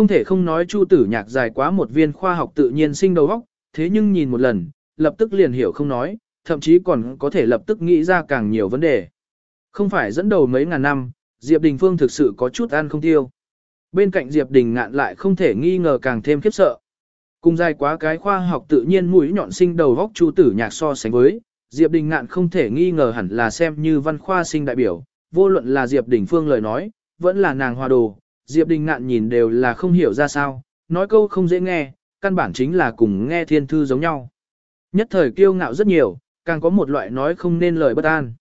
Không thể không nói Chu Tử Nhạc dài quá một viên khoa học tự nhiên sinh đầu óc, thế nhưng nhìn một lần, lập tức liền hiểu không nói, thậm chí còn có thể lập tức nghĩ ra càng nhiều vấn đề. Không phải dẫn đầu mấy ngàn năm, Diệp Đình Phương thực sự có chút ăn không tiêu. Bên cạnh Diệp Đình ngạn lại không thể nghi ngờ càng thêm khiếp sợ. Cùng dài quá cái khoa học tự nhiên mũi nhọn sinh đầu góc Chu Tử Nhạc so sánh với, Diệp Đình ngạn không thể nghi ngờ hẳn là xem như văn khoa sinh đại biểu, vô luận là Diệp Đình Phương lời nói, vẫn là nàng hòa đồ, Diệp Đình ngạn nhìn đều là không hiểu ra sao, nói câu không dễ nghe, căn bản chính là cùng nghe thiên thư giống nhau. Nhất thời kiêu ngạo rất nhiều, càng có một loại nói không nên lời bất an.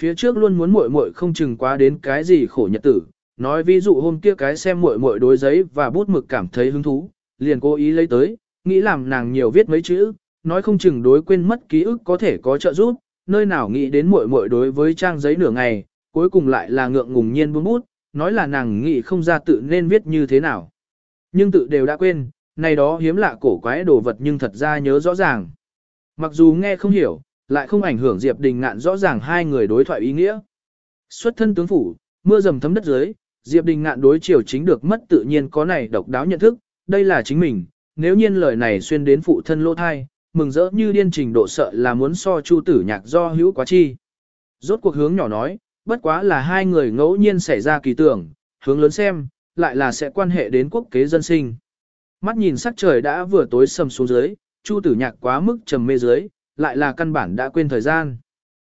Phía trước luôn muốn muội muội không chừng quá đến cái gì khổ nhật tử, nói ví dụ hôm kia cái xem muội muội đối giấy và bút mực cảm thấy hứng thú, liền cố ý lấy tới, nghĩ làm nàng nhiều viết mấy chữ, nói không chừng đối quên mất ký ức có thể có trợ giúp, nơi nào nghĩ đến muội muội đối với trang giấy nửa ngày, cuối cùng lại là ngượng ngùng nhiên buông bút, nói là nàng nghĩ không ra tự nên viết như thế nào. Nhưng tự đều đã quên, này đó hiếm lạ cổ quái đồ vật nhưng thật ra nhớ rõ ràng. Mặc dù nghe không hiểu, lại không ảnh hưởng Diệp Đình Ngạn rõ ràng hai người đối thoại ý nghĩa. Xuất thân tướng phủ, mưa dầm thấm đất dưới, Diệp Đình Ngạn đối chiều chính được mất tự nhiên có này độc đáo nhận thức, đây là chính mình, nếu nhiên lời này xuyên đến phụ thân lỗ thai, mừng rỡ như điên trình độ sợ là muốn so chu tử nhạc do hữu quá chi. Rốt cuộc hướng nhỏ nói, bất quá là hai người ngẫu nhiên xảy ra kỳ tưởng, hướng lớn xem, lại là sẽ quan hệ đến quốc kế dân sinh. Mắt nhìn sắc trời đã vừa tối sầm xuống dưới, chu tử nhạc quá mức trầm mê dưới, lại là căn bản đã quên thời gian.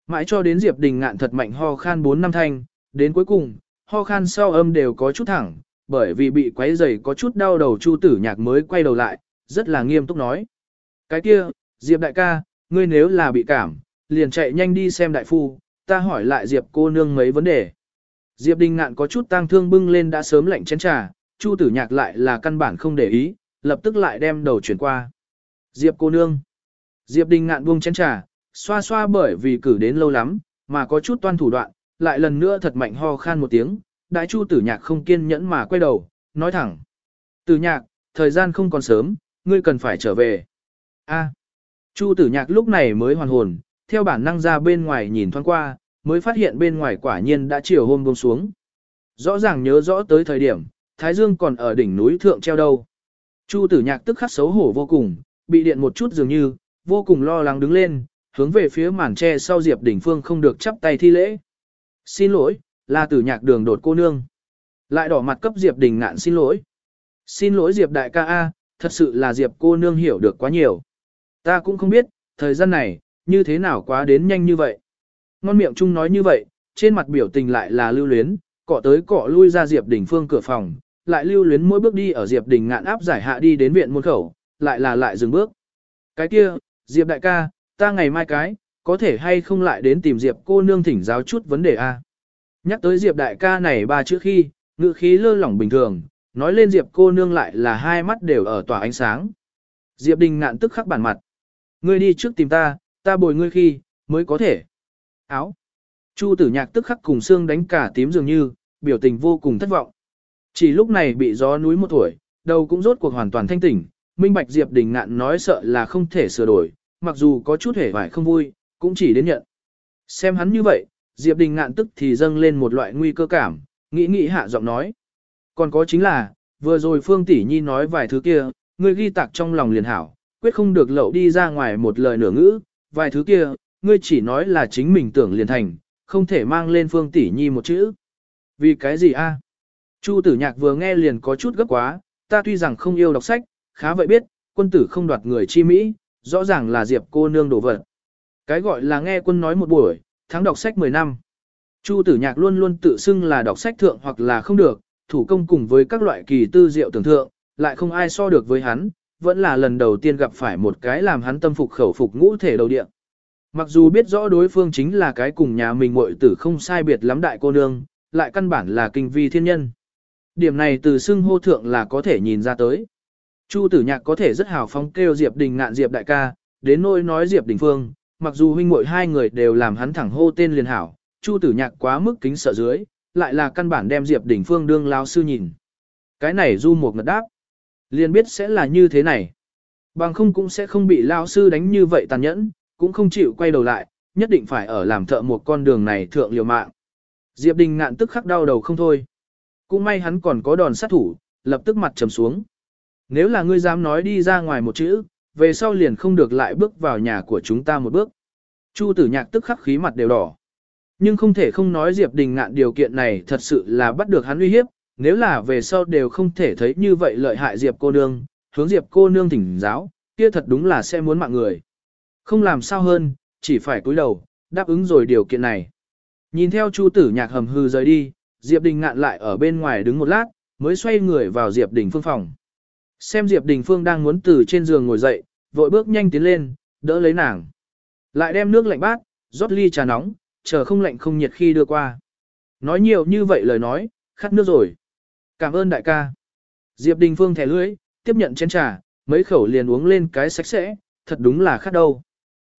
Mãi cho đến Diệp Đình ngạn thật mạnh ho khan 4 năm thanh, đến cuối cùng, ho khan sau âm đều có chút thẳng, bởi vì bị quấy rầy có chút đau đầu Chu Tử Nhạc mới quay đầu lại, rất là nghiêm túc nói. Cái kia, Diệp đại ca, ngươi nếu là bị cảm, liền chạy nhanh đi xem đại phu, ta hỏi lại Diệp cô nương mấy vấn đề. Diệp Đình ngạn có chút tang thương bưng lên đã sớm lạnh chén trà, Chu Tử Nhạc lại là căn bản không để ý, lập tức lại đem đầu chuyển qua. Diệp cô nương. Diệp Đình ngạn buông chén trà, xoa xoa bởi vì cử đến lâu lắm, mà có chút toan thủ đoạn, lại lần nữa thật mạnh ho khan một tiếng, đại chu tử nhạc không kiên nhẫn mà quay đầu, nói thẳng. Tử nhạc, thời gian không còn sớm, ngươi cần phải trở về. A. Chu tử nhạc lúc này mới hoàn hồn, theo bản năng ra bên ngoài nhìn thoáng qua, mới phát hiện bên ngoài quả nhiên đã chiều hôm buông xuống. Rõ ràng nhớ rõ tới thời điểm, Thái Dương còn ở đỉnh núi thượng treo đâu. Chu tử nhạc tức khắc xấu hổ vô cùng, bị điện một chút dường như, vô cùng lo lắng đứng lên, hướng về phía màn tre sau Diệp Đỉnh Phương không được chắp tay thi lễ. Xin lỗi, là tử nhạc đường đột cô nương. Lại đỏ mặt cấp Diệp Đình ngạn xin lỗi. Xin lỗi Diệp đại ca A, thật sự là Diệp cô nương hiểu được quá nhiều. Ta cũng không biết, thời gian này, như thế nào quá đến nhanh như vậy. Ngon miệng chung nói như vậy, trên mặt biểu tình lại là lưu luyến, cọ tới cọ lui ra Diệp Đình phương cửa phòng, lại lưu luyến mỗi bước đi ở Diệp Đình ngạn áp giải hạ đi đến viện môn khẩu, lại là lại dừng bước. Cái kia, Diệp đại ca, ta ngày mai cái, có thể hay không lại đến tìm Diệp cô nương thỉnh giáo chút vấn đề a. Nhắc tới Diệp đại ca này ba chữ khi, ngữ khí lơ lỏng bình thường, nói lên Diệp cô nương lại là hai mắt đều ở tỏa ánh sáng. Diệp đình ngạn tức khắc bản mặt. Ngươi đi trước tìm ta, ta bồi ngươi khi, mới có thể. Áo. Chu tử nhạc tức khắc cùng xương đánh cả tím dường như, biểu tình vô cùng thất vọng. Chỉ lúc này bị gió núi một tuổi, đầu cũng rốt cuộc hoàn toàn thanh tỉnh, minh bạch Diệp đình ngạn nói sợ là không thể sửa đổi, mặc dù có chút hề vải không vui, cũng chỉ đến nhận. Xem hắn như vậy, Diệp Đình ngạn tức thì dâng lên một loại nguy cơ cảm, nghĩ nghĩ hạ giọng nói. Còn có chính là, vừa rồi Phương Tỷ Nhi nói vài thứ kia, ngươi ghi tạc trong lòng liền hảo, quyết không được lậu đi ra ngoài một lời nửa ngữ, vài thứ kia, ngươi chỉ nói là chính mình tưởng liền thành, không thể mang lên Phương Tỷ Nhi một chữ. Vì cái gì a? Chu tử nhạc vừa nghe liền có chút gấp quá, ta tuy rằng không yêu đọc sách, khá vậy biết, quân tử không đoạt người chi Mỹ, rõ ràng là Diệp cô nương đổ vật. Cái gọi là nghe quân nói một buổi, tháng đọc sách 10 năm. Chu tử nhạc luôn luôn tự xưng là đọc sách thượng hoặc là không được, thủ công cùng với các loại kỳ tư diệu tưởng thượng, lại không ai so được với hắn, vẫn là lần đầu tiên gặp phải một cái làm hắn tâm phục khẩu phục ngũ thể đầu địa. Mặc dù biết rõ đối phương chính là cái cùng nhà mình muội tử không sai biệt lắm đại cô nương, lại căn bản là kinh vi thiên nhân. Điểm này từ xưng hô thượng là có thể nhìn ra tới. Chu tử nhạc có thể rất hào phóng kêu Diệp Đình ngạn Diệp đại ca, đến nỗi nói Diệp Đình Phương, mặc dù huynh muội hai người đều làm hắn thẳng hô tên liền hảo, Chu tử nhạc quá mức kính sợ dưới, lại là căn bản đem Diệp Đình Phương đương lao sư nhìn. Cái này du một ngật đáp, liền biết sẽ là như thế này. Bằng không cũng sẽ không bị lao sư đánh như vậy tàn nhẫn, cũng không chịu quay đầu lại, nhất định phải ở làm thợ một con đường này thượng liều mạng. Diệp Đình ngạn tức khắc đau đầu không thôi. Cũng may hắn còn có đòn sát thủ, lập tức mặt trầm xuống. Nếu là ngươi dám nói đi ra ngoài một chữ, về sau liền không được lại bước vào nhà của chúng ta một bước. Chu tử nhạc tức khắc khí mặt đều đỏ. Nhưng không thể không nói Diệp Đình ngạn điều kiện này thật sự là bắt được hắn uy hiếp, nếu là về sau đều không thể thấy như vậy lợi hại Diệp cô nương, hướng Diệp cô nương thỉnh giáo, kia thật đúng là sẽ muốn mạng người. Không làm sao hơn, chỉ phải cúi đầu, đáp ứng rồi điều kiện này. Nhìn theo Chu tử nhạc hầm hư rời đi, Diệp Đình ngạn lại ở bên ngoài đứng một lát, mới xoay người vào Diệp Đình Phương phòng. Xem Diệp Đình Phương đang muốn từ trên giường ngồi dậy, vội bước nhanh tiến lên, đỡ lấy nàng. Lại đem nước lạnh bát, rót ly trà nóng, chờ không lạnh không nhiệt khi đưa qua. Nói nhiều như vậy lời nói, khát nước rồi. Cảm ơn đại ca. Diệp Đình Phương thẻ lưỡi, tiếp nhận chén trà, mấy khẩu liền uống lên cái sạch sẽ, thật đúng là khát đâu.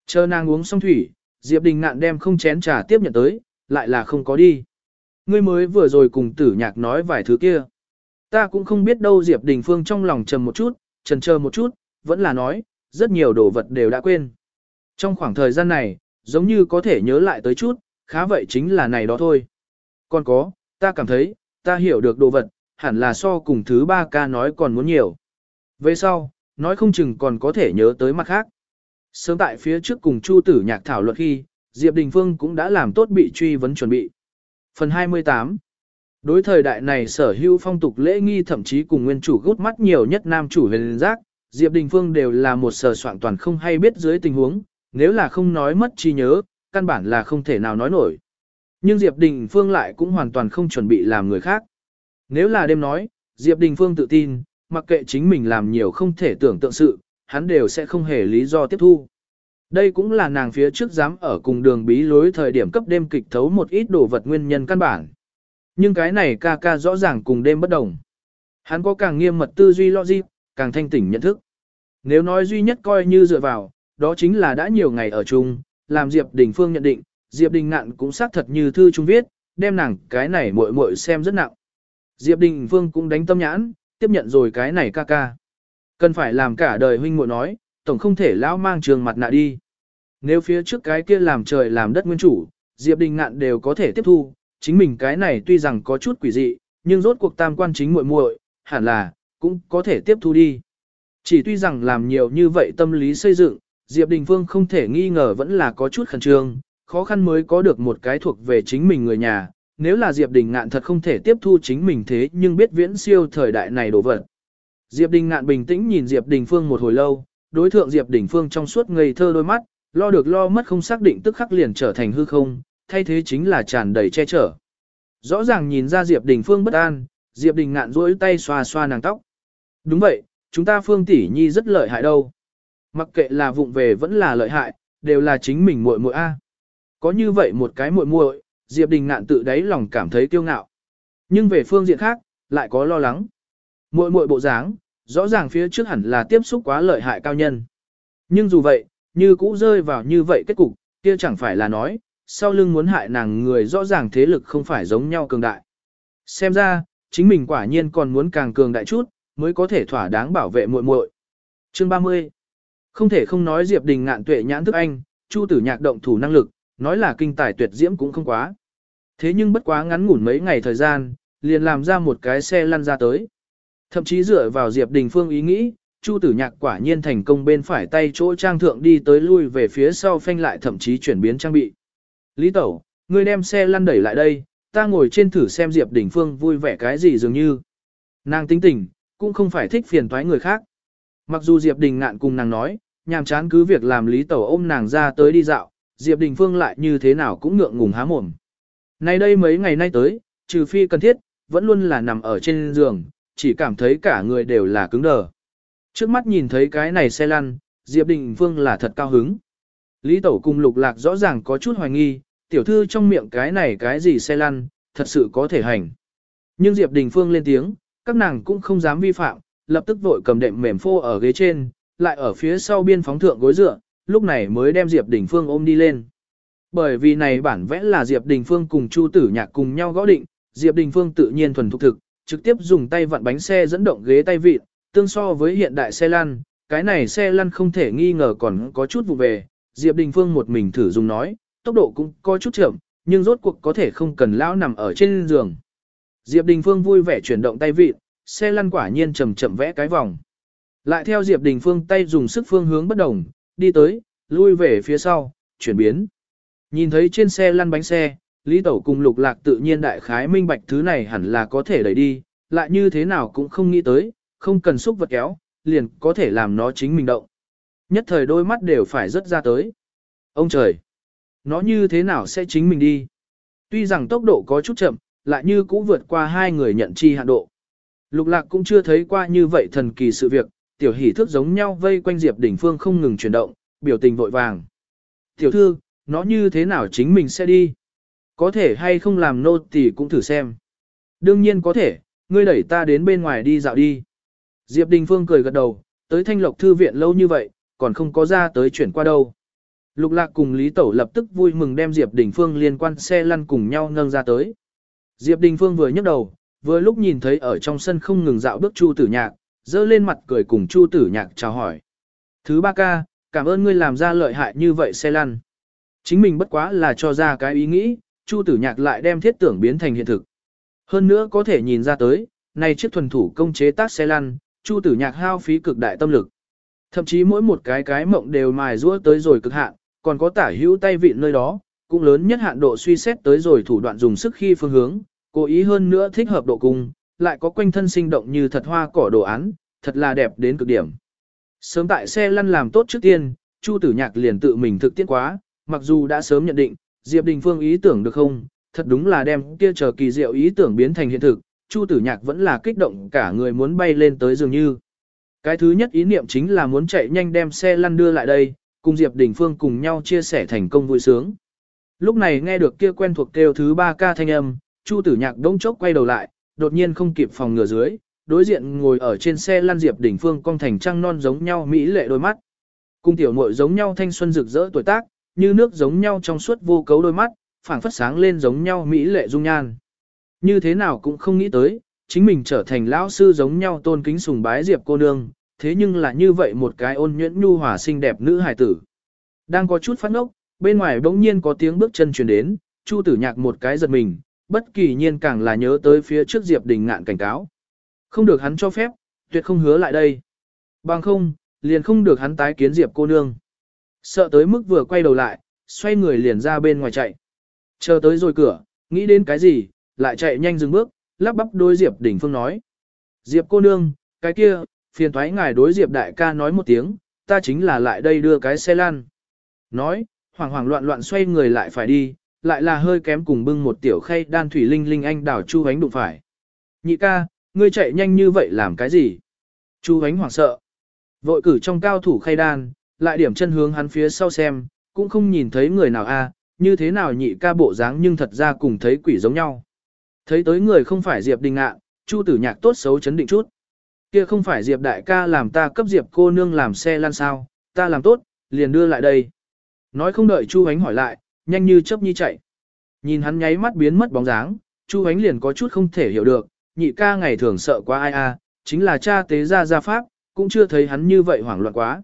Chờ nàng uống xong thủy, Diệp Đình ngạn đem không chén trà tiếp nhận tới, lại là không có đi. Ngươi mới vừa rồi cùng tử nhạc nói vài thứ kia. Ta cũng không biết đâu Diệp Đình Phương trong lòng trầm một chút, trần chờ một chút, vẫn là nói, rất nhiều đồ vật đều đã quên. Trong khoảng thời gian này, giống như có thể nhớ lại tới chút, khá vậy chính là này đó thôi. Còn có, ta cảm thấy, ta hiểu được đồ vật, hẳn là so cùng thứ ba ca nói còn muốn nhiều. Về sau, nói không chừng còn có thể nhớ tới mặt khác. Sớm tại phía trước cùng Chu Tử Nhạc thảo luận khi, Diệp Đình Phương cũng đã làm tốt bị truy vấn chuẩn bị. Phần 28 Đối thời đại này sở hữu phong tục lễ nghi thậm chí cùng nguyên chủ gút mắt nhiều nhất nam chủ huyền giác, Diệp Đình Phương đều là một sở soạn toàn không hay biết dưới tình huống, nếu là không nói mất trí nhớ, căn bản là không thể nào nói nổi. Nhưng Diệp Đình Phương lại cũng hoàn toàn không chuẩn bị làm người khác. Nếu là đêm nói, Diệp Đình Phương tự tin, mặc kệ chính mình làm nhiều không thể tưởng tượng sự, hắn đều sẽ không hề lý do tiếp thu. Đây cũng là nàng phía trước dám ở cùng đường bí lối thời điểm cấp đêm kịch thấu một ít đồ vật nguyên nhân căn bản. Nhưng cái này ca ca rõ ràng cùng đêm bất đồng. Hắn có càng nghiêm mật tư duy logic, càng thanh tỉnh nhận thức. Nếu nói duy nhất coi như dựa vào, đó chính là đã nhiều ngày ở chung, làm Diệp Đình Phương nhận định, Diệp Đình ngạn cũng xác thật như thư trung viết, đem nàng cái này muội muội xem rất nặng. Diệp Đình Phương cũng đánh tâm nhãn, tiếp nhận rồi cái này ca ca. Cần phải làm cả đời huynh muội nói, tổng không thể lão mang trường mặt nạ đi. Nếu phía trước cái kia làm trời làm đất nguyên chủ, Diệp Đình ngạn đều có thể tiếp thu, chính mình cái này tuy rằng có chút quỷ dị, nhưng rốt cuộc tam quan chính muội muội, hẳn là cũng có thể tiếp thu đi. Chỉ tuy rằng làm nhiều như vậy tâm lý xây dựng, Diệp Đình Phương không thể nghi ngờ vẫn là có chút khẩn trương, khó khăn mới có được một cái thuộc về chính mình người nhà. Nếu là Diệp Đình Ngạn thật không thể tiếp thu chính mình thế nhưng biết viễn siêu thời đại này đổ vật. Diệp Đình Ngạn bình tĩnh nhìn Diệp Đình Phương một hồi lâu, đối thượng Diệp Đình Phương trong suốt ngây thơ đôi mắt, lo được lo mất không xác định tức khắc liền trở thành hư không, thay thế chính là tràn đầy che chở. Rõ ràng nhìn ra Diệp Đình Phương bất an, Diệp Đình Ngạn duỗi tay xoa xoa nàng tóc. Đúng vậy, chúng ta Phương tỷ nhi rất lợi hại đâu. Mặc kệ là vụng về vẫn là lợi hại, đều là chính mình muội muội a. Có như vậy một cái muội muội, Diệp Đình ngạn tự đáy lòng cảm thấy kiêu ngạo. Nhưng về phương diện khác, lại có lo lắng. Muội muội bộ dáng, rõ ràng phía trước hẳn là tiếp xúc quá lợi hại cao nhân. Nhưng dù vậy, như cũ rơi vào như vậy kết cục, kia chẳng phải là nói, sau lưng muốn hại nàng người rõ ràng thế lực không phải giống nhau cường đại. Xem ra, chính mình quả nhiên còn muốn càng cường đại chút, mới có thể thỏa đáng bảo vệ muội muội. Chương 30 không thể không nói Diệp Đình ngạn tuệ nhãn thức anh, Chu Tử Nhạc động thủ năng lực, nói là kinh tài tuyệt diễm cũng không quá. Thế nhưng bất quá ngắn ngủn mấy ngày thời gian, liền làm ra một cái xe lăn ra tới. Thậm chí dựa vào Diệp Đình Phương ý nghĩ, Chu Tử Nhạc quả nhiên thành công bên phải tay chỗ trang thượng đi tới lui về phía sau phanh lại thậm chí chuyển biến trang bị. Lý Tẩu, ngươi đem xe lăn đẩy lại đây, ta ngồi trên thử xem Diệp Đình Phương vui vẻ cái gì dường như. Nàng tính tình, cũng không phải thích phiền toái người khác. Mặc dù Diệp Đình ngạn cùng nàng nói, nhàm chán cứ việc làm Lý Tẩu ôm nàng ra tới đi dạo, Diệp Đình Phương lại như thế nào cũng ngượng ngùng há mồm. Nay đây mấy ngày nay tới, trừ phi cần thiết, vẫn luôn là nằm ở trên giường, chỉ cảm thấy cả người đều là cứng đờ. Trước mắt nhìn thấy cái này xe lăn, Diệp Đình Phương là thật cao hứng. Lý Tẩu cùng Lục Lạc rõ ràng có chút hoài nghi, tiểu thư trong miệng cái này cái gì xe lăn, thật sự có thể hành. Nhưng Diệp Đình Phương lên tiếng, các nàng cũng không dám vi phạm, lập tức vội cầm đệm mềm phô ở ghế trên, lại ở phía sau biên phóng thượng gối dựa, lúc này mới đem Diệp Đình Phương ôm đi lên. Bởi vì này bản vẽ là Diệp Đình Phương cùng Chu Tử Nhạc cùng nhau gõ định, Diệp Đình Phương tự nhiên thuần thục thực, trực tiếp dùng tay vặn bánh xe dẫn động ghế tay vịt, tương so với hiện đại xe lăn, cái này xe lăn không thể nghi ngờ còn có chút vụ về, Diệp Đình Phương một mình thử dùng nói, tốc độ cũng có chút chậm, nhưng rốt cuộc có thể không cần lão nằm ở trên giường. Diệp Đình Phương vui vẻ chuyển động tay vịt, xe lăn quả nhiên chậm chậm vẽ cái vòng. Lại theo Diệp Đình Phương tay dùng sức phương hướng bất đồng, đi tới, lui về phía sau, chuyển biến. Nhìn thấy trên xe lăn bánh xe, Lý Tẩu cùng Lục Lạc tự nhiên đại khái minh bạch thứ này hẳn là có thể đẩy đi, lại như thế nào cũng không nghĩ tới, không cần xúc vật kéo, liền có thể làm nó chính mình động. Nhất thời đôi mắt đều phải rất ra tới. Ông trời! Nó như thế nào sẽ chính mình đi? Tuy rằng tốc độ có chút chậm, lại như cũ vượt qua hai người nhận chi hạn độ. Lục lạc cũng chưa thấy qua như vậy thần kỳ sự việc, tiểu hỷ thước giống nhau vây quanh Diệp Đỉnh Phương không ngừng chuyển động, biểu tình vội vàng. Tiểu thư, nó như thế nào chính mình sẽ đi? Có thể hay không làm nô tỳ cũng thử xem. Đương nhiên có thể, ngươi đẩy ta đến bên ngoài đi dạo đi. Diệp Đình Phương cười gật đầu, tới thanh lộc thư viện lâu như vậy, còn không có ra tới chuyển qua đâu. Lục lạc cùng Lý Tẩu lập tức vui mừng đem Diệp Đình Phương liên quan xe lăn cùng nhau nâng ra tới. Diệp Đình Phương vừa nhấc đầu, vừa lúc nhìn thấy ở trong sân không ngừng dạo bước Chu Tử Nhạc, dơ lên mặt cười cùng Chu Tử Nhạc chào hỏi. Thứ ba ca, cảm ơn ngươi làm ra lợi hại như vậy xe lăn. Chính mình bất quá là cho ra cái ý nghĩ, Chu Tử Nhạc lại đem thiết tưởng biến thành hiện thực. Hơn nữa có thể nhìn ra tới, này chiếc thuần thủ công chế tác xe lăn, Chu Tử Nhạc hao phí cực đại tâm lực. Thậm chí mỗi một cái cái mộng đều mài rũa tới rồi cực hạn, còn có tả hữu tay vịn nơi đó, cũng lớn nhất hạn độ suy xét tới rồi thủ đoạn dùng sức khi phương hướng, cố ý hơn nữa thích hợp độ cung, lại có quanh thân sinh động như thật hoa cỏ đồ án, thật là đẹp đến cực điểm. Sớm tại xe lăn làm tốt trước tiên, Chu Tử Nhạc liền tự mình thực tiễn quá, mặc dù đã sớm nhận định, Diệp Đình Phương ý tưởng được không, thật đúng là đem kia chờ kỳ diệu ý tưởng biến thành hiện thực, Chu Tử Nhạc vẫn là kích động cả người muốn bay lên tới dường như. Cái thứ nhất ý niệm chính là muốn chạy nhanh đem xe lăn đưa lại đây, cùng Diệp Đình Phương cùng nhau chia sẻ thành công vui sướng. Lúc này nghe được kia quen thuộc kêu thứ ba ca thanh âm, Chu Tử Nhạc đông chốc quay đầu lại, đột nhiên không kịp phòng ngừa dưới, đối diện ngồi ở trên xe lăn Diệp Đình Phương cong thành trăng non giống nhau mỹ lệ đôi mắt. Cung tiểu muội giống nhau thanh xuân rực rỡ tuổi tác, như nước giống nhau trong suốt vô cấu đôi mắt, phảng phất sáng lên giống nhau mỹ lệ dung nhan. Như thế nào cũng không nghĩ tới, chính mình trở thành lão sư giống nhau tôn kính sùng bái Diệp cô nương, thế nhưng là như vậy một cái ôn nhuyễn nhu hòa xinh đẹp nữ hài tử. Đang có chút phát ngốc, bên ngoài bỗng nhiên có tiếng bước chân truyền đến, Chu Tử Nhạc một cái giật mình, bất kỳ nhiên càng là nhớ tới phía trước Diệp Đình ngạn cảnh cáo. Không được hắn cho phép, tuyệt không hứa lại đây. Bằng không, liền không được hắn tái kiến Diệp cô nương. Sợ tới mức vừa quay đầu lại, xoay người liền ra bên ngoài chạy. Chờ tới rồi cửa, nghĩ đến cái gì, lại chạy nhanh dừng bước, lắp bắp đối Diệp Đình Phương nói. Diệp cô nương, cái kia, phiền thoái ngài đối Diệp đại ca nói một tiếng, ta chính là lại đây đưa cái xe lan. Nói, hoảng hoảng loạn loạn xoay người lại phải đi, lại là hơi kém cùng bưng một tiểu khay đan thủy linh linh anh đảo chu ánh đụng phải. Nhị ca, ngươi chạy nhanh như vậy làm cái gì? Chu ánh hoảng sợ. Vội cử trong cao thủ khay đan, lại điểm chân hướng hắn phía sau xem, cũng không nhìn thấy người nào a, như thế nào nhị ca bộ dáng nhưng thật ra cùng thấy quỷ giống nhau. Thấy tới người không phải Diệp Đình Ngạn, Chu Tử Nhạc tốt xấu chấn định chút. Kia không phải Diệp đại ca làm ta cấp Diệp cô nương làm xe lan sao, ta làm tốt, liền đưa lại đây. Nói không đợi Chu Ánh hỏi lại, nhanh như chớp nhi chạy. Nhìn hắn nháy mắt biến mất bóng dáng, Chu Ánh liền có chút không thể hiểu được, nhị ca ngày thường sợ quá ai a, chính là cha tế gia gia pháp, cũng chưa thấy hắn như vậy hoảng loạn quá.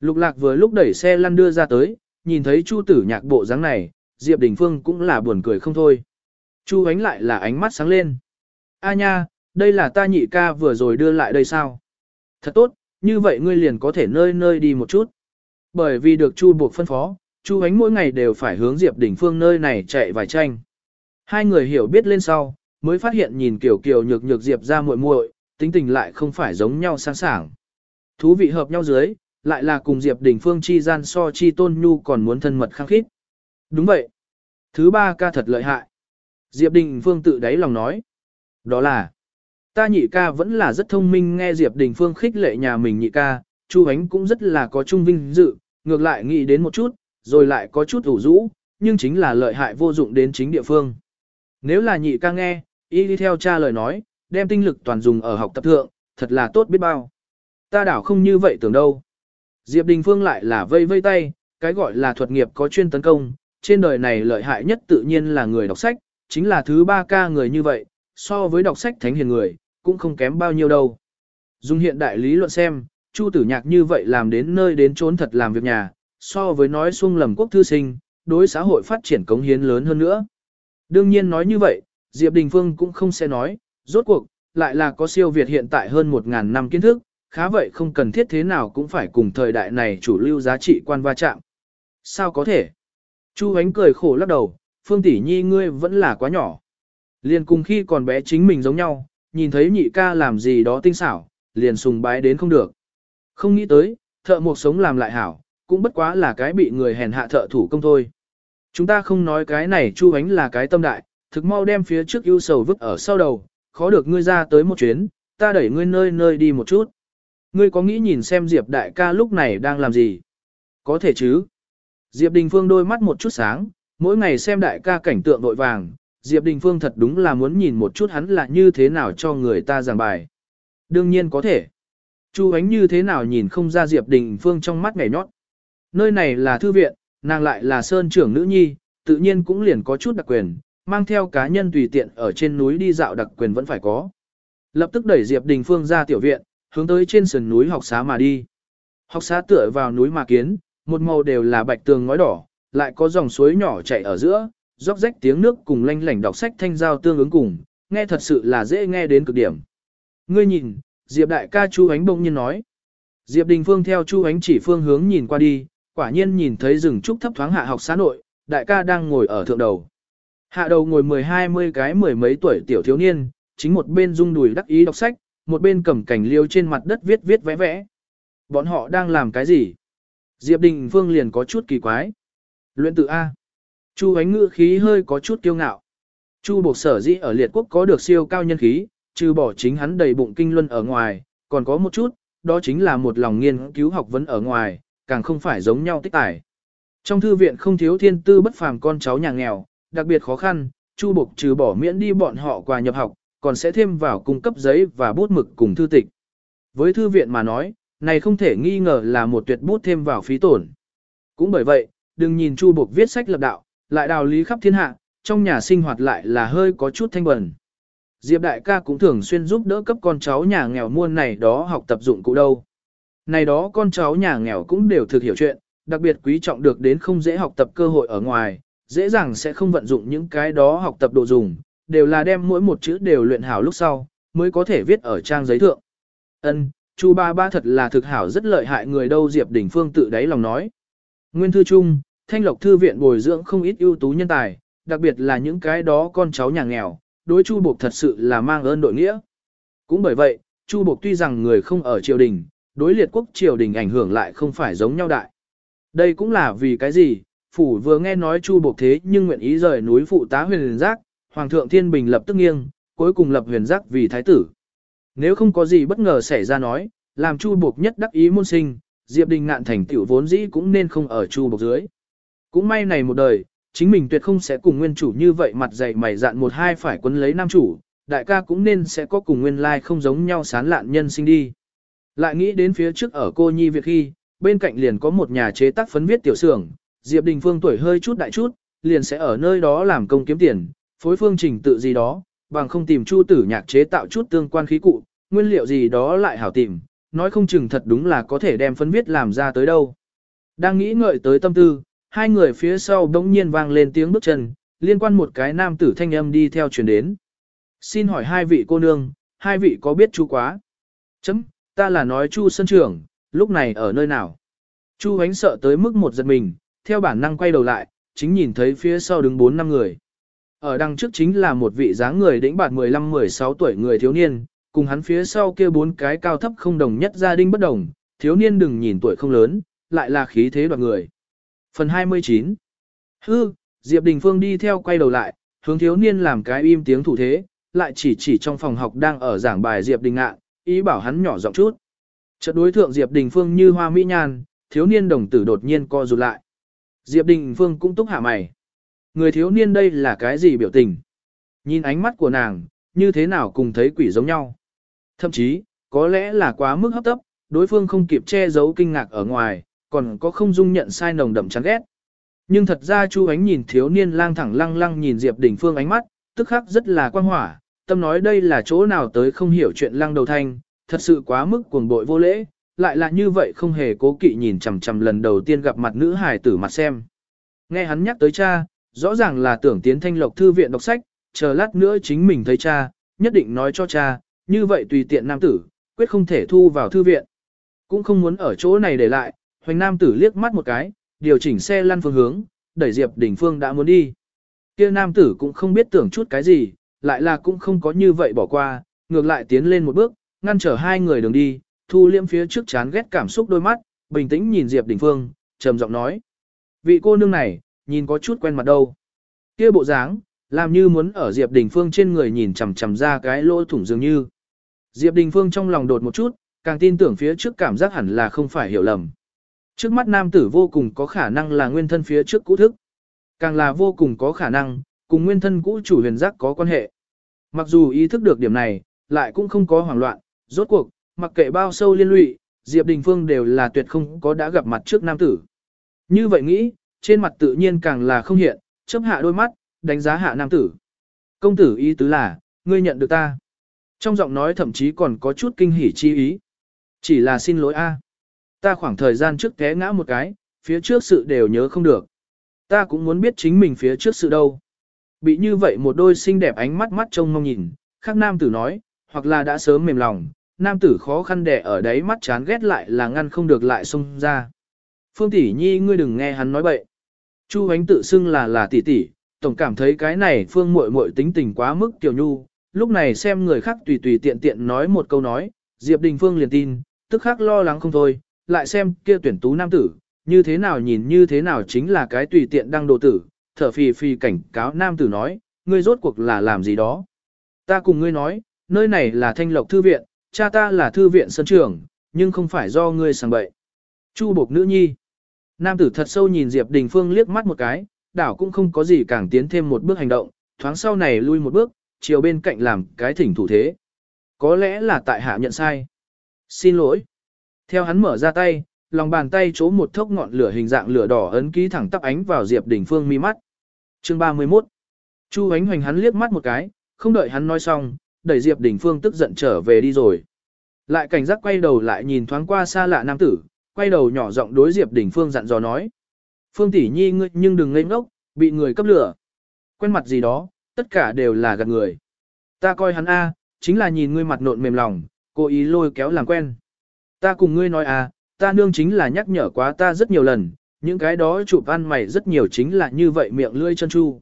Lục lạc vừa lúc đẩy xe lăn đưa ra tới, nhìn thấy Chu tử nhạc bộ dáng này, Diệp Đình Phương cũng là buồn cười không thôi. Chu ánh lại là ánh mắt sáng lên. A nha, đây là ta nhị ca vừa rồi đưa lại đây sao? Thật tốt, như vậy ngươi liền có thể nơi nơi đi một chút. Bởi vì được Chu buộc phân phó, Chu ánh mỗi ngày đều phải hướng Diệp Đình Phương nơi này chạy vài tranh. Hai người hiểu biết lên sau, mới phát hiện nhìn kiểu kiểu nhược nhược Diệp ra muội muội, tính tình lại không phải giống nhau sáng sảng. Thú vị hợp nhau dưới, lại là cùng Diệp Đình Phương chi gian so chi tôn nhu còn muốn thân mật khăng khít. Đúng vậy. Thứ ba ca thật lợi hại. Diệp Đình Phương tự đáy lòng nói. Đó là, ta nhị ca vẫn là rất thông minh nghe Diệp Đình Phương khích lệ nhà mình nhị ca, Chu Ánh cũng rất là có trung vinh dự, ngược lại nghĩ đến một chút, rồi lại có chút ủ rũ, nhưng chính là lợi hại vô dụng đến chính địa phương. Nếu là nhị ca nghe, y đi theo cha lời nói, đem tinh lực toàn dùng ở học tập thượng, thật là tốt biết bao. Ta đảo không như vậy tưởng đâu. Diệp Đình Phương lại là vây vây tay, cái gọi là thuật nghiệp có chuyên tấn công, trên đời này lợi hại nhất tự nhiên là người đọc sách, chính là thứ ba ca người như vậy, so với đọc sách thánh hiền người, cũng không kém bao nhiêu đâu. Dùng hiện đại lý luận xem, Chu tử nhạc như vậy làm đến nơi đến trốn thật làm việc nhà, so với nói xuông lầm quốc thư sinh, đối xã hội phát triển cống hiến lớn hơn nữa. Đương nhiên nói như vậy, Diệp Đình Phương cũng không sẽ nói, rốt cuộc, lại là có siêu việt hiện tại hơn 1.000 năm kiến thức, khá vậy không cần thiết thế nào cũng phải cùng thời đại này chủ lưu giá trị quan va chạm. Sao có thể? Chu ánh cười khổ lắc đầu, Phương Tỷ Nhi ngươi vẫn là quá nhỏ. Liền cùng khi còn bé chính mình giống nhau, nhìn thấy nhị ca làm gì đó tinh xảo, liền sùng bái đến không được. Không nghĩ tới, thợ một sống làm lại hảo, cũng bất quá là cái bị người hèn hạ thợ thủ công thôi. Chúng ta không nói cái này Chu ánh là cái tâm đại, thực mau đem phía trước ưu sầu vứt ở sau đầu, khó được ngươi ra tới một chuyến, ta đẩy ngươi nơi nơi đi một chút. Ngươi có nghĩ nhìn xem Diệp đại ca lúc này đang làm gì? Có thể chứ. Diệp Đình Phương đôi mắt một chút sáng, mỗi ngày xem đại ca cảnh tượng vội vàng, Diệp Đình Phương thật đúng là muốn nhìn một chút hắn là như thế nào cho người ta giảng bài. Đương nhiên có thể. Chu ánh như thế nào nhìn không ra Diệp Đình Phương trong mắt mẻ nhót. Nơi này là thư viện, nàng lại là sơn trưởng nữ nhi, tự nhiên cũng liền có chút đặc quyền, mang theo cá nhân tùy tiện ở trên núi đi dạo đặc quyền vẫn phải có. Lập tức đẩy Diệp Đình Phương ra tiểu viện, hướng tới trên sườn núi học xá mà đi. Học xá tựa vào núi mà kiến, một màu đều là bạch tường ngói đỏ, lại có dòng suối nhỏ chảy ở giữa, róc rách tiếng nước cùng lanh lảnh đọc sách thanh giao tương ứng cùng, nghe thật sự là dễ nghe đến cực điểm. Ngươi nhìn, Diệp đại ca Chu Ánh bỗng nhiên nói. Diệp Đình Phương theo Chu Ánh chỉ phương hướng nhìn qua đi, quả nhiên nhìn thấy rừng trúc thấp thoáng hạ học xá nội, đại ca đang ngồi ở thượng đầu. Hạ đầu ngồi mười hai mươi cái mười mấy tuổi tiểu thiếu niên, chính một bên rung đùi đắc ý đọc sách, một bên cầm cảnh liêu trên mặt đất viết viết vẽ vẽ. Bọn họ đang làm cái gì? Diệp Đình Phương liền có chút kỳ quái. Luyện tự A. Chu ánh ngữ khí hơi có chút kiêu ngạo. Chu buộc sở dĩ ở liệt quốc có được siêu cao nhân khí, trừ bỏ chính hắn đầy bụng kinh luân ở ngoài, còn có một chút, đó chính là một lòng nghiên cứu học vấn ở ngoài, càng không phải giống nhau tích tải. Trong thư viện không thiếu thiên tư bất phàm con cháu nhà nghèo, đặc biệt khó khăn, Chu buộc trừ bỏ miễn đi bọn họ quà nhập học, còn sẽ thêm vào cung cấp giấy và bút mực cùng thư tịch. Với thư viện mà nói, này không thể nghi ngờ là một tuyệt bút thêm vào phí tổn. Cũng bởi vậy, đừng nhìn Chu Bộc viết sách lập đạo, lại đào lý khắp thiên hạ, trong nhà sinh hoạt lại là hơi có chút thanh bẩn. Diệp đại ca cũng thường xuyên giúp đỡ cấp con cháu nhà nghèo muôn này đó học tập dụng cụ đâu. Này đó con cháu nhà nghèo cũng đều thực hiểu chuyện, đặc biệt quý trọng được đến không dễ học tập cơ hội ở ngoài, dễ dàng sẽ không vận dụng những cái đó học tập đồ dùng, đều là đem mỗi một chữ đều luyện hảo lúc sau, mới có thể viết ở trang giấy thượng. Ân, Chu ba ba thật là thực hảo rất lợi hại người đâu Diệp Đình Phương tự đáy lòng nói. Nguyên thư chung, Thanh Lộc Thư viện bồi dưỡng không ít ưu tú nhân tài, đặc biệt là những cái đó con cháu nhà nghèo, đối Chu Bộc thật sự là mang ơn đội nghĩa. Cũng bởi vậy, Chu Bộc tuy rằng người không ở triều đình, đối liệt quốc triều đình ảnh hưởng lại không phải giống nhau đại. Đây cũng là vì cái gì, phủ vừa nghe nói Chu Bộc thế nhưng nguyện ý rời núi phụ tá huyền giác, Hoàng thượng Thiên Bình lập tức nghiêng, cuối cùng lập huyền giác vì thái tử. Nếu không có gì bất ngờ xảy ra nói, làm Chu Bộc nhất đắc ý môn sinh, Diệp Đình ngạn thành tiểu vốn dĩ cũng nên không ở Chu Bộc dưới. Cũng may này một đời, chính mình tuyệt không sẽ cùng nguyên chủ như vậy mặt dày mày dạn một hai phải quấn lấy nam chủ, đại ca cũng nên sẽ có cùng nguyên lai like không giống nhau sán lạn nhân sinh đi. Lại nghĩ đến phía trước ở cô nhi việc khi, bên cạnh liền có một nhà chế tác phấn viết tiểu xưởng, Diệp Đình Phương tuổi hơi chút đại chút, liền sẽ ở nơi đó làm công kiếm tiền, phối phương trình tự gì đó, bằng không tìm chu tử nhạc chế tạo chút tương quan khí cụ, nguyên liệu gì đó lại hảo tìm, nói không chừng thật đúng là có thể đem phân viết làm ra tới đâu. Đang nghĩ ngợi tới tâm tư, hai người phía sau đống nhiên vang lên tiếng bước chân, liên quan một cái nam tử thanh âm đi theo truyền đến. Xin hỏi hai vị cô nương, hai vị có biết chu quá? Chấm, ta là nói chu sân trưởng, lúc này ở nơi nào? Chu ánh sợ tới mức một giật mình, theo bản năng quay đầu lại, chính nhìn thấy phía sau đứng bốn năm người. Ở đằng trước chính là một vị dáng người đĩnh bạt 15-16 tuổi người thiếu niên, cùng hắn phía sau kia bốn cái cao thấp không đồng nhất gia đình bất đồng, thiếu niên đừng nhìn tuổi không lớn, lại là khí thế đoạt người. Phần 29 Hư, Diệp Đình Phương đi theo quay đầu lại, hướng thiếu niên làm cái im tiếng thủ thế, lại chỉ chỉ trong phòng học đang ở giảng bài Diệp Đình Ngạn, ý bảo hắn nhỏ giọng chút. Chợt đối thượng Diệp Đình Phương như hoa mỹ nhan, thiếu niên đồng tử đột nhiên co rụt lại. Diệp Đình Phương cũng túc hạ mày. Người thiếu niên đây là cái gì biểu tình? Nhìn ánh mắt của nàng, như thế nào cùng thấy quỷ giống nhau? Thậm chí, có lẽ là quá mức hấp tấp, đối phương không kịp che giấu kinh ngạc ở ngoài, còn có không dung nhận sai nồng đậm chán ghét. Nhưng thật ra Chu Ánh nhìn thiếu niên lang thẳng lăng lăng nhìn Diệp Đình Phương ánh mắt, tức khắc rất là quan hỏa, tâm nói đây là chỗ nào tới không hiểu chuyện lăng đầu thanh, thật sự quá mức cuồng bội vô lễ, lại là như vậy không hề cố kỵ nhìn chằm chằm lần đầu tiên gặp mặt nữ hài tử mặt xem. Nghe hắn nhắc tới cha, rõ ràng là tưởng tiến thanh lộc thư viện đọc sách, chờ lát nữa chính mình thấy cha, nhất định nói cho cha, như vậy tùy tiện nam tử, quyết không thể thu vào thư viện. Cũng không muốn ở chỗ này để lại, hoành nam tử liếc mắt một cái, điều chỉnh xe lăn phương hướng, đẩy Diệp Đình Phương đã muốn đi. Kia nam tử cũng không biết tưởng chút cái gì, lại là cũng không có như vậy bỏ qua, ngược lại tiến lên một bước, ngăn trở hai người đường đi, thu liêm phía trước chán ghét cảm xúc đôi mắt, bình tĩnh nhìn Diệp Đình Phương, trầm giọng nói. Vị cô nương này, nhìn có chút quen mặt đâu. Kia bộ dáng, làm như muốn ở Diệp Đình Phương trên người nhìn chằm chằm ra cái lỗ thủng dường như. Diệp Đình Phương trong lòng đột một chút, càng tin tưởng phía trước cảm giác hẳn là không phải hiểu lầm. Trước mắt nam tử vô cùng có khả năng là nguyên thân phía trước cũ thức. Càng là vô cùng có khả năng, cùng nguyên thân cũ chủ huyền giác có quan hệ. Mặc dù ý thức được điểm này, lại cũng không có hoảng loạn, rốt cuộc, mặc kệ bao sâu liên lụy, Diệp Đình Phương đều là tuyệt không có đã gặp mặt trước nam tử. Như vậy nghĩ, trên mặt tự nhiên càng là không hiện, chấp hạ đôi mắt, đánh giá hạ nam tử. Công tử ý tứ là, ngươi nhận được ta. Trong giọng nói thậm chí còn có chút kinh hỉ chi ý. Chỉ là xin lỗi a, Ta khoảng thời gian trước té ngã một cái, phía trước sự đều nhớ không được. Ta cũng muốn biết chính mình phía trước sự đâu. Bị như vậy một đôi xinh đẹp ánh mắt mắt trông mong nhìn, khác nam tử nói, hoặc là đã sớm mềm lòng, nam tử khó khăn đẻ ở đấy mắt chán ghét lại là ngăn không được lại xông ra. Phương tỷ nhi ngươi đừng nghe hắn nói bậy. Chu Hánh tự xưng là là tỷ tỷ, tổng cảm thấy cái này phương muội muội tính tình quá mức tiểu nhu, lúc này xem người khác tùy tùy tiện tiện nói một câu nói, Diệp Đình Phương liền tin, tức khắc lo lắng không thôi, lại xem kia tuyển tú nam tử, như thế nào nhìn như thế nào chính là cái tùy tiện đăng đồ tử, thở phì phì cảnh cáo nam tử nói, ngươi rốt cuộc là làm gì đó. Ta cùng ngươi nói, nơi này là thanh lộc thư viện, cha ta là thư viện sân trưởng, nhưng không phải do ngươi sang bậy. Chu bộc nữ nhi. Nam tử thật sâu nhìn Diệp Đình Phương liếc mắt một cái, đảo cũng không có gì càng tiến thêm một bước hành động, thoáng sau này lui một bước, chiều bên cạnh làm cái thỉnh thủ thế. Có lẽ là tại hạ nhận sai. Xin lỗi. Theo hắn mở ra tay, lòng bàn tay chỗ một thốc ngọn lửa hình dạng lửa đỏ ấn ký thẳng tắp ánh vào Diệp Đình Phương mi mắt. Chương 31. Chu Ánh Hoành hắn liếc mắt một cái, không đợi hắn nói xong, đẩy Diệp Đình Phương tức giận trở về đi rồi. Lại cảnh giác quay đầu lại nhìn thoáng qua xa lạ nam tử, quay đầu nhỏ giọng đối Diệp Đình Phương dặn dò nói. Phương tỷ nhi ngươi nhưng đừng ngây ngốc, bị người cấp lửa. Quen mặt gì đó, tất cả đều là gạt người. Ta coi hắn A, chính là nhìn ngươi mặt nộn mềm lòng, cố ý lôi kéo làm quen. Ta cùng ngươi nói à, ta nương chính là nhắc nhở quá ta rất nhiều lần, những cái đó chụp ăn mày rất nhiều chính là như vậy miệng lưỡi chân chu.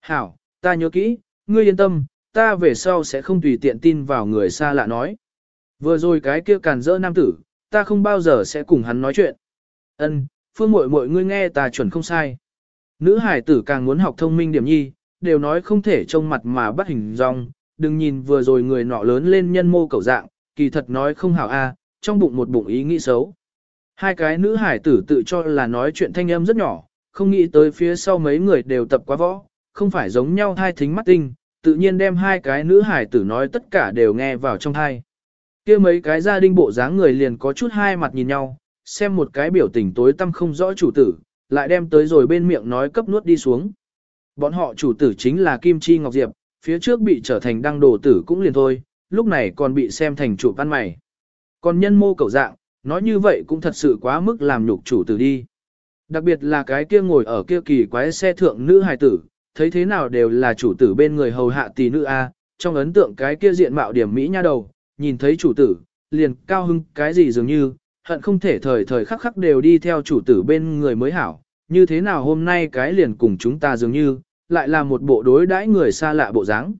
Hảo, ta nhớ kỹ, ngươi yên tâm, ta về sau sẽ không tùy tiện tin vào người xa lạ nói. Vừa rồi cái kia càn rỡ nam tử, ta không bao giờ sẽ cùng hắn nói chuyện. Ân, phương muội muội ngươi nghe ta chuẩn không sai. Nữ hải tử càng muốn học thông minh điểm nhi, đều nói không thể trông mặt mà bắt hình dong, đừng nhìn vừa rồi người nọ lớn lên nhân mô cầu dạng, kỳ thật nói không hảo a, trong bụng một bụng ý nghĩ xấu. Hai cái nữ hải tử tự cho là nói chuyện thanh âm rất nhỏ, không nghĩ tới phía sau mấy người đều tập quá võ, không phải giống nhau hai thính mắt tinh, tự nhiên đem hai cái nữ hải tử nói tất cả đều nghe vào trong thai kia mấy cái gia đình bộ dáng người liền có chút hai mặt nhìn nhau, xem một cái biểu tình tối tâm không rõ chủ tử, lại đem tới rồi bên miệng nói cấp nuốt đi xuống. Bọn họ chủ tử chính là Kim Chi Ngọc Diệp, phía trước bị trở thành đăng đồ tử cũng liền thôi, lúc này còn bị xem thành chủ văn mày. Còn nhân mô cầu dạng, nói như vậy cũng thật sự quá mức làm nhục chủ tử đi. Đặc biệt là cái kia ngồi ở kia kỳ quái xe thượng nữ hài tử, thấy thế nào đều là chủ tử bên người hầu hạ tỷ nữ A, trong ấn tượng cái kia diện mạo điểm mỹ nha đầu, nhìn thấy chủ tử, liền cao hưng cái gì dường như, hận không thể thời thời khắc khắc đều đi theo chủ tử bên người mới hảo, như thế nào hôm nay cái liền cùng chúng ta dường như, lại là một bộ đối đãi người xa lạ bộ dáng.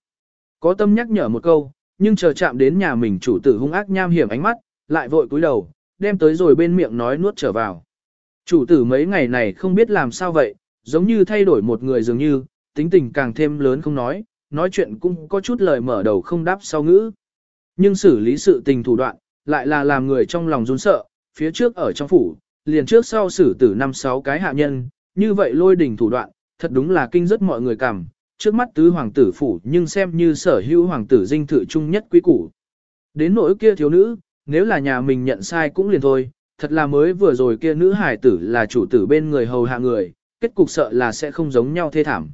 Có tâm nhắc nhở một câu, nhưng chờ chạm đến nhà mình chủ tử hung ác nham hiểm ánh mắt, lại vội cúi đầu, đem tới rồi bên miệng nói nuốt trở vào. Chủ tử mấy ngày này không biết làm sao vậy, giống như thay đổi một người dường như, tính tình càng thêm lớn không nói, nói chuyện cũng có chút lời mở đầu không đáp sau ngữ. Nhưng xử lý sự tình thủ đoạn, lại là làm người trong lòng run sợ, phía trước ở trong phủ, liền trước sau xử tử năm sáu cái hạ nhân, như vậy lôi đỉnh thủ đoạn, thật đúng là kinh rất mọi người cảm, trước mắt tứ hoàng tử phủ nhưng xem như sở hữu hoàng tử dinh thự chung nhất quý củ. Đến nỗi kia thiếu nữ, nếu là nhà mình nhận sai cũng liền thôi, thật là mới vừa rồi kia nữ hải tử là chủ tử bên người hầu hạ người, kết cục sợ là sẽ không giống nhau thê thảm.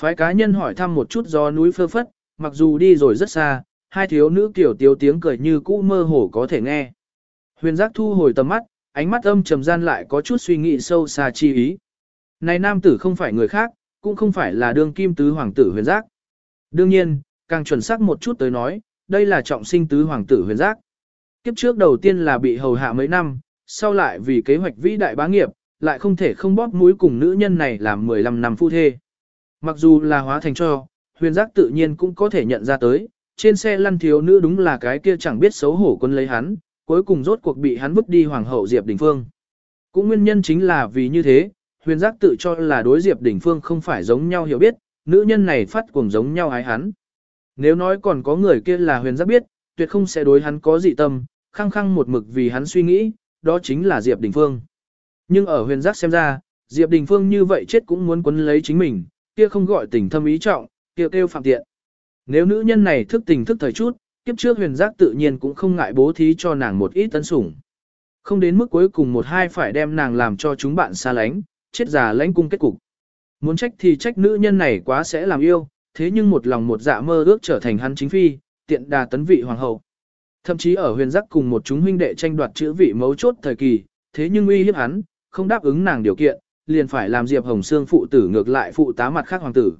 Phái cá nhân hỏi thăm một chút do núi phơ phất, mặc dù đi rồi rất xa, hai thiếu nữ kiểu tiếu tiếng cười như cũ mơ hồ có thể nghe. Huyền giác thu hồi tầm mắt, ánh mắt âm trầm gian lại có chút suy nghĩ sâu xa chi ý. Này nam tử không phải người khác, cũng không phải là đương kim tứ hoàng tử huyền giác. Đương nhiên, càng chuẩn xác một chút tới nói, đây là trọng sinh tứ hoàng tử huyền giác. Kiếp trước đầu tiên là bị hầu hạ mấy năm, sau lại vì kế hoạch vĩ đại bá nghiệp, lại không thể không bóp mũi cùng nữ nhân này làm 15 năm phu thê. Mặc dù là hóa thành cho, huyền giác tự nhiên cũng có thể nhận ra tới, trên xe lăn thiếu nữ đúng là cái kia chẳng biết xấu hổ quân lấy hắn, cuối cùng rốt cuộc bị hắn vứt đi hoàng hậu Diệp Đình Phương. Cũng nguyên nhân chính là vì như thế, huyền giác tự cho là đối Diệp Đình Phương không phải giống nhau hiểu biết, nữ nhân này phát cùng giống nhau ái hắn. Nếu nói còn có người kia là huyền giác biết, tuyệt không sẽ đối hắn có dị tâm, khăng khăng một mực vì hắn suy nghĩ, đó chính là Diệp Đình Phương. Nhưng ở huyền giác xem ra, Diệp Đình Phương như vậy chết cũng muốn quấn lấy chính mình, kia không gọi tình thâm ý trọng, kia kêu phạm tiện. Nếu nữ nhân này thức tình thức thời chút, kiếp trước huyền giác tự nhiên cũng không ngại bố thí cho nàng một ít tân sủng. Không đến mức cuối cùng một hai phải đem nàng làm cho chúng bạn xa lánh, chết già lãnh cung kết cục. Muốn trách thì trách nữ nhân này quá sẽ làm yêu, thế nhưng một lòng một dạ mơ ước trở thành hắn chính phi, tiện đà tấn vị hoàng hậu. Thậm chí ở huyền giác cùng một chúng huynh đệ tranh đoạt chữ vị mấu chốt thời kỳ, thế nhưng uy hiếp hắn, không đáp ứng nàng điều kiện, liền phải làm Diệp Hồng Sương phụ tử ngược lại phụ tá mặt khác hoàng tử.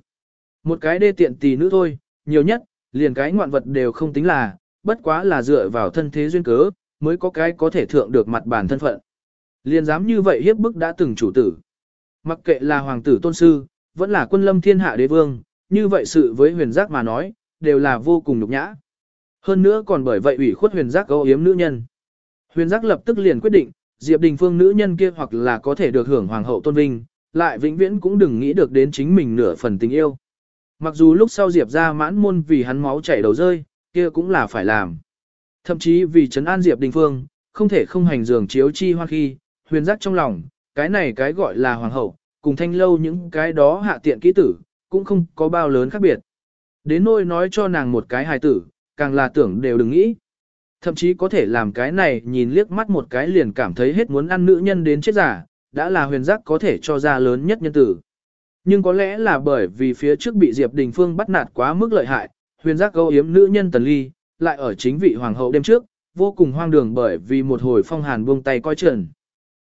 Một cái đê tiện tì nữ thôi, nhiều nhất, liền cái ngoạn vật đều không tính là, bất quá là dựa vào thân thế duyên cớ, mới có cái có thể thượng được mặt bản thân phận. Liền dám như vậy hiếp bức đã từng chủ tử. Mặc kệ là hoàng tử tôn sư, vẫn là quân lâm thiên hạ đế vương, như vậy sự với huyền giác mà nói, đều là vô cùng nhục nhã. Hơn nữa còn bởi vậy ủy khuất huyền giác âu yếm nữ nhân. Huyền giác lập tức liền quyết định, Diệp Đình Phương nữ nhân kia hoặc là có thể được hưởng hoàng hậu tôn vinh, lại vĩnh viễn cũng đừng nghĩ được đến chính mình nửa phần tình yêu. Mặc dù lúc sau Diệp ra mãn môn vì hắn máu chảy đầu rơi, kia cũng là phải làm. Thậm chí vì trấn an Diệp Đình Phương, không thể không hành dường chiếu chi hoa khi, huyền giác trong lòng, cái này cái gọi là hoàng hậu, cùng thanh lâu những cái đó hạ tiện kỹ tử, cũng không có bao lớn khác biệt. Đến nôi nói cho nàng một cái hài tử, càng là tưởng đều đừng nghĩ. Thậm chí có thể làm cái này nhìn liếc mắt một cái liền cảm thấy hết muốn ăn nữ nhân đến chết giả, đã là huyền giác có thể cho ra lớn nhất nhân tử. Nhưng có lẽ là bởi vì phía trước bị Diệp Đình Phương bắt nạt quá mức lợi hại, huyền giác câu yếm nữ nhân tần ly, lại ở chính vị hoàng hậu đêm trước, vô cùng hoang đường bởi vì một hồi phong hàn buông tay coi trần.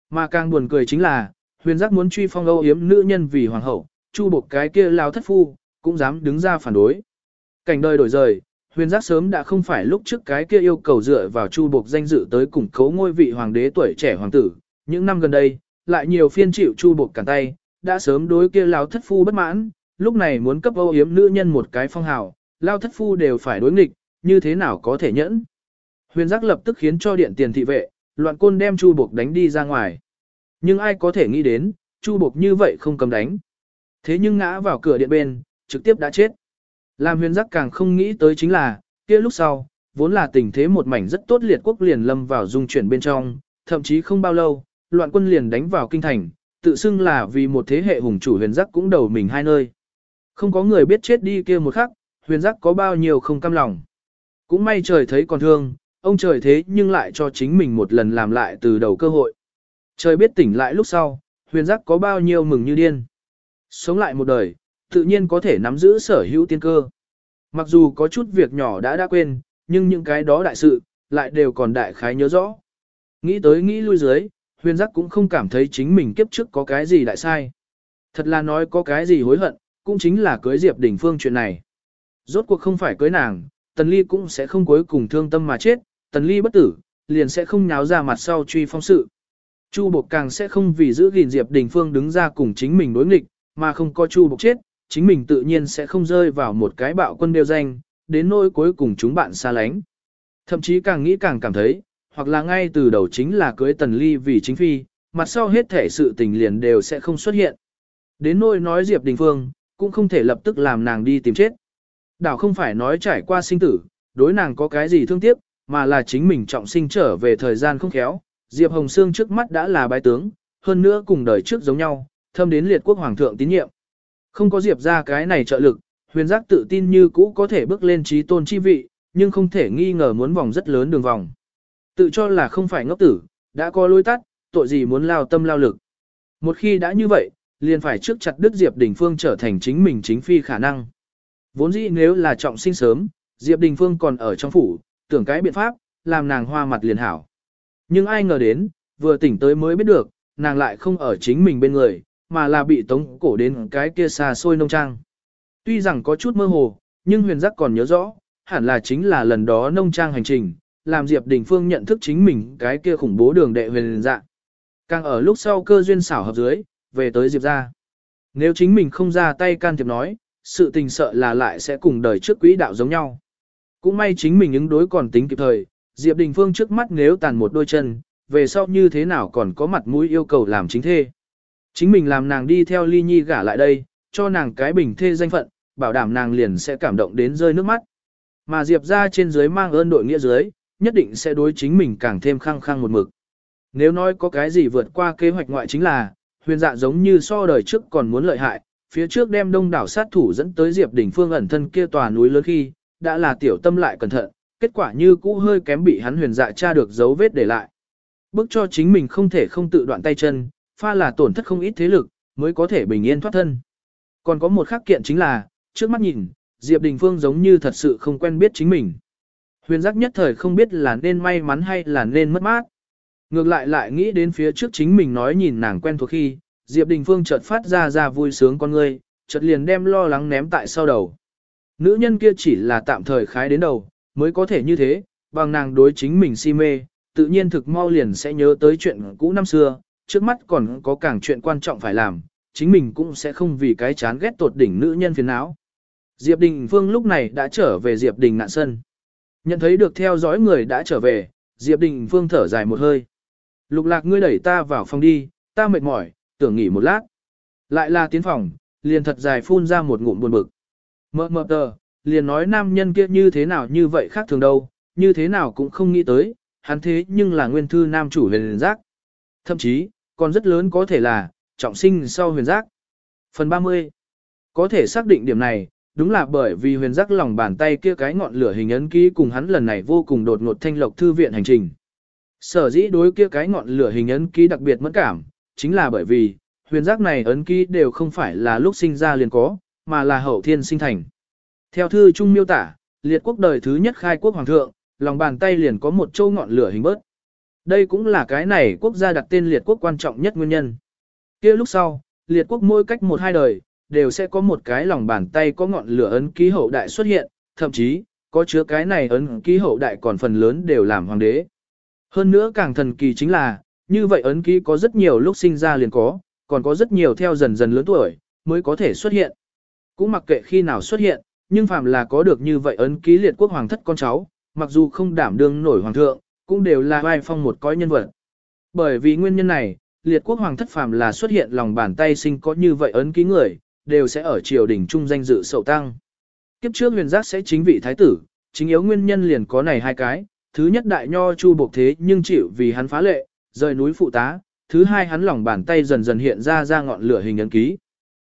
Mà càng buồn cười chính là, huyền giác muốn truy phong âu yếm nữ nhân vì hoàng hậu, chu buộc cái kia lao thất phu, cũng dám đứng ra phản đối. Cảnh đời đổi rời, huyền giác sớm đã không phải lúc trước cái kia yêu cầu dựa vào chu buộc danh dự tới củng cố ngôi vị hoàng đế tuổi trẻ hoàng tử. Những năm gần đây, lại nhiều phiên chịu chu buộc cản tay, đã sớm đối kia lao thất phu bất mãn, lúc này muốn cấp âu yếm nữ nhân một cái phong hào, lao thất phu đều phải đối nghịch, như thế nào có thể nhẫn. Huyền giác lập tức khiến cho điện tiền thị vệ, loạn côn đem chu buộc đánh đi ra ngoài. Nhưng ai có thể nghĩ đến, chu buộc như vậy không cầm đánh. Thế nhưng ngã vào cửa điện bên, trực tiếp đã chết. Làm huyền giác càng không nghĩ tới chính là, kia lúc sau, vốn là tình thế một mảnh rất tốt liệt quốc liền lâm vào dung chuyển bên trong, thậm chí không bao lâu, loạn quân liền đánh vào kinh thành, tự xưng là vì một thế hệ hùng chủ huyền giác cũng đầu mình hai nơi. Không có người biết chết đi kia một khắc, huyền giác có bao nhiêu không cam lòng. Cũng may trời thấy còn thương, ông trời thế nhưng lại cho chính mình một lần làm lại từ đầu cơ hội. Trời biết tỉnh lại lúc sau, huyền giác có bao nhiêu mừng như điên. Sống lại một đời, tự nhiên có thể nắm giữ sở hữu tiên cơ. Mặc dù có chút việc nhỏ đã đã quên, nhưng những cái đó đại sự, lại đều còn đại khái nhớ rõ. Nghĩ tới nghĩ lui dưới, huyền giác cũng không cảm thấy chính mình kiếp trước có cái gì đại sai. Thật là nói có cái gì hối hận, cũng chính là cưới Diệp Đình Phương chuyện này. Rốt cuộc không phải cưới nàng, Tần Ly cũng sẽ không cuối cùng thương tâm mà chết, Tần Ly bất tử, liền sẽ không nháo ra mặt sau truy phong sự. Chu Bộc càng sẽ không vì giữ gìn Diệp Đình Phương đứng ra cùng chính mình đối nghịch, mà không có Chu Bộc chết, chính mình tự nhiên sẽ không rơi vào một cái bạo quân đều danh, đến nỗi cuối cùng chúng bạn xa lánh. Thậm chí càng nghĩ càng cảm thấy, hoặc là ngay từ đầu chính là cưới Tần Ly vì chính phi, mặt sau hết thể sự tình liền đều sẽ không xuất hiện. Đến nỗi nói Diệp Đình Phương, cũng không thể lập tức làm nàng đi tìm chết. Đảo không phải nói trải qua sinh tử, đối nàng có cái gì thương tiếc, mà là chính mình trọng sinh trở về thời gian không khéo, Diệp Hồng Sương trước mắt đã là bái tướng, hơn nữa cùng đời trước giống nhau, thâm đến liệt quốc hoàng thượng tín nhiệm. Không có Diệp ra cái này trợ lực, huyền giác tự tin như cũ có thể bước lên trí tôn chi vị, nhưng không thể nghi ngờ muốn vòng rất lớn đường vòng. Tự cho là không phải ngốc tử, đã có lối tắt, tội gì muốn lao tâm lao lực. Một khi đã như vậy, liền phải trước chặt đứt Diệp Đình Phương trở thành chính mình chính phi khả năng. Vốn dĩ nếu là trọng sinh sớm, Diệp Đình Phương còn ở trong phủ, tưởng cái biện pháp, làm nàng hoa mặt liền hảo. Nhưng ai ngờ đến, vừa tỉnh tới mới biết được, nàng lại không ở chính mình bên người, mà là bị tống cổ đến cái kia xa xôi nông trang. Tuy rằng có chút mơ hồ, nhưng huyền giác còn nhớ rõ, hẳn là chính là lần đó nông trang hành trình, làm Diệp Đình Phương nhận thức chính mình cái kia khủng bố đường đệ huyền dạng. Càng ở lúc sau cơ duyên xảo hợp dưới, về tới Diệp ra. Nếu chính mình không ra tay can thiệp nói, sự tình sợ là lại sẽ cùng đời trước quỹ đạo giống nhau. Cũng may chính mình ứng đối còn tính kịp thời, Diệp Đình Phương trước mắt nếu tàn một đôi chân, về sau như thế nào còn có mặt mũi yêu cầu làm chính thê. Chính mình làm nàng đi theo ly nhi gả lại đây, cho nàng cái bình thê danh phận, bảo đảm nàng liền sẽ cảm động đến rơi nước mắt. Mà Diệp ra trên dưới mang ơn đội nghĩa dưới, nhất định sẽ đối chính mình càng thêm khăng khăng một mực. Nếu nói có cái gì vượt qua kế hoạch ngoại chính là, huyền dạ giống như so đời trước còn muốn lợi hại, phía trước đem đông đảo sát thủ dẫn tới Diệp đỉnh phương ẩn thân kia tòa núi lớn khi, đã là tiểu tâm lại cẩn thận, kết quả như cũ hơi kém bị hắn huyền dạ tra được dấu vết để lại. Bức cho chính mình không thể không tự đoạn tay chân, pha là tổn thất không ít thế lực, mới có thể bình yên thoát thân. Còn có một khắc kiện chính là, trước mắt nhìn, Diệp Đình Phương giống như thật sự không quen biết chính mình. Huyền giác nhất thời không biết là nên may mắn hay là nên mất mát. Ngược lại lại nghĩ đến phía trước chính mình nói nhìn nàng quen thuộc khi, Diệp Đình Phương chợt phát ra ra vui sướng con ngươi, chợt liền đem lo lắng ném tại sau đầu. Nữ nhân kia chỉ là tạm thời khái đến đầu, mới có thể như thế, bằng nàng đối chính mình si mê, tự nhiên thực mau liền sẽ nhớ tới chuyện cũ năm xưa, trước mắt còn có càng chuyện quan trọng phải làm, chính mình cũng sẽ không vì cái chán ghét tột đỉnh nữ nhân phiền não. Diệp Đình Phương lúc này đã trở về Diệp Đình nạn sân. Nhận thấy được theo dõi người đã trở về, Diệp Đình Phương thở dài một hơi. Lục lạc ngươi đẩy ta vào phòng đi, ta mệt mỏi, tưởng nghỉ một lát. Lại là tiến phòng, liền thật dài phun ra một ngụm buồn bực. Mơ mơ tờ, liền nói nam nhân kia như thế nào như vậy khác thường đâu, như thế nào cũng không nghĩ tới, hắn thế nhưng là nguyên thư nam chủ huyền giác. Thậm chí, còn rất lớn có thể là, trọng sinh sau huyền giác. Phần 30. Có thể xác định điểm này, đúng là bởi vì huyền giác lòng bàn tay kia cái ngọn lửa hình ấn ký cùng hắn lần này vô cùng đột ngột thanh lộc thư viện hành trình. Sở dĩ đối kia cái ngọn lửa hình ấn ký đặc biệt mất cảm, chính là bởi vì, huyền giác này ấn ký đều không phải là lúc sinh ra liền có, mà là hậu thiên sinh thành. Theo thư trung miêu tả, liệt quốc đời thứ nhất khai quốc hoàng thượng, lòng bàn tay liền có một châu ngọn lửa hình bớt. Đây cũng là cái này quốc gia đặt tên liệt quốc quan trọng nhất nguyên nhân. kia lúc sau, liệt quốc mỗi cách một hai đời, đều sẽ có một cái lòng bàn tay có ngọn lửa ấn ký hậu đại xuất hiện, thậm chí, có chứa cái này ấn ký hậu đại còn phần lớn đều làm hoàng đế. Hơn nữa càng thần kỳ chính là, như vậy ấn ký có rất nhiều lúc sinh ra liền có, còn có rất nhiều theo dần dần lớn tuổi, mới có thể xuất hiện. Cũng mặc kệ khi nào xuất hiện, nhưng phàm là có được như vậy ấn ký liệt quốc hoàng thất con cháu, mặc dù không đảm đương nổi hoàng thượng, cũng đều là vai phong một cõi nhân vật. Bởi vì nguyên nhân này, liệt quốc hoàng thất phàm là xuất hiện lòng bàn tay sinh có như vậy ấn ký người, đều sẽ ở triều đình trung danh dự sậu tăng. Kiếp trước huyền giác sẽ chính vị thái tử, chính yếu nguyên nhân liền có này hai cái, thứ nhất đại nho chu buộc thế nhưng chịu vì hắn phá lệ, rời núi phụ tá, thứ hai hắn lòng bàn tay dần dần hiện ra ra ngọn lửa hình ấn ký.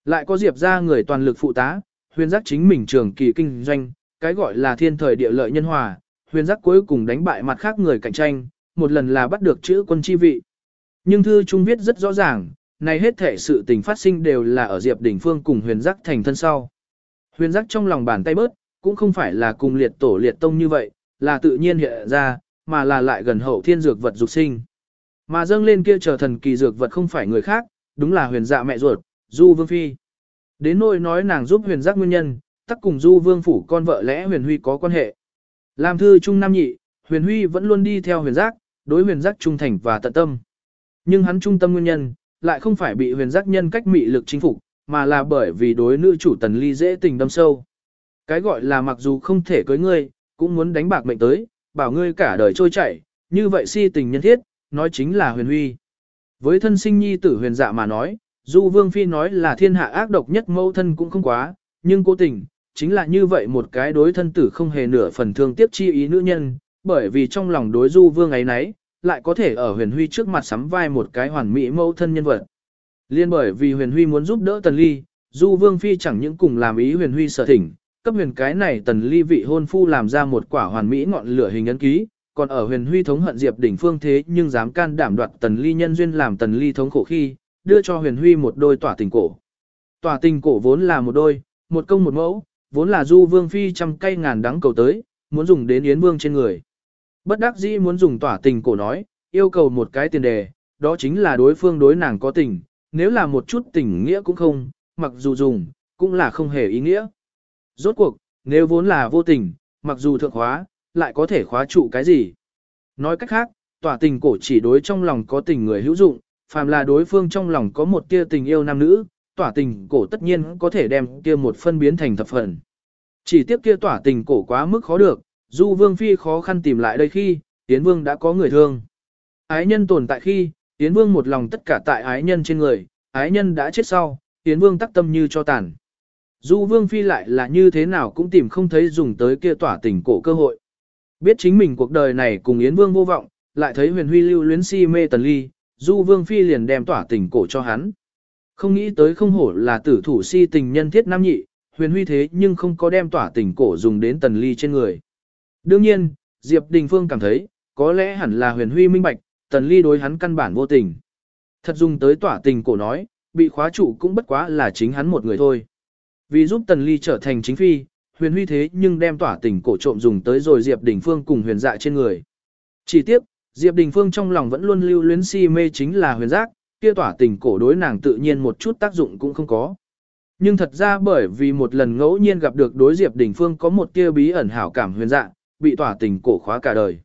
Lại có diệp ra người toàn lực phụ tá, huyền giác chính mình trường kỳ kinh doanh, cái gọi là thiên thời địa lợi nhân hòa, huyền giác cuối cùng đánh bại mặt khác người cạnh tranh, một lần là bắt được chữ quân chi vị. Nhưng thư trung viết rất rõ ràng, này hết thể sự tình phát sinh đều là ở Diệp Đỉnh Phương cùng huyền giác thành thân sau. Huyền giác trong lòng bàn tay bớt, cũng không phải là cùng liệt tổ liệt tông như vậy, là tự nhiên hiện ra, mà là lại gần hậu thiên dược vật dục sinh. Mà dâng lên kia chờ thần kỳ dược vật không phải người khác, đúng là huyền dạ mẹ ruột, Du Vương Phi. Đến nỗi nói nàng giúp huyền giác nguyên nhân, tắc cùng Du Vương Phủ con vợ lẽ huyền huy có quan hệ. Làm thư trung nam nhị, huyền huy vẫn luôn đi theo huyền giác, đối huyền giác trung thành và tận tâm. Nhưng hắn trung tâm nguyên nhân, lại không phải bị huyền giác nhân cách mị lực chính phục, mà là bởi vì đối nữ chủ tần ly dễ tình đâm sâu. Cái gọi là mặc dù không thể cưới ngươi, cũng muốn đánh bạc mệnh tới, bảo ngươi cả đời trôi chảy, như vậy si tình nhân thiết, nói chính là huyền huy. Với thân sinh nhi tử huyền dạ mà nói, dù vương phi nói là thiên hạ ác độc nhất mẫu thân cũng không quá, nhưng cố tình, chính là như vậy một cái đối thân tử không hề nửa phần thương tiếc chi ý nữ nhân, bởi vì trong lòng đối du vương ấy nấy, lại có thể ở huyền huy trước mặt sắm vai một cái hoàn mỹ mẫu thân nhân vật. Liên bởi vì huyền huy muốn giúp đỡ tần ly, du vương phi chẳng những cùng làm ý huyền huy sở thỉnh, cấp huyền cái này tần ly vị hôn phu làm ra một quả hoàn mỹ ngọn lửa hình ấn ký, còn ở huyền huy thống hận diệp đỉnh phương thế nhưng dám can đảm đoạt tần ly nhân duyên làm tần ly thống khổ khi, đưa cho huyền huy một đôi tỏa tình cổ. Tỏa tình cổ vốn là một đôi, một công một mẫu, vốn là du vương phi trăm cây ngàn đắng cầu tới, muốn dùng đến yến vương trên người. Bất đắc dĩ muốn dùng tỏa tình cổ nói, yêu cầu một cái tiền đề, đó chính là đối phương đối nàng có tình, nếu là một chút tình nghĩa cũng không, mặc dù dùng, cũng là không hề ý nghĩa. Rốt cuộc, nếu vốn là vô tình, mặc dù thượng khóa, lại có thể khóa trụ cái gì. Nói cách khác, tỏa tình cổ chỉ đối trong lòng có tình người hữu dụng, phàm là đối phương trong lòng có một tia tình yêu nam nữ, tỏa tình cổ tất nhiên có thể đem kia một phân biến thành thập phần. Chỉ tiếp kia tỏa tình cổ quá mức khó được, dù vương phi khó khăn tìm lại đây khi, Yến Vương đã có người thương. Ái nhân tồn tại khi, Yến Vương một lòng tất cả tại ái nhân trên người, ái nhân đã chết sau, Yến Vương tắc tâm như cho tàn. Du Vương Phi lại là như thế nào cũng tìm không thấy dùng tới kia tỏa tình cổ cơ hội. Biết chính mình cuộc đời này cùng Yến Vương vô vọng, lại thấy huyền huy lưu luyến si mê tần ly, Du Vương Phi liền đem tỏa tình cổ cho hắn. Không nghĩ tới không hổ là tử thủ si tình nhân thiết nam nhị, huyền huy thế nhưng không có đem tỏa tình cổ dùng đến tần ly trên người. Đương nhiên, Diệp Đình Phương cảm thấy, có lẽ hẳn là huyền huy minh bạch, tần ly đối hắn căn bản vô tình. Thật dùng tới tỏa tình cổ nói, bị khóa trụ cũng bất quá là chính hắn một người thôi. Vì giúp tần ly trở thành chính phi, huyền huy thế nhưng đem tỏa tình cổ trộm dùng tới rồi Diệp Đình Phương cùng huyền dạ trên người. Chỉ tiếp, Diệp Đình Phương trong lòng vẫn luôn lưu luyến si mê chính là huyền giác, kia tỏa tình cổ đối nàng tự nhiên một chút tác dụng cũng không có. Nhưng thật ra bởi vì một lần ngẫu nhiên gặp được đối Diệp Đình Phương có một tia bí ẩn hảo cảm huyền dạ, bị tỏa tình cổ khóa cả đời.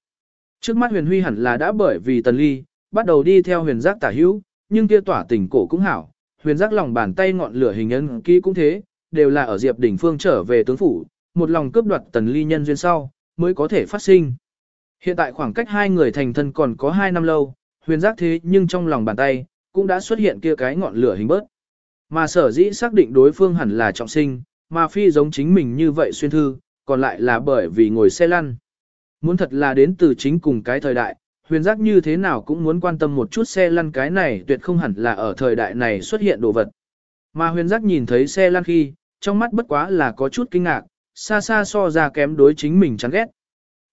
Trước mắt huyền huy hẳn là đã bởi vì tần ly, bắt đầu đi theo huyền giác tả hữu, nhưng kia tỏa tình cổ cũng hảo, huyền giác lòng bàn tay ngọn lửa hình ấn ký cũng thế, đều là ở Diệp Đình Phương trở về tướng phủ, một lòng cướp đoạt tần ly nhân duyên sau, mới có thể phát sinh. Hiện tại khoảng cách hai người thành thân còn có hai năm lâu, huyền giác thế nhưng trong lòng bàn tay, cũng đã xuất hiện kia cái ngọn lửa hình bớt. Mà sở dĩ xác định đối phương hẳn là trọng sinh, mà phi giống chính mình như vậy xuyên thư, còn lại là bởi vì ngồi xe lăn. Muốn thật là đến từ chính cùng cái thời đại, huyền giác như thế nào cũng muốn quan tâm một chút xe lăn cái này tuyệt không hẳn là ở thời đại này xuất hiện đồ vật. Mà huyền giác nhìn thấy xe lăn khi, trong mắt bất quá là có chút kinh ngạc, xa xa so ra kém đối chính mình chán ghét.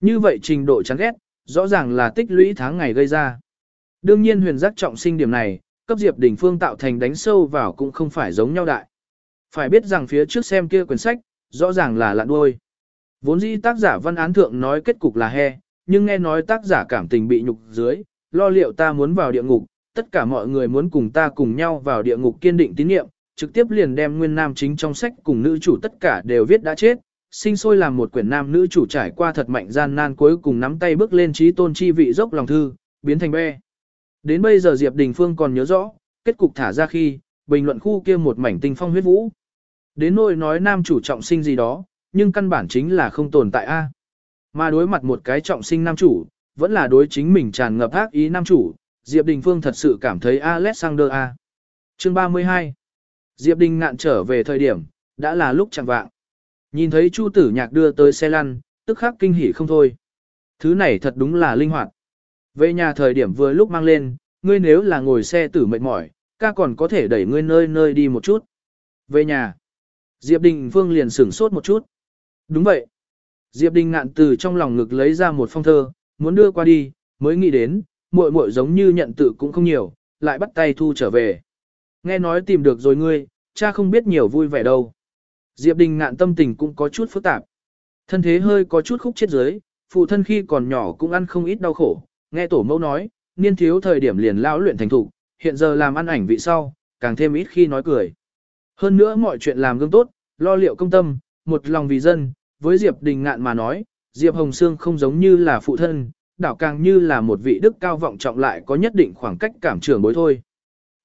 Như vậy trình độ chán ghét, rõ ràng là tích lũy tháng ngày gây ra. Đương nhiên huyền giác trọng sinh điểm này, cấp Diệp Đình Phương tạo thành đánh sâu vào cũng không phải giống nhau đại. Phải biết rằng phía trước xem kia quyển sách, rõ ràng là lạn đuôi. Vốn dĩ tác giả văn án thượng nói kết cục là he, nhưng nghe nói tác giả cảm tình bị nhục dưới, lo liệu ta muốn vào địa ngục, tất cả mọi người muốn cùng ta cùng nhau vào địa ngục kiên định tín nhiệm, trực tiếp liền đem nguyên nam chính trong sách cùng nữ chủ tất cả đều viết đã chết, sinh sôi làm một quyển nam nữ chủ trải qua thật mạnh gian nan cuối cùng nắm tay bước lên trí tôn chi vị dốc lòng thư, biến thành be. Đến bây giờ Diệp Đình Phương còn nhớ rõ, kết cục thả ra khi, bình luận khu kia một mảnh tinh phong huyết vũ. Đến nỗi nói nam chủ trọng sinh gì đó, nhưng căn bản chính là không tồn tại a. Mà đối mặt một cái trọng sinh nam chủ, vẫn là đối chính mình tràn ngập ác ý nam chủ, Diệp Đình Phương thật sự cảm thấy Alexander A. Chương 32 Diệp Đình ngạn trở về thời điểm, đã là lúc chẳng vạng. Nhìn thấy Chu tử nhạc đưa tới xe lăn, tức khắc kinh hỉ không thôi. Thứ này thật đúng là linh hoạt. Về nhà thời điểm vừa lúc mang lên, ngươi nếu là ngồi xe tử mệt mỏi, ca còn có thể đẩy ngươi nơi nơi đi một chút. Về nhà. Diệp Đình Phương liền sửng sốt một chút. Đúng vậy. Diệp Đình ngạn từ trong lòng ngực lấy ra một phong thơ, muốn đưa qua đi, mới nghĩ đến, muội muội giống như nhận tự cũng không nhiều, lại bắt tay thu trở về. Nghe nói tìm được rồi ngươi, cha không biết nhiều vui vẻ đâu. Diệp Đình ngạn tâm tình cũng có chút phức tạp. Thân thế hơi có chút khúc chết dưới, phụ thân khi còn nhỏ cũng ăn không ít đau khổ, nghe tổ mẫu nói, niên thiếu thời điểm liền lão luyện thành thục, hiện giờ làm ăn ảnh vị sau, càng thêm ít khi nói cười. Hơn nữa mọi chuyện làm gương tốt, lo liệu công tâm, một lòng vì dân, với Diệp Đình ngạn mà nói, Diệp Hồng Sương không giống như là phụ thân, đảo càng như là một vị đức cao vọng trọng lại có nhất định khoảng cách cảm trưởng bối thôi.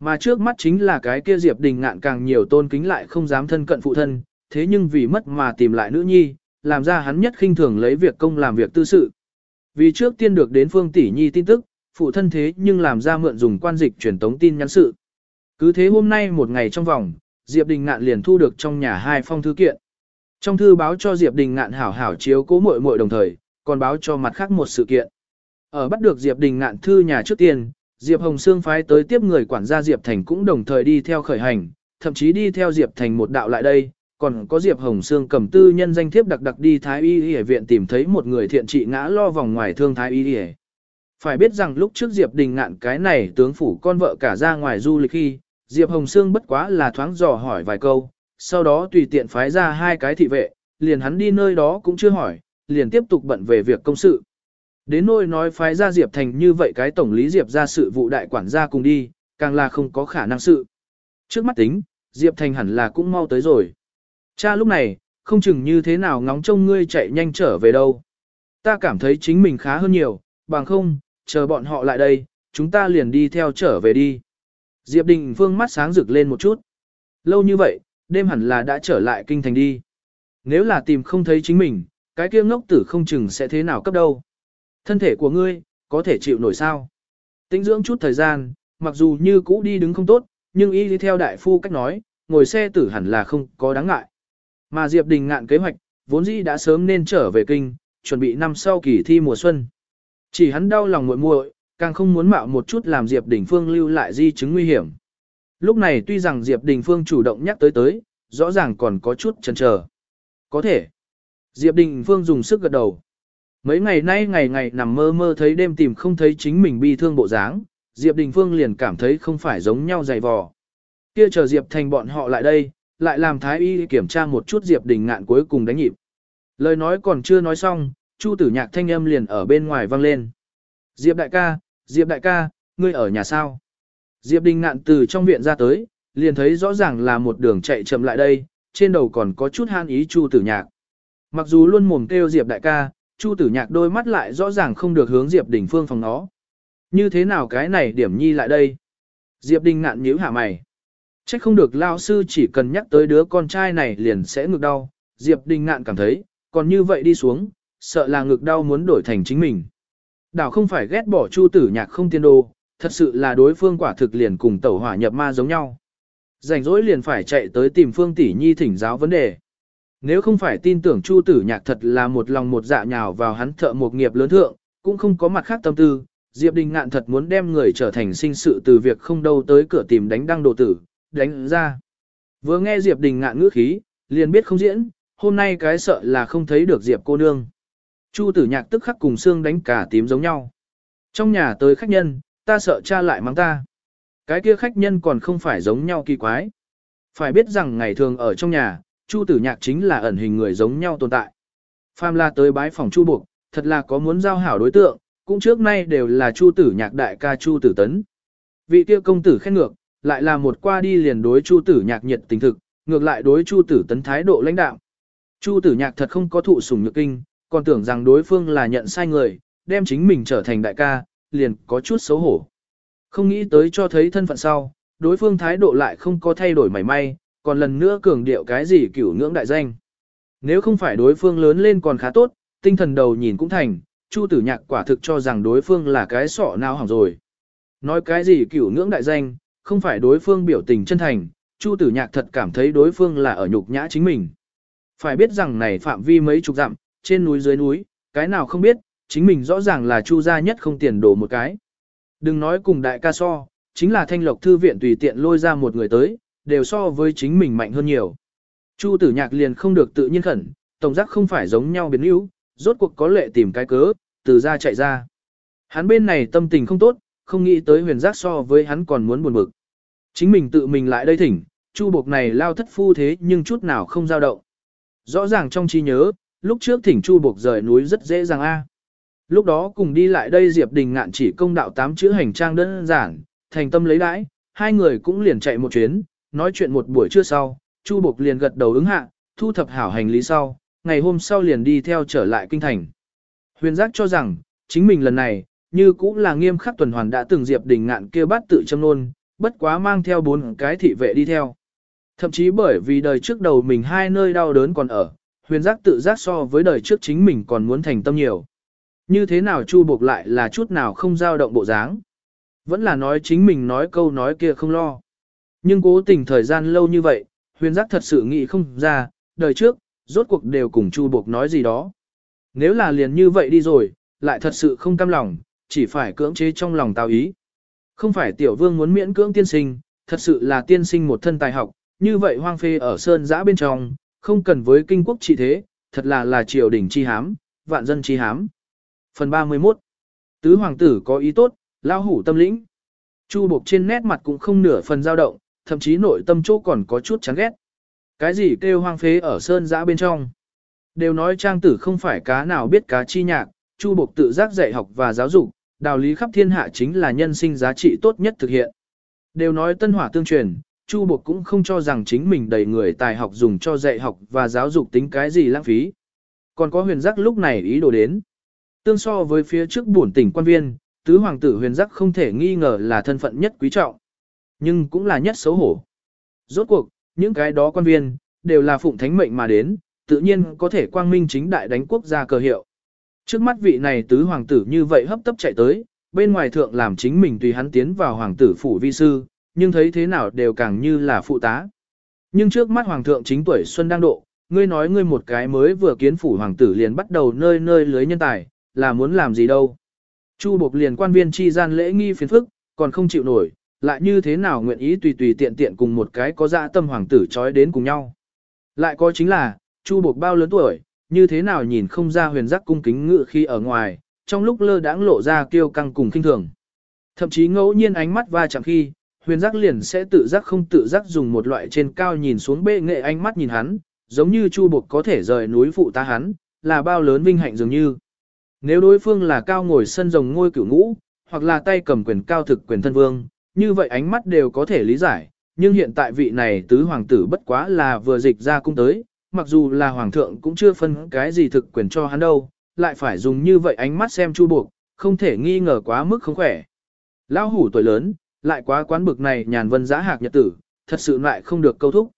Mà trước mắt chính là cái kia Diệp Đình ngạn càng nhiều tôn kính lại không dám thân cận phụ thân, thế nhưng vì mất mà tìm lại nữ nhi, làm ra hắn nhất khinh thường lấy việc công làm việc tư sự. Vì trước tiên được đến Phương Tỷ Nhi tin tức, phụ thân thế nhưng làm ra mượn dùng quan dịch truyền tống tin nhắn sự. Cứ thế hôm nay một ngày trong vòng, Diệp Đình Ngạn liền thu được trong nhà hai phong thư kiện. Trong thư báo cho Diệp Đình Ngạn hảo hảo chiếu cố muội muội đồng thời, còn báo cho mặt khác một sự kiện. Ở bắt được Diệp Đình Ngạn thư nhà trước tiên, Diệp Hồng Sương phái tới tiếp người quản gia Diệp Thành cũng đồng thời đi theo khởi hành, thậm chí đi theo Diệp Thành một đạo lại đây, còn có Diệp Hồng Sương cầm tư nhân danh thiếp đặc đặc đi Thái Y Y viện tìm thấy một người thiện trị ngã lo vòng ngoài thương Thái Y Y. Phải biết rằng lúc trước Diệp Đình ngạn cái này tướng phủ con vợ cả ra ngoài du lịch khi, Diệp Hồng Sương bất quá là thoáng dò hỏi vài câu, sau đó tùy tiện phái ra hai cái thị vệ, liền hắn đi nơi đó cũng chưa hỏi, liền tiếp tục bận về việc công sự. Đến nơi nói phái ra Diệp Thành như vậy cái tổng lý Diệp ra sự vụ đại quản gia cùng đi, càng là không có khả năng sự. Trước mắt tính, Diệp Thành hẳn là cũng mau tới rồi. Cha lúc này, không chừng như thế nào ngóng trông ngươi chạy nhanh trở về đâu. Ta cảm thấy chính mình khá hơn nhiều, bằng không, chờ bọn họ lại đây, chúng ta liền đi theo trở về đi. Diệp Đình Phương mắt sáng rực lên một chút. Lâu như vậy, đêm hẳn là đã trở lại kinh thành đi. Nếu là tìm không thấy chính mình, cái kia ngốc tử không chừng sẽ thế nào cấp đâu. Thân thể của ngươi, có thể chịu nổi sao. Tính dưỡng chút thời gian, mặc dù như cũ đi đứng không tốt, nhưng y đi theo đại phu cách nói, ngồi xe tử hẳn là không có đáng ngại. Mà Diệp Đình ngạn kế hoạch, vốn dĩ đã sớm nên trở về kinh, chuẩn bị năm sau kỳ thi mùa xuân. Chỉ hắn đau lòng muội muội, càng không muốn mạo một chút làm Diệp Đình Phương lưu lại di chứng nguy hiểm. Lúc này tuy rằng Diệp Đình Phương chủ động nhắc tới tới, rõ ràng còn có chút chần chờ. Có thể. Diệp Đình Phương dùng sức gật đầu. Mấy ngày nay ngày ngày nằm mơ mơ thấy đêm tìm không thấy chính mình bi thương bộ dáng, Diệp Đình Phương liền cảm thấy không phải giống nhau dày vò. Kia chờ Diệp Thành bọn họ lại đây, lại làm thái y kiểm tra một chút Diệp Đình ngạn cuối cùng đánh nhịp. Lời nói còn chưa nói xong, Chu tử nhạc thanh âm liền ở bên ngoài vang lên. Diệp đại ca, Diệp đại ca, ngươi ở nhà sao? Diệp Đình ngạn từ trong viện ra tới, liền thấy rõ ràng là một đường chạy chậm lại đây, trên đầu còn có chút han ý Chu tử nhạc. Mặc dù luôn mồm kêu Diệp đại ca, Chu tử nhạc đôi mắt lại rõ ràng không được hướng Diệp Đình phương phòng nó. Như thế nào cái này điểm nhi lại đây? Diệp Đình ngạn nhíu hạ mày. chắc không được lao sư chỉ cần nhắc tới đứa con trai này liền sẽ ngực đau. Diệp Đình ngạn cảm thấy, còn như vậy đi xuống, sợ là ngực đau muốn đổi thành chính mình. Đảo không phải ghét bỏ Chu tử nhạc không tiên đồ, thật sự là đối phương quả thực liền cùng tẩu hỏa nhập ma giống nhau. Rảnh rỗi liền phải chạy tới tìm Phương Tỷ Nhi thỉnh giáo vấn đề. Nếu không phải tin tưởng Chu Tử Nhạc thật là một lòng một dạ nhào vào hắn thợ một nghiệp lớn thượng, cũng không có mặt khác tâm tư, Diệp Đình Ngạn thật muốn đem người trở thành sinh sự từ việc không đâu tới cửa tìm đánh đăng đồ tử, đánh ra. Vừa nghe Diệp Đình Ngạn ngữ khí, liền biết không diễn, hôm nay cái sợ là không thấy được Diệp cô nương. Chu Tử Nhạc tức khắc cùng xương đánh cả tím giống nhau. Trong nhà tới khách nhân, ta sợ cha lại mắng ta. Cái kia khách nhân còn không phải giống nhau kỳ quái. Phải biết rằng ngày thường ở trong nhà, Chu Tử Nhạc chính là ẩn hình người giống nhau tồn tại. Phàm la tới bái phòng Chu Buộc, thật là có muốn giao hảo đối tượng, cũng trước nay đều là Chu Tử Nhạc đại ca Chu Tử Tấn. Vị kia công tử khen ngược, lại là một qua đi liền đối Chu Tử Nhạc nhiệt tình thực, ngược lại đối Chu Tử Tấn thái độ lãnh đạo. Chu Tử Nhạc thật không có thụ sủng nhược kinh, còn tưởng rằng đối phương là nhận sai người, đem chính mình trở thành đại ca, liền có chút xấu hổ. Không nghĩ tới cho thấy thân phận sau, đối phương thái độ lại không có thay đổi mảy may, còn lần nữa cường điệu cái gì cửu ngưỡng đại danh. Nếu không phải đối phương lớn lên còn khá tốt, tinh thần đầu nhìn cũng thành, Chu Tử Nhạc quả thực cho rằng đối phương là cái sọ nào hỏng rồi. Nói cái gì cửu ngưỡng đại danh, không phải đối phương biểu tình chân thành, Chu Tử Nhạc thật cảm thấy đối phương là ở nhục nhã chính mình. Phải biết rằng này phạm vi mấy chục dặm, trên núi dưới núi, cái nào không biết, chính mình rõ ràng là Chu gia nhất không tiền đổ một cái. Đừng nói cùng đại ca so, chính là thanh lộc thư viện tùy tiện lôi ra một người tới, đều so với chính mình mạnh hơn nhiều. Chu tử nhạc liền không được tự nhiên khẩn, tổng giác không phải giống nhau biến yếu, rốt cuộc có lệ tìm cái cớ, từ ra chạy ra. Hắn bên này tâm tình không tốt, không nghĩ tới huyền giác so với hắn còn muốn buồn bực. Chính mình tự mình lại đây thỉnh, chu buộc này lao thất phu thế nhưng chút nào không dao động. Rõ ràng trong trí nhớ, lúc trước thỉnh chu buộc rời núi rất dễ dàng a. Lúc đó cùng đi lại đây Diệp Đình ngạn chỉ công đạo tám chữ hành trang đơn giản, thành tâm lấy đãi, hai người cũng liền chạy một chuyến, nói chuyện một buổi trưa sau, Chu Bộc liền gật đầu ứng hạ, thu thập hảo hành lý sau, ngày hôm sau liền đi theo trở lại kinh thành. Huyền giác cho rằng, chính mình lần này, như cũng là nghiêm khắc tuần hoàn đã từng Diệp Đình ngạn kia bắt tự châm nôn, bất quá mang theo bốn cái thị vệ đi theo. Thậm chí bởi vì đời trước đầu mình hai nơi đau đớn còn ở, huyền giác tự giác so với đời trước chính mình còn muốn thành tâm nhiều. Như thế nào Chu Bộc lại là chút nào không dao động bộ dáng. Vẫn là nói chính mình nói câu nói kia không lo. Nhưng cố tình thời gian lâu như vậy, huyền giác thật sự nghĩ không ra, đời trước, rốt cuộc đều cùng Chu Bộc nói gì đó. Nếu là liền như vậy đi rồi, lại thật sự không cam lòng, chỉ phải cưỡng chế trong lòng tào ý. Không phải tiểu vương muốn miễn cưỡng tiên sinh, thật sự là tiên sinh một thân tài học, như vậy hoang phê ở sơn giã bên trong, không cần với kinh quốc trị thế, thật là là triều đình chi hám, vạn dân chi hám. Phần 31 Tứ hoàng tử có ý tốt, lao hủ tâm lĩnh. Chu Bộc trên nét mặt cũng không nửa phần dao động, thậm chí nội tâm chỗ còn có chút chán ghét. Cái gì kêu hoang phế ở sơn giã bên trong? Đều nói trang tử không phải cá nào biết cá chi nhạc, Chu Bộc tự giác dạy học và giáo dục, đạo lý khắp thiên hạ chính là nhân sinh giá trị tốt nhất thực hiện. Đều nói tân hỏa tương truyền, Chu Bộc cũng không cho rằng chính mình đầy người tài học dùng cho dạy học và giáo dục tính cái gì lãng phí. Còn có huyền giác lúc này ý đồ đến. Tương so với phía trước bổn tỉnh quan viên, tứ hoàng tử huyền giác không thể nghi ngờ là thân phận nhất quý trọng. Nhưng cũng là nhất xấu hổ. Rốt cuộc, những cái đó quan viên, đều là phụng thánh mệnh mà đến, tự nhiên có thể quang minh chính đại đánh quốc gia cờ hiệu. Trước mắt vị này tứ hoàng tử như vậy hấp tấp chạy tới, bên ngoài thượng làm chính mình tùy hắn tiến vào hoàng tử phủ vi sư, nhưng thấy thế nào đều càng như là phụ tá. Nhưng trước mắt hoàng thượng chính tuổi xuân đang độ, ngươi nói ngươi một cái mới vừa kiến phủ hoàng tử liền bắt đầu nơi nơi lưới nhân tài, là muốn làm gì đâu. Chu buộc liền quan viên chi gian lễ nghi phiền phức, còn không chịu nổi, lại như thế nào nguyện ý tùy tùy tiện tiện cùng một cái có dạ tâm hoàng tử trói đến cùng nhau. Lại có chính là, Chu buộc bao lớn tuổi, như thế nào nhìn không ra huyền giác cung kính ngự khi ở ngoài, trong lúc lơ đãng lộ ra kiêu căng cùng kinh thường. Thậm chí ngẫu nhiên ánh mắt va chạm khi, huyền giác liền sẽ tự giác không tự giác dùng một loại trên cao nhìn xuống bệ nghệ ánh mắt nhìn hắn, giống như Chu buộc có thể rời núi phụ ta hắn, là bao lớn vinh hạnh dường như. Nếu đối phương là cao ngồi sân rồng ngôi cửu ngũ, hoặc là tay cầm quyền cao thực quyền thân vương, như vậy ánh mắt đều có thể lý giải, nhưng hiện tại vị này tứ hoàng tử bất quá là vừa dịch ra cung tới, mặc dù là hoàng thượng cũng chưa phân cái gì thực quyền cho hắn đâu, lại phải dùng như vậy ánh mắt xem chu buộc, không thể nghi ngờ quá mức không khỏe. Lão hủ tuổi lớn, lại quá quán bực này nhàn vân giã hạc nhật tử, thật sự lại không được câu thúc.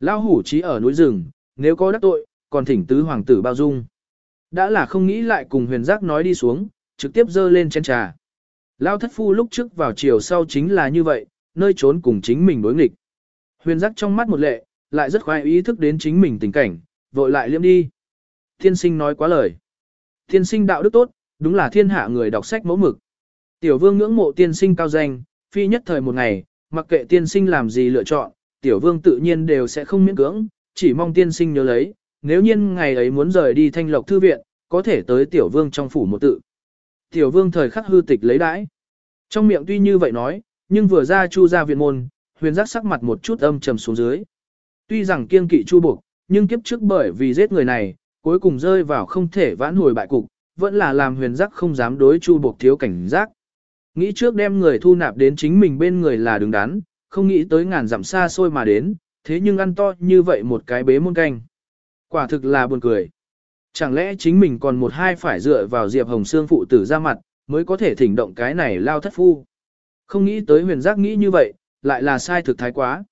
Lão hủ trí ở núi rừng, nếu có đắc tội, còn thỉnh tứ hoàng tử bao dung. Đã là không nghĩ lại cùng huyền giác nói đi xuống, trực tiếp dơ lên chén trà. Lao thất phu lúc trước vào chiều sau chính là như vậy, nơi trốn cùng chính mình đối nghịch. Huyền giác trong mắt một lệ, lại rất khoái ý thức đến chính mình tình cảnh, vội lại liêm đi. Thiên sinh nói quá lời. Thiên sinh đạo đức tốt, đúng là thiên hạ người đọc sách mẫu mực. Tiểu vương ngưỡng mộ tiên sinh cao danh, phi nhất thời một ngày, mặc kệ tiên sinh làm gì lựa chọn, tiểu vương tự nhiên đều sẽ không miễn cưỡng, chỉ mong tiên sinh nhớ lấy, nếu nhiên ngày ấy muốn rời đi thanh lộc thư viện, có thể tới tiểu vương trong phủ một tự. Tiểu vương thời khắc hư tịch lấy đãi. Trong miệng tuy như vậy nói, nhưng vừa ra chu ra viện môn, huyền giác sắc mặt một chút âm trầm xuống dưới. Tuy rằng kiên kỵ chu buộc, nhưng kiếp trước bởi vì giết người này, cuối cùng rơi vào không thể vãn hồi bại cục, vẫn là làm huyền giác không dám đối chu buộc thiếu cảnh giác. Nghĩ trước đem người thu nạp đến chính mình bên người là đứng đắn, không nghĩ tới ngàn dặm xa xôi mà đến, thế nhưng ăn to như vậy một cái bế môn canh. Quả thực là buồn cười. Chẳng lẽ chính mình còn một hai phải dựa vào Diệp Hồng Sương phụ tử ra mặt, mới có thể thỉnh động cái này lao thất phu. Không nghĩ tới huyền giác nghĩ như vậy, lại là sai thực thái quá.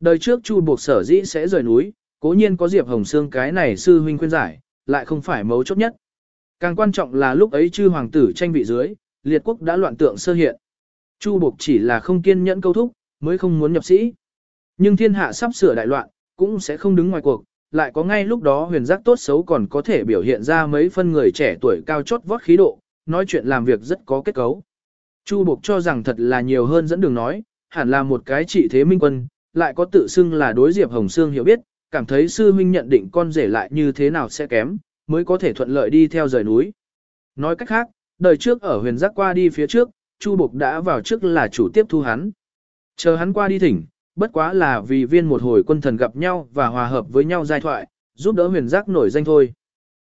Đời trước Chu buộc sở dĩ sẽ rời núi, cố nhiên có Diệp Hồng Sương cái này sư huynh khuyên giải, lại không phải mấu chốt nhất. Càng quan trọng là lúc ấy chư hoàng tử tranh vị dưới, liệt quốc đã loạn tượng sơ hiện. Chu buộc chỉ là không kiên nhẫn câu thúc, mới không muốn nhập sĩ. Nhưng thiên hạ sắp sửa đại loạn, cũng sẽ không đứng ngoài cuộc, lại có ngay lúc đó huyền giác tốt xấu còn có thể biểu hiện ra mấy phân người trẻ tuổi cao chót vót khí độ, nói chuyện làm việc rất có kết cấu. Chu Bộc cho rằng thật là nhiều hơn dẫn đường nói, hẳn là một cái trị thế minh quân, lại có tự xưng là đối Diệp Hồng Sương hiểu biết, cảm thấy sư huynh nhận định con rể lại như thế nào sẽ kém, mới có thể thuận lợi đi theo rời núi. Nói cách khác, đời trước ở huyền giác qua đi phía trước, Chu Bộc đã vào trước là chủ tiếp thu hắn. Chờ hắn qua đi thỉnh, bất quá là vì viên một hồi quân thần gặp nhau và hòa hợp với nhau giai thoại, giúp đỡ huyền giác nổi danh thôi.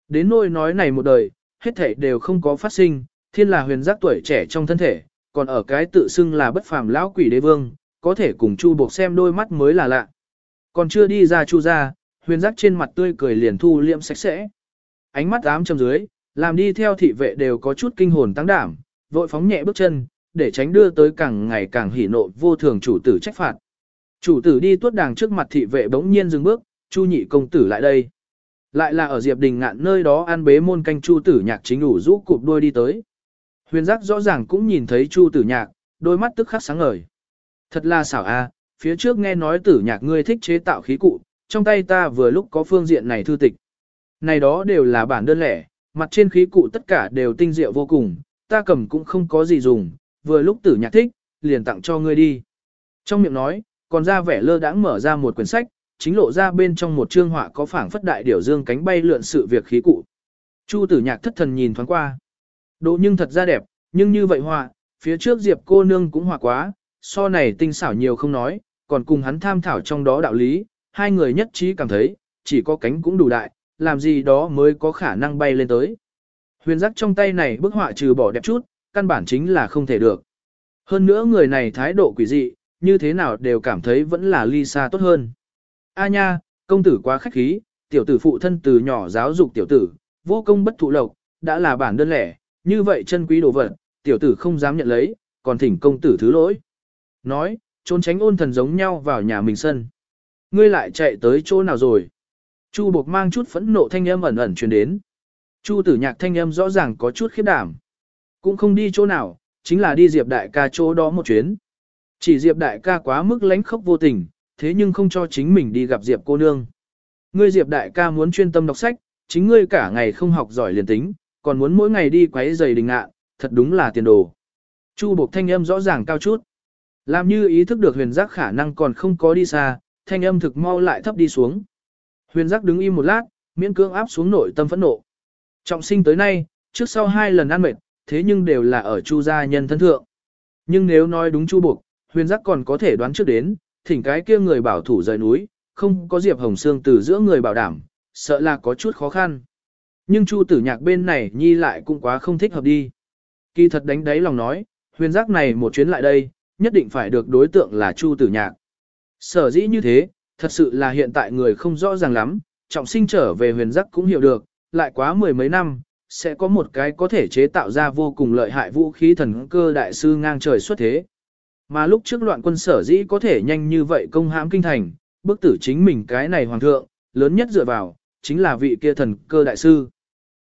Đến nỗi nói này một đời, hết thảy đều không có phát sinh, thiên là huyền giác tuổi trẻ trong thân thể, còn ở cái tự xưng là bất phàm lão quỷ đế vương, có thể cùng chu buộc xem đôi mắt mới là lạ. Còn chưa đi ra chu ra, huyền giác trên mặt tươi cười liền thu liệm sạch sẽ. Ánh mắt ám trầm dưới, làm đi theo thị vệ đều có chút kinh hồn tăng đảm, vội phóng nhẹ bước chân, để tránh đưa tới càng ngày càng hỉ nộ vô thường chủ tử trách phạt. Chủ tử đi tuốt đàng trước mặt thị vệ bỗng nhiên dừng bước, Chu nhị công tử lại đây. Lại là ở Diệp Đình ngạn nơi đó an bế môn canh Chu tử nhạc chính ủ rũ cụp đôi đi tới. Huyền giác rõ ràng cũng nhìn thấy Chu tử nhạc, đôi mắt tức khắc sáng ngời. Thật là xảo a, phía trước nghe nói tử nhạc ngươi thích chế tạo khí cụ, trong tay ta vừa lúc có phương diện này thư tịch. Này đó đều là bản đơn lẻ, mặt trên khí cụ tất cả đều tinh diệu vô cùng, ta cầm cũng không có gì dùng, vừa lúc tử nhạc thích, liền tặng cho ngươi đi. Trong miệng nói, còn ra vẻ lơ đãng mở ra một quyển sách, chính lộ ra bên trong một chương họa có phảng phất đại điểu dương cánh bay lượn sự việc khí cụ. Chu tử nhạc thất thần nhìn thoáng qua. Độ nhưng thật ra đẹp, nhưng như vậy họa, phía trước Diệp cô nương cũng họa quá, so này tinh xảo nhiều không nói, còn cùng hắn tham thảo trong đó đạo lý, hai người nhất trí cảm thấy, chỉ có cánh cũng đủ đại, làm gì đó mới có khả năng bay lên tới. Huyền giác trong tay này bức họa trừ bỏ đẹp chút, căn bản chính là không thể được. Hơn nữa người này thái độ quỷ dị, như thế nào đều cảm thấy vẫn là Lisa tốt hơn. A nha, công tử quá khách khí, tiểu tử phụ thân từ nhỏ giáo dục tiểu tử, vô công bất thụ lộc, đã là bản đơn lẻ, như vậy chân quý đồ vật, tiểu tử không dám nhận lấy, còn thỉnh công tử thứ lỗi. Nói, trốn tránh ôn thần giống nhau vào nhà mình sân. Ngươi lại chạy tới chỗ nào rồi? Chu Bộc mang chút phẫn nộ thanh âm ẩn ẩn truyền đến. Chu Tử Nhạc thanh âm rõ ràng có chút khiếp đảm. Cũng không đi chỗ nào, chính là đi Diệp Đại ca chỗ đó một chuyến. Chỉ Diệp Đại ca quá mức lánh khóc vô tình, thế nhưng không cho chính mình đi gặp Diệp cô nương. Ngươi Diệp Đại ca muốn chuyên tâm đọc sách, chính ngươi cả ngày không học giỏi liền tính, còn muốn mỗi ngày đi quấy giày đình ngạ, thật đúng là tiền đồ. Chu Bộc thanh âm rõ ràng cao chút. Làm như ý thức được huyền giác khả năng còn không có đi xa, thanh âm thực mau lại thấp đi xuống. Huyền giác đứng im một lát, miễn cưỡng áp xuống nội tâm phẫn nộ. Trọng sinh tới nay, trước sau hai lần ăn mệt, thế nhưng đều là ở chu gia nhân thân thượng. Nhưng nếu nói đúng chu buộc, huyền giác còn có thể đoán trước đến, thỉnh cái kia người bảo thủ rời núi, không có Diệp Hồng Sương từ giữa người bảo đảm, sợ là có chút khó khăn. Nhưng chu tử nhạc bên này nhi lại cũng quá không thích hợp đi. Kỳ thật đánh đáy lòng nói, huyền giác này một chuyến lại đây, nhất định phải được đối tượng là chu tử nhạc. Sở dĩ như thế, thật sự là hiện tại người không rõ ràng lắm, trọng sinh trở về huyền giác cũng hiểu được, lại quá mười mấy năm, sẽ có một cái có thể chế tạo ra vô cùng lợi hại vũ khí thần cơ đại sư ngang trời xuất thế. Mà lúc trước loạn quân sở dĩ có thể nhanh như vậy công hãm kinh thành, bức tử chính mình cái này hoàng thượng, lớn nhất dựa vào, chính là vị kia thần cơ đại sư.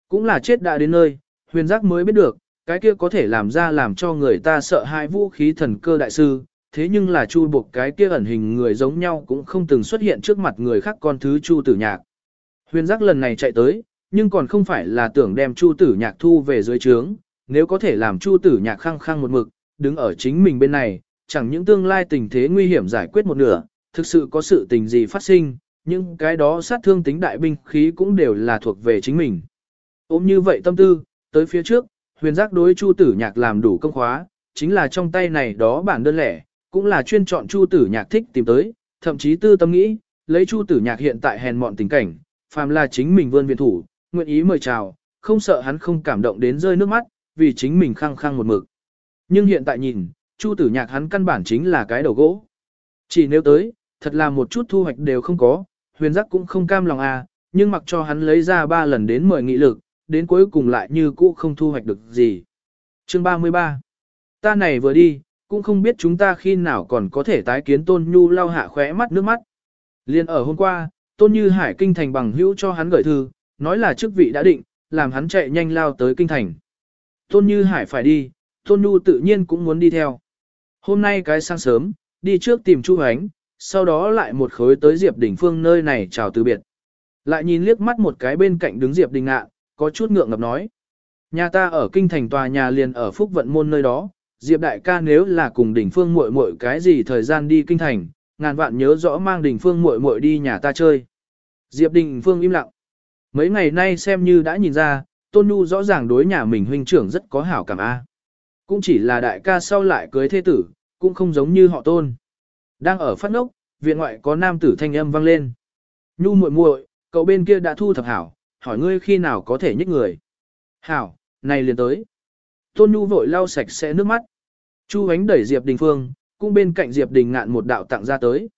Cũng là chết đã đến nơi, huyền giác mới biết được, cái kia có thể làm ra làm cho người ta sợ hãi vũ khí thần cơ đại sư, thế nhưng là chu buộc cái kia ẩn hình người giống nhau cũng không từng xuất hiện trước mặt người khác con thứ chu tử nhạc. Huyền giác lần này chạy tới, nhưng còn không phải là tưởng đem chu tử nhạc thu về dưới trướng, nếu có thể làm chu tử nhạc khăng khăng một mực, đứng ở chính mình bên này, chẳng những tương lai tình thế nguy hiểm giải quyết một nửa, thực sự có sự tình gì phát sinh, nhưng cái đó sát thương tính đại binh khí cũng đều là thuộc về chính mình. Ôm như vậy tâm tư, tới phía trước, huyền giác đối chu tử nhạc làm đủ công khóa, chính là trong tay này đó bản đơn lẻ, cũng là chuyên chọn Chu Tử Nhạc thích tìm tới, thậm chí tư tâm nghĩ, lấy Chu Tử Nhạc hiện tại hèn mọn tình cảnh, phàm là chính mình vươn viện thủ, nguyện ý mời chào, không sợ hắn không cảm động đến rơi nước mắt, vì chính mình khăng khăng một mực. Nhưng hiện tại nhìn, Chu Tử Nhạc hắn căn bản chính là cái đầu gỗ. Chỉ nếu tới, thật là một chút thu hoạch đều không có, huyền giác cũng không cam lòng à, nhưng mặc cho hắn lấy ra ba lần đến mời nghị lực, đến cuối cùng lại như cũ không thu hoạch được gì. Chương 33 Ta này vừa đi, cũng không biết chúng ta khi nào còn có thể tái kiến Tôn Nhu lau hạ khóe mắt nước mắt. Liên ở hôm qua, Tôn Như Hải kinh thành bằng hữu cho hắn gửi thư, nói là chức vị đã định, làm hắn chạy nhanh lao tới kinh thành. Tôn Như Hải phải đi, Tôn Nhu tự nhiên cũng muốn đi theo. Hôm nay cái sáng sớm, đi trước tìm Chu Ánh, sau đó lại một khối tới Diệp Đình Phương nơi này chào từ biệt. Lại nhìn liếc mắt một cái bên cạnh đứng Diệp Đình Ngạn, có chút ngượng ngập nói. Nhà ta ở kinh thành tòa nhà liền ở Phúc Vận Môn nơi đó, Diệp đại ca nếu là cùng Đình phương muội muội cái gì thời gian đi kinh thành, ngàn vạn nhớ rõ mang Đình phương muội muội đi nhà ta chơi. Diệp đình phương im lặng. Mấy ngày nay xem như đã nhìn ra, Tôn Nhu rõ ràng đối nhà mình huynh trưởng rất có hảo cảm a. Cũng chỉ là đại ca sau lại cưới thế tử, cũng không giống như họ Tôn. Đang ở phát ngốc, viện ngoại có nam tử thanh âm vang lên. Nhu muội muội, cậu bên kia đã thu thập hảo, hỏi ngươi khi nào có thể nhích người. Hảo, này liền tới. Tôn Nhu vội lau sạch sẽ nước mắt. Chu ánh đẩy Diệp Đình Phương, cũng bên cạnh Diệp Đình ngạn một đạo tặng ra tới.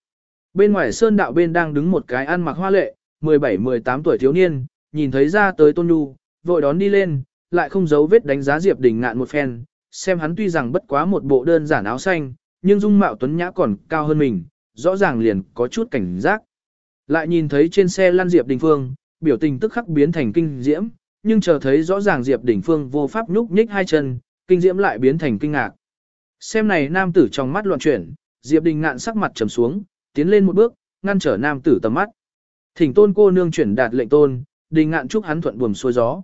Bên ngoài sơn đạo bên đang đứng một cái ăn mặc hoa lệ, 17-18 tuổi thiếu niên, nhìn thấy ra tới Tôn Nhu, vội đón đi lên, lại không giấu vết đánh giá Diệp Đình ngạn một phen, xem hắn tuy rằng bất quá một bộ đơn giản áo xanh, nhưng dung mạo tuấn nhã còn cao hơn mình, rõ ràng liền có chút cảnh giác. Lại nhìn thấy trên xe lăn Diệp Đình Phương, biểu tình tức khắc biến thành kinh diễm, nhưng chờ thấy rõ ràng Diệp Đình Phương vô pháp nhúc nhích hai chân, kinh diễm lại biến thành kinh ngạc. Xem này nam tử trong mắt loạn chuyển, Diệp Đình ngạn sắc mặt trầm xuống, tiến lên một bước, ngăn trở nam tử tầm mắt. Thỉnh tôn cô nương chuyển đạt lệnh tôn, Đình ngạn chúc hắn thuận buồm xuôi gió.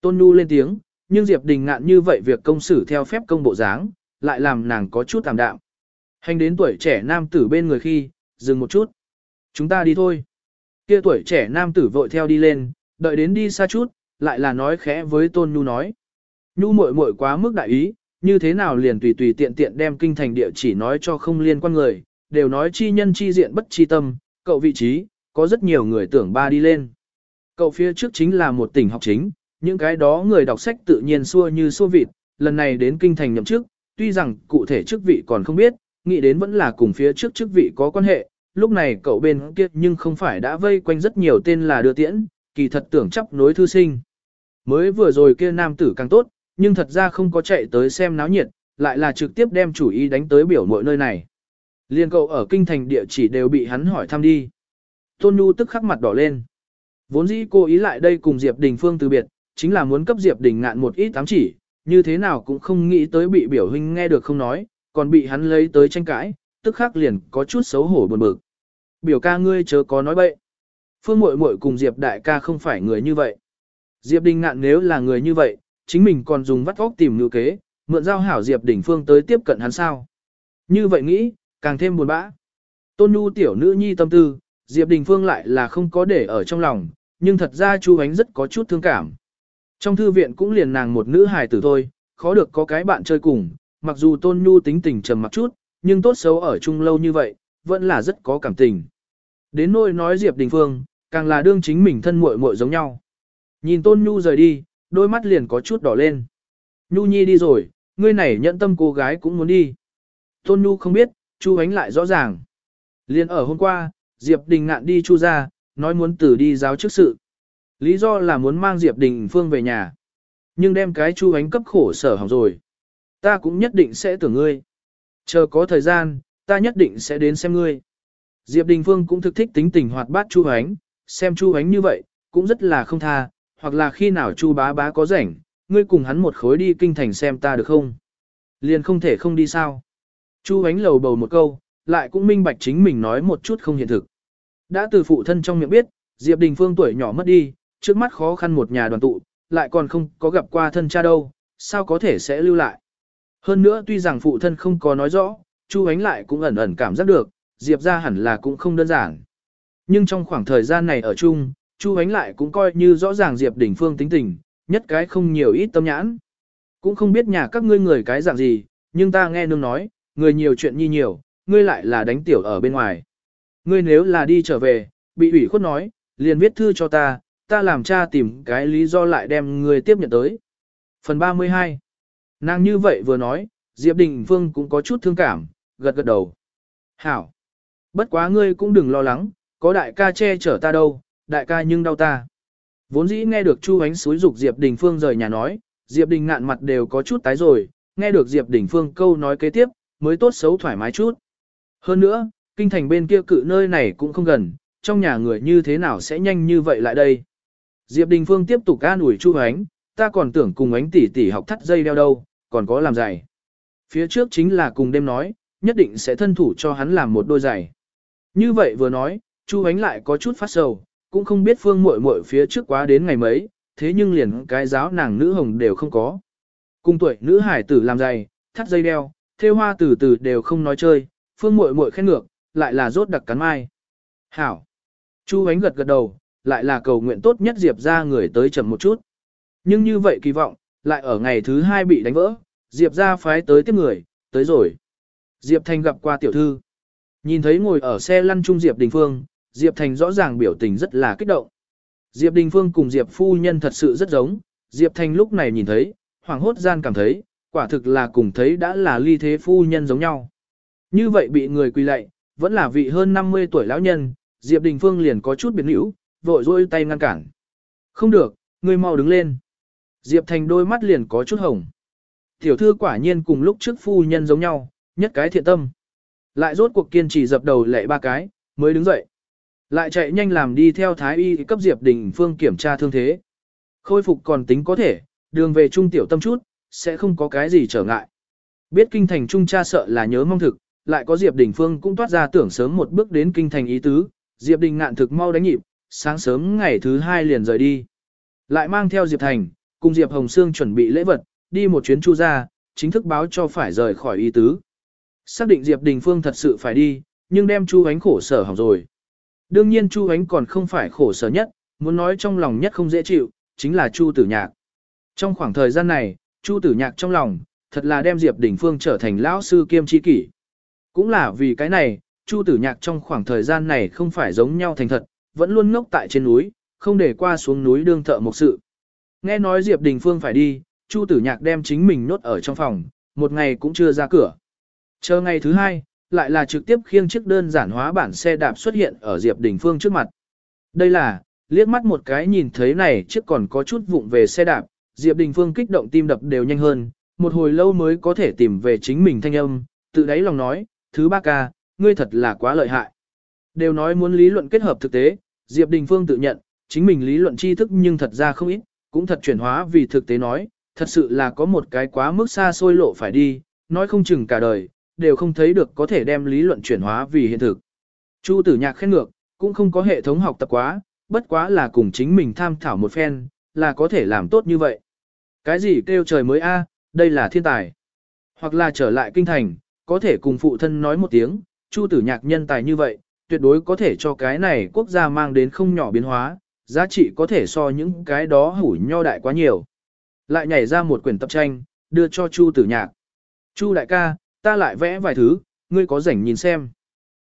Tôn Nu lên tiếng, nhưng Diệp Đình ngạn như vậy việc công xử theo phép công bộ dáng, lại làm nàng có chút tạm đạm. Hành đến tuổi trẻ nam tử bên người khi, dừng một chút. Chúng ta đi thôi. Kia tuổi trẻ nam tử vội theo đi lên, đợi đến đi xa chút, lại là nói khẽ với Tôn Nhu nói. Nhu muội muội quá mức đại ý, như thế nào liền tùy tùy tiện tiện đem kinh thành địa chỉ nói cho không liên quan người, đều nói chi nhân chi diện bất chi tâm, cậu vị trí, có rất nhiều người tưởng ba đi lên. Cậu phía trước chính là một tỉnh học chính, những cái đó người đọc sách tự nhiên xua như xua vịt, lần này đến kinh thành nhậm chức, tuy rằng cụ thể chức vị còn không biết, nghĩ đến vẫn là cùng phía trước chức vị có quan hệ, lúc này cậu bên kia nhưng không phải đã vây quanh rất nhiều tên là đưa tiễn, kỳ thật tưởng chấp nối thư sinh. Mới vừa rồi kia nam tử càng tốt, nhưng thật ra không có chạy tới xem náo nhiệt, lại là trực tiếp đem chủ ý đánh tới biểu mọi nơi này. Liên cậu ở kinh thành địa chỉ đều bị hắn hỏi thăm đi. Tôn Nhu tức khắc mặt đỏ lên. Vốn dĩ cô ý lại đây cùng Diệp Đình Phương từ biệt, chính là muốn cấp Diệp Đình ngạn một ít ám chỉ, như thế nào cũng không nghĩ tới bị biểu huynh nghe được không nói, còn bị hắn lấy tới tranh cãi, tức khắc liền có chút xấu hổ buồn bực. Biểu ca ngươi chớ có nói bậy. Phương muội muội cùng Diệp đại ca không phải người như vậy. Diệp Đình ngạn nếu là người như vậy, chính mình còn dùng vắt óc tìm ngữ kế, mượn giao hảo Diệp Đình Phương tới tiếp cận hắn sao. Như vậy nghĩ, càng thêm buồn bã. Tôn Nhu tiểu nữ nhi tâm tư, Diệp Đình Phương lại là không có để ở trong lòng, nhưng thật ra Chu Ánh rất có chút thương cảm. Trong thư viện cũng liền nàng một nữ hài tử thôi, khó được có cái bạn chơi cùng, mặc dù Tôn Nhu tính tình trầm mặc chút, nhưng tốt xấu ở chung lâu như vậy, vẫn là rất có cảm tình. Đến nỗi nói Diệp Đình Phương, càng là đương chính mình thân muội muội giống nhau. Nhìn Tôn Nhu rời đi, đôi mắt liền có chút đỏ lên. Nhu Nhi đi rồi, ngươi này nhận tâm cô gái cũng muốn đi. Tôn Nhu không biết, Chu Ánh lại rõ ràng. Liên ở hôm qua, Diệp Đình ngạn đi Chu ra, nói muốn tử đi giáo chức sự. Lý do là muốn mang Diệp Đình Phương về nhà. Nhưng đem cái Chu Ánh cấp khổ sở hỏng rồi. Ta cũng nhất định sẽ tưởng ngươi. Chờ có thời gian, ta nhất định sẽ đến xem ngươi. Diệp Đình Phương cũng thực thích tính tình hoạt bát Chu Ánh, xem Chu Ánh như vậy, cũng rất là không tha, hoặc là khi nào Chu bá bá có rảnh, ngươi cùng hắn một khối đi kinh thành xem ta được không? Liền không thể không đi sao? Chu Ánh lầu bầu một câu, lại cũng minh bạch chính mình nói một chút không hiện thực. Đã từ phụ thân trong miệng biết, Diệp Đình Phương tuổi nhỏ mất đi, trước mắt khó khăn một nhà đoàn tụ, lại còn không có gặp qua thân cha đâu, sao có thể sẽ lưu lại. Hơn nữa tuy rằng phụ thân không có nói rõ, Chu Ánh lại cũng ẩn ẩn cảm giác được, Diệp ra hẳn là cũng không đơn giản. Nhưng trong khoảng thời gian này ở chung, Chu Ánh lại cũng coi như rõ ràng Diệp Đình Phương tính tình, nhất cái không nhiều ít tâm nhãn. Cũng không biết nhà các ngươi người cái dạng gì, nhưng ta nghe nương nói, người nhiều chuyện nhi nhiều, ngươi lại là đánh tiểu ở bên ngoài. Ngươi nếu là đi trở về, bị ủy khuất nói, liền viết thư cho ta, ta làm cha tìm cái lý do lại đem ngươi tiếp nhận tới. Phần 32 Nàng như vậy vừa nói, Diệp Đình Phương cũng có chút thương cảm, gật gật đầu. Hảo! Bất quá ngươi cũng đừng lo lắng, có đại ca che chở ta đâu, đại ca nhưng đau ta. Vốn dĩ nghe được Chu Ánh xúi dục Diệp Đình Phương rời nhà nói, Diệp Đình ngạn mặt đều có chút tái rồi, nghe được Diệp Đình Phương câu nói kế tiếp, mới tốt xấu thoải mái chút. Hơn nữa, kinh thành bên kia cự nơi này cũng không gần, trong nhà người như thế nào sẽ nhanh như vậy lại đây. Diệp Đình Phương tiếp tục an ủi Chu Ánh, ta còn tưởng cùng ánh tỷ tỷ học thắt dây đeo đâu, còn có làm giày. Phía trước chính là cùng đêm nói, nhất định sẽ thân thủ cho hắn làm một đôi giày. Như vậy vừa nói, Chu Ánh lại có chút phát sầu, cũng không biết Phương muội muội phía trước quá đến ngày mấy, thế nhưng liền cái giáo nàng nữ hồng đều không có. Cùng tuổi nữ hải tử làm giày, thắt dây đeo, thêu hoa từ từ đều không nói chơi, Phương muội muội khen ngược, lại là rốt đặc cắn mai. Hảo. Chu Ánh gật gật đầu, lại là cầu nguyện tốt nhất Diệp ra người tới chậm một chút. Nhưng như vậy kỳ vọng, lại ở ngày thứ hai bị đánh vỡ, Diệp ra phái tới tiếp người, tới rồi. Diệp Thành gặp qua tiểu thư. Nhìn thấy ngồi ở xe lăn chung Diệp Đình Phương, Diệp Thành rõ ràng biểu tình rất là kích động. Diệp Đình Phương cùng Diệp phu nhân thật sự rất giống, Diệp Thành lúc này nhìn thấy, hoàng hốt gian cảm thấy, quả thực là cùng thấy đã là ly thế phu nhân giống nhau. Như vậy bị người quỳ lạy, vẫn là vị hơn 50 tuổi lão nhân, Diệp Đình Phương liền có chút biến hữu, vội rôi tay ngăn cản. Không được, người mau đứng lên. Diệp Thành đôi mắt liền có chút hồng. Tiểu thư quả nhiên cùng lúc trước phu nhân giống nhau, nhất cái thiện tâm. Lại rốt cuộc kiên trì dập đầu lệ ba cái, mới đứng dậy. Lại chạy nhanh làm đi theo thái y cấp Diệp Đình Phương kiểm tra thương thế. Khôi phục còn tính có thể, đường về trung tiểu tâm chút, sẽ không có cái gì trở ngại. Biết kinh thành trung cha sợ là nhớ mong thực, lại có Diệp Đình Phương cũng toát ra tưởng sớm một bước đến kinh thành ý tứ, Diệp Đình ngạn thực mau đánh nhịp, sáng sớm ngày thứ hai liền rời đi. Lại mang theo Diệp Thành, cùng Diệp Hồng Sương chuẩn bị lễ vật, đi một chuyến chu ra, chính thức báo cho phải rời khỏi Y tứ. Xác định Diệp Đình Phương thật sự phải đi, nhưng đem Chu Ánh khổ sở hỏng rồi. Đương nhiên Chu Ánh còn không phải khổ sở nhất, muốn nói trong lòng nhất không dễ chịu, chính là Chu Tử Nhạc. Trong khoảng thời gian này, Chu Tử Nhạc trong lòng, thật là đem Diệp Đình Phương trở thành lão sư kiêm tri kỷ. Cũng là vì cái này, Chu Tử Nhạc trong khoảng thời gian này không phải giống nhau thành thật, vẫn luôn ngốc tại trên núi, không để qua xuống núi đương thợ một sự. Nghe nói Diệp Đình Phương phải đi, Chu Tử Nhạc đem chính mình nốt ở trong phòng, một ngày cũng chưa ra cửa. Chờ ngày thứ hai, lại là trực tiếp khiêng chiếc đơn giản hóa bản xe đạp xuất hiện ở Diệp Đình Phương trước mặt. Đây là, liếc mắt một cái nhìn thấy này chiếc còn có chút vụng về xe đạp, Diệp Đình Phương kích động tim đập đều nhanh hơn, một hồi lâu mới có thể tìm về chính mình thanh âm, tự đáy lòng nói, thứ ba ca, ngươi thật là quá lợi hại. Đều nói muốn lý luận kết hợp thực tế, Diệp Đình Phương tự nhận, chính mình lý luận tri thức nhưng thật ra không ít, cũng thật chuyển hóa vì thực tế nói, thật sự là có một cái quá mức xa xôi lộ phải đi, nói không chừng cả đời, đều không thấy được có thể đem lý luận chuyển hóa vì hiện thực. Chu tử nhạc khen ngược, cũng không có hệ thống học tập quá, bất quá là cùng chính mình tham thảo một phen, là có thể làm tốt như vậy. Cái gì kêu trời mới a, à, đây là thiên tài. Hoặc là trở lại kinh thành, có thể cùng phụ thân nói một tiếng, chu tử nhạc nhân tài như vậy, tuyệt đối có thể cho cái này quốc gia mang đến không nhỏ biến hóa, giá trị có thể so những cái đó hủ nho đại quá nhiều. Lại nhảy ra một quyển tập tranh, đưa cho chu tử nhạc. Chu đại ca, ta lại vẽ vài thứ, ngươi có rảnh nhìn xem.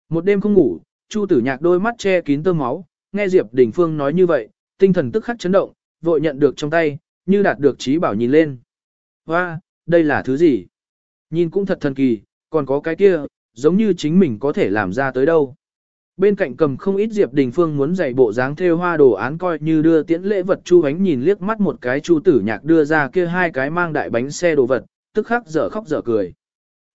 Một đêm không ngủ, chu tử nhạc đôi mắt che kín tơ máu, nghe Diệp Đình Phương nói như vậy, tinh thần tức khắc chấn động, vội nhận được trong tay, như đạt được trí bảo nhìn lên. Hoa, đây là thứ gì? Nhìn cũng thật thần kỳ, còn có cái kia, giống như chính mình có thể làm ra tới đâu. Bên cạnh cầm không ít Diệp Đình Phương muốn dạy bộ dáng theo hoa đồ án coi như đưa tiễn lễ vật Chu Ánh nhìn liếc mắt một cái Chu Tử Nhạc đưa ra kia hai cái mang đại bánh xe đồ vật, tức khắc dở khóc dở cười.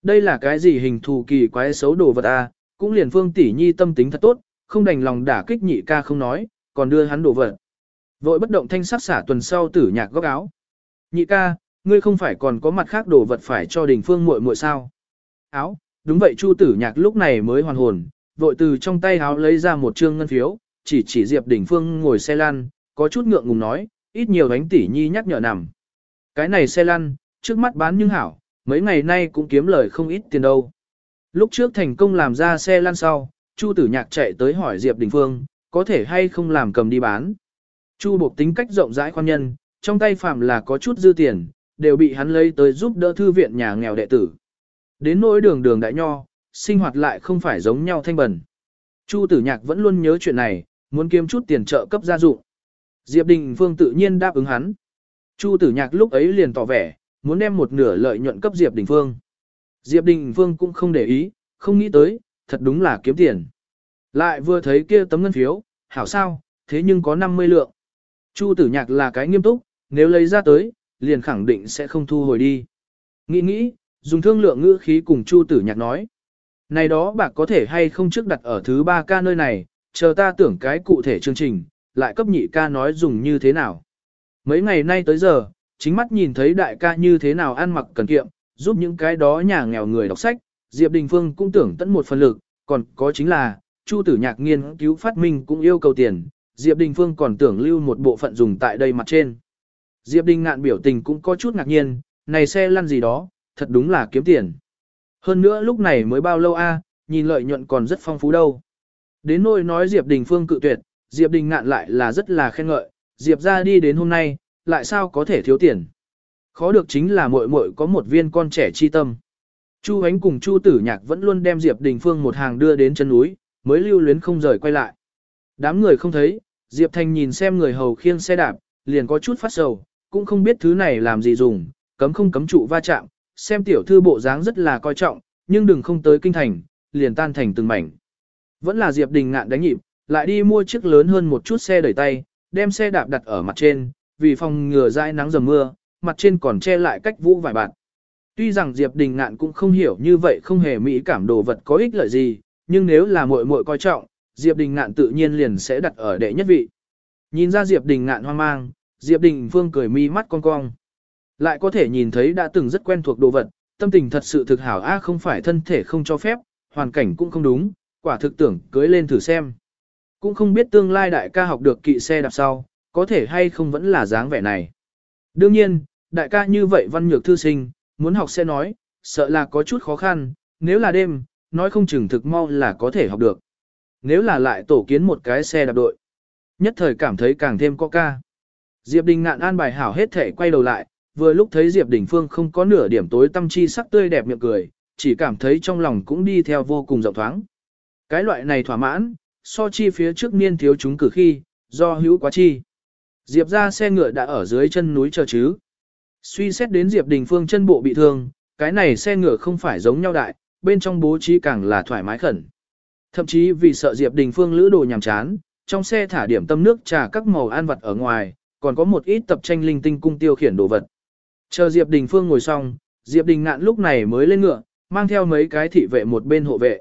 Đây là cái gì hình thù kỳ quái xấu đồ vật a? À? Cũng liền Phương tỷ nhi tâm tính thật tốt, không đành lòng đả kích nhị ca không nói, còn đưa hắn đồ vật. Vội bất động thanh sắc xả tuần sau Tử Nhạc góc áo. Nhị ca, ngươi không phải còn có mặt khác đồ vật phải cho Đình Phương muội muội sao? Áo, đúng vậy Chu Tử Nhạc lúc này mới hoàn hồn, vội từ trong tay háo lấy ra một trương ngân phiếu, chỉ chỉ Diệp Đình Phương ngồi xe lăn, có chút ngượng ngùng nói, ít nhiều đánh tỷ nhi nhắc nhở nằm. Cái này xe lăn, trước mắt bán nhưng hảo, mấy ngày nay cũng kiếm lời không ít tiền đâu. Lúc trước thành công làm ra xe lăn sau, Chu Tử Nhạc chạy tới hỏi Diệp Đình Phương, có thể hay không làm cầm đi bán. Chu Bộc tính cách rộng rãi khoan nhân, trong tay phạm là có chút dư tiền, đều bị hắn lấy tới giúp đỡ thư viện nhà nghèo đệ tử. Đến nỗi đường đường đại nho, sinh hoạt lại không phải giống nhau thanh bẩn. Chu tử nhạc vẫn luôn nhớ chuyện này, muốn kiếm chút tiền trợ cấp gia dụng. Diệp Đình Phương tự nhiên đáp ứng hắn. Chu tử nhạc lúc ấy liền tỏ vẻ, muốn đem một nửa lợi nhuận cấp Diệp Đình Phương. Diệp Đình Phương cũng không để ý, không nghĩ tới, thật đúng là kiếm tiền. Lại vừa thấy kia tấm ngân phiếu, hảo sao, thế nhưng có 50 lượng. Chu tử nhạc là cái nghiêm túc, nếu lấy ra tới, liền khẳng định sẽ không thu hồi đi. Nghĩ nghĩ, dùng thương lượng ngữ khí cùng Chu tử nhạc nói. Này đó bạc có thể hay không trước đặt ở thứ ba ca nơi này, chờ ta tưởng cái cụ thể chương trình, lại cấp nhị ca nói dùng như thế nào. Mấy ngày nay tới giờ, chính mắt nhìn thấy đại ca như thế nào ăn mặc cần kiệm, giúp những cái đó nhà nghèo người đọc sách, Diệp Đình Phương cũng tưởng tận một phần lực, còn có chính là, Chu tử nhạc nghiên cứu phát minh cũng yêu cầu tiền, Diệp Đình Phương còn tưởng lưu một bộ phận dùng tại đây mặt trên. Diệp Đình ngạn biểu tình cũng có chút ngạc nhiên, này xe lăn gì đó, thật đúng là kiếm tiền. Hơn nữa lúc này mới bao lâu a, nhìn lợi nhuận còn rất phong phú đâu. Đến nỗi nói Diệp Đình Phương cự tuyệt, Diệp Đình ngạn lại là rất là khen ngợi, Diệp ra đi đến hôm nay, lại sao có thể thiếu tiền. Khó được chính là muội muội có một viên con trẻ chi tâm. Chu Ánh cùng Chu Tử Nhạc vẫn luôn đem Diệp Đình Phương một hàng đưa đến chân núi, mới lưu luyến không rời quay lại. Đám người không thấy, Diệp Thành nhìn xem người hầu khiêng xe đạp, liền có chút phát sầu, cũng không biết thứ này làm gì dùng, cấm không cấm trụ va chạm, xem tiểu thư bộ dáng rất là coi trọng, nhưng đừng không tới kinh thành, liền tan thành từng mảnh. Vẫn là Diệp Đình ngạn đánh nhịp, lại đi mua chiếc lớn hơn một chút xe đẩy tay, đem xe đạp đặt ở mặt trên, vì phòng ngừa dãi nắng dầm mưa, mặt trên còn che lại cách vũ vài bạt Tuy rằng Diệp Đình ngạn cũng không hiểu như vậy không hề mỹ cảm đồ vật có ích lợi gì, nhưng nếu là muội muội coi trọng, Diệp Đình ngạn tự nhiên liền sẽ đặt ở đệ nhất vị. Nhìn ra Diệp Đình ngạn hoang mang, Diệp Đình Phương cười mi mắt cong cong. Lại có thể nhìn thấy đã từng rất quen thuộc đồ vật, tâm tình thật sự thực hảo a không phải thân thể không cho phép, hoàn cảnh cũng không đúng, quả thực tưởng cưới lên thử xem. Cũng không biết tương lai đại ca học được kỵ xe đạp sau, có thể hay không vẫn là dáng vẻ này. Đương nhiên, đại ca như vậy văn nhược thư sinh, muốn học xe nói, sợ là có chút khó khăn, nếu là đêm, nói không chừng thực mau là có thể học được. Nếu là lại tổ kiến một cái xe đạp đội, nhất thời cảm thấy càng thêm có ca. Diệp Đình ngạn an bài hảo hết thể quay đầu lại, vừa lúc thấy Diệp Đình Phương không có nửa điểm tối tâm chi sắc tươi đẹp miệng cười, chỉ cảm thấy trong lòng cũng đi theo vô cùng rộng thoáng. Cái loại này thỏa mãn, so chi phía trước niên thiếu chúng cử khi, do hữu quá chi. Diệp ra xe ngựa đã ở dưới chân núi chờ chứ. Suy xét đến Diệp Đình Phương chân bộ bị thương, cái này xe ngựa không phải giống nhau đại, bên trong bố trí càng là thoải mái khẩn. Thậm chí vì sợ Diệp Đình Phương lữ đồ nhàm chán, trong xe thả điểm tâm nước trà các màu an vật ở ngoài, còn có một ít tập tranh linh tinh cung tiêu khiển đồ vật. Chờ Diệp Đình Phương ngồi xong, Diệp Đình ngạn lúc này mới lên ngựa, mang theo mấy cái thị vệ một bên hộ vệ.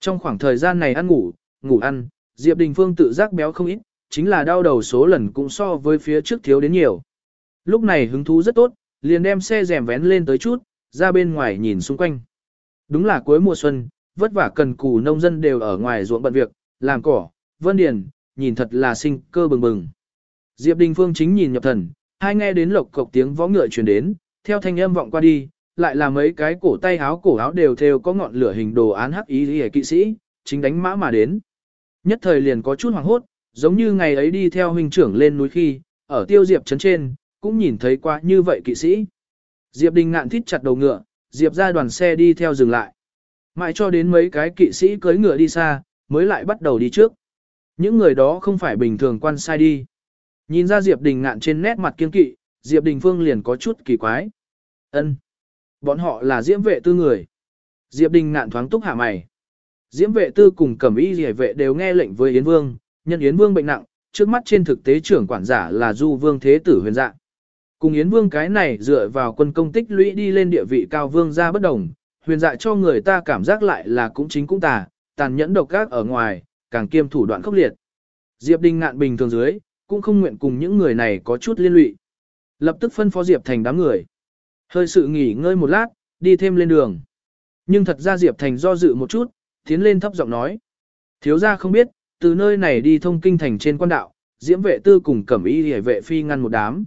Trong khoảng thời gian này ăn ngủ, ngủ ăn, Diệp Đình Phương tự giác béo không ít, chính là đau đầu số lần cũng so với phía trước thiếu đến nhiều. Lúc này hứng thú rất tốt, liền đem xe rèm vén lên tới chút, ra bên ngoài nhìn xung quanh. Đúng là cuối mùa xuân, vất vả cần cù nông dân đều ở ngoài ruộng bận việc, làm cỏ, vân điền, nhìn thật là sinh cơ bừng bừng. Diệp Đình Phương chính nhìn nhập thần, hai nghe đến lộc cộc tiếng vó ngựa truyền đến, theo thanh âm vọng qua đi, lại là mấy cái cổ tay áo cổ áo đều theo có ngọn lửa hình đồ án hắc ý hề kỵ sĩ, chính đánh mã mà đến. Nhất thời liền có chút hoảng hốt, giống như ngày ấy đi theo huynh trưởng lên núi khi, ở tiêu diệp trấn trên, cũng nhìn thấy qua như vậy kỵ sĩ. Diệp Đình ngạn thít chặt đầu ngựa, Diệp ra đoàn xe đi theo dừng lại. Mãi cho đến mấy cái kỵ sĩ cưới ngựa đi xa, mới lại bắt đầu đi trước. Những người đó không phải bình thường quan sai đi. Nhìn ra Diệp Đình ngạn trên nét mặt kiên kỵ, Diệp Đình Phương liền có chút kỳ quái. ân Bọn họ là diễm vệ tư người. Diệp Đình ngạn thoáng túc hạ mày. Diễm vệ tư cùng cẩm y rỉa vệ đều nghe lệnh với Yến Vương, nhân Yến Vương bệnh nặng, trước mắt trên thực tế trưởng quản giả là Du Vương Thế Tử huyền Dạng. Cùng Yến Vương cái này dựa vào quân công tích lũy đi lên địa vị cao vương ra bất đồng, huyền dạ cho người ta cảm giác lại là cũng chính cũng tà, tàn nhẫn độc ác ở ngoài, càng kiêm thủ đoạn khốc liệt. Diệp Đình ngạn bình thường dưới, cũng không nguyện cùng những người này có chút liên lụy. Lập tức phân phó Diệp Thành đám người. Hơi sự nghỉ ngơi một lát, đi thêm lên đường. Nhưng thật ra Diệp Thành do dự một chút, tiến lên thấp giọng nói. Thiếu gia không biết, từ nơi này đi thông kinh thành trên quan đạo, diễm vệ tư cùng cẩm y hề vệ phi ngăn một đám.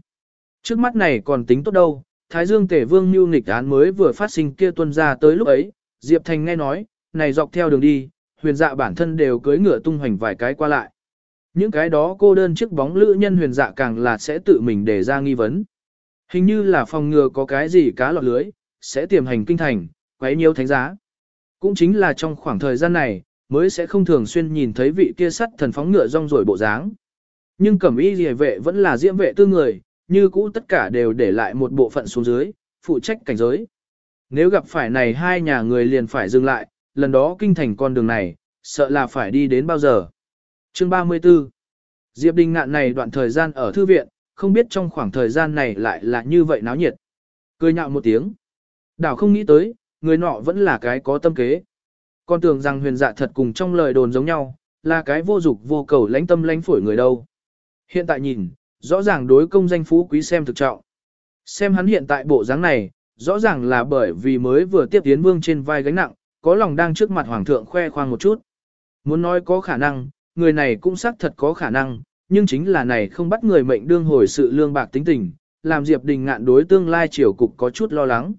Trước mắt này còn tính tốt đâu, Thái Dương Tể Vương Nưu nghịch án mới vừa phát sinh kia tuân ra tới lúc ấy, Diệp Thành nghe nói, này dọc theo đường đi, huyền dạ bản thân đều cưới ngựa tung hoành vài cái qua lại. Những cái đó cô đơn chiếc bóng lữ nhân huyền dạ càng là sẽ tự mình đề ra nghi vấn. Hình như là phòng ngừa có cái gì cá lọt lưới, sẽ tiềm hành kinh thành, quấy nhiêu thánh giá. Cũng chính là trong khoảng thời gian này, mới sẽ không thường xuyên nhìn thấy vị kia sắt thần phóng ngựa rong rồi bộ dáng. Nhưng cẩm y rìa vệ vẫn là diễm vệ tư người, như cũ tất cả đều để lại một bộ phận xuống dưới, phụ trách cảnh giới. Nếu gặp phải này hai nhà người liền phải dừng lại, lần đó kinh thành con đường này, sợ là phải đi đến bao giờ. Chương 34 Diệp Đình ngạn này đoạn thời gian ở thư viện, không biết trong khoảng thời gian này lại là như vậy náo nhiệt. Cười nhạo một tiếng. Đảo không nghĩ tới, người nọ vẫn là cái có tâm kế. Con tưởng rằng huyền dạ thật cùng trong lời đồn giống nhau, là cái vô dục vô cầu lánh tâm lánh phổi người đâu. Hiện tại nhìn, rõ ràng đối công danh phú quý xem thực trọng. Xem hắn hiện tại bộ dáng này, rõ ràng là bởi vì mới vừa tiếp tiến vương trên vai gánh nặng, có lòng đang trước mặt hoàng thượng khoe khoang một chút. Muốn nói có khả năng, người này cũng xác thật có khả năng, nhưng chính là này không bắt người mệnh đương hồi sự lương bạc tính tình, làm Diệp Đình ngạn đối tương lai triều cục có chút lo lắng.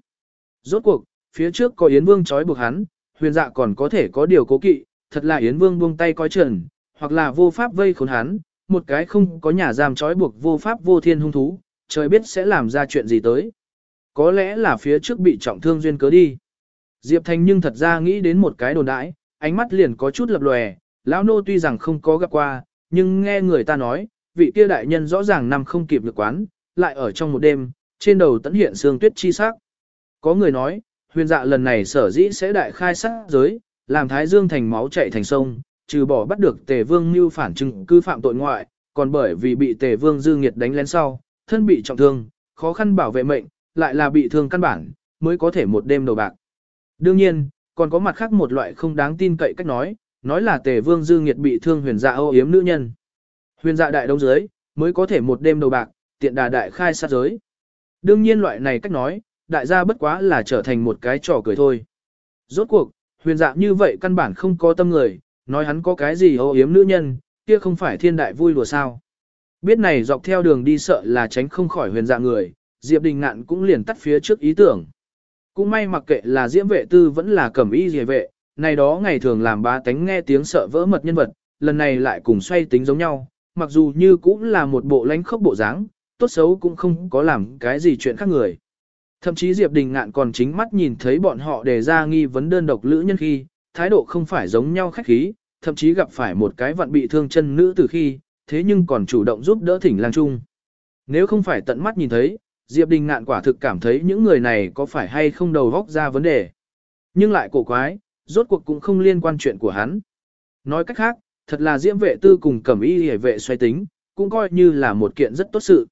Rốt cuộc, phía trước có Yến Vương trói buộc hắn, huyền dạ còn có thể có điều cố kỵ, thật là Yến Vương buông tay coi trần, hoặc là vô pháp vây khốn hắn, một cái không có nhà giam trói buộc vô pháp vô thiên hung thú, trời biết sẽ làm ra chuyện gì tới. Có lẽ là phía trước bị trọng thương duyên cớ đi. Diệp Thành nhưng thật ra nghĩ đến một cái đồn đãi, ánh mắt liền có chút lập lòe, lão nô tuy rằng không có gặp qua, nhưng nghe người ta nói, vị kia đại nhân rõ ràng nằm không kịp được quán, lại ở trong một đêm, trên đầu tẫn hiện sương tuyết chi sắc. Có người nói, huyền dạ lần này sở dĩ sẽ đại khai sát giới, làm thái dương thành máu chạy thành sông, trừ bỏ bắt được tề vương mưu phản chứng cư phạm tội ngoại, còn bởi vì bị tề vương dư nghiệt đánh lén sau, thân bị trọng thương, khó khăn bảo vệ mệnh, lại là bị thương căn bản, mới có thể một đêm đầu bạc. Đương nhiên, còn có mặt khác một loại không đáng tin cậy cách nói, nói là tề vương dư nghiệt bị thương huyền dạ ô yếm nữ nhân. Huyền dạ đại đông giới, mới có thể một đêm đầu bạc, tiện đà đại khai sát giới. Đương nhiên loại này cách nói, đại gia bất quá là trở thành một cái trò cười thôi. Rốt cuộc, huyền dạ như vậy căn bản không có tâm người, nói hắn có cái gì ô yếm nữ nhân, kia không phải thiên đại vui đùa sao. Biết này dọc theo đường đi sợ là tránh không khỏi huyền dạ người, Diệp Đình Ngạn cũng liền tắt phía trước ý tưởng. Cũng may mặc kệ là diễm vệ tư vẫn là cẩm y dề vệ, này đó ngày thường làm ba tánh nghe tiếng sợ vỡ mật nhân vật, lần này lại cùng xoay tính giống nhau, mặc dù như cũng là một bộ lánh khốc bộ dáng, tốt xấu cũng không có làm cái gì chuyện khác người. Thậm chí Diệp Đình Ngạn còn chính mắt nhìn thấy bọn họ đề ra nghi vấn đơn độc lữ nhân khi, thái độ không phải giống nhau khách khí, thậm chí gặp phải một cái vận bị thương chân nữ từ khi, thế nhưng còn chủ động giúp đỡ thỉnh lang trung. Nếu không phải tận mắt nhìn thấy, Diệp Đình Ngạn quả thực cảm thấy những người này có phải hay không đầu góc ra vấn đề. Nhưng lại cổ quái, rốt cuộc cũng không liên quan chuyện của hắn. Nói cách khác, thật là diễm vệ tư cùng cẩm y hề vệ xoay tính, cũng coi như là một kiện rất tốt sự.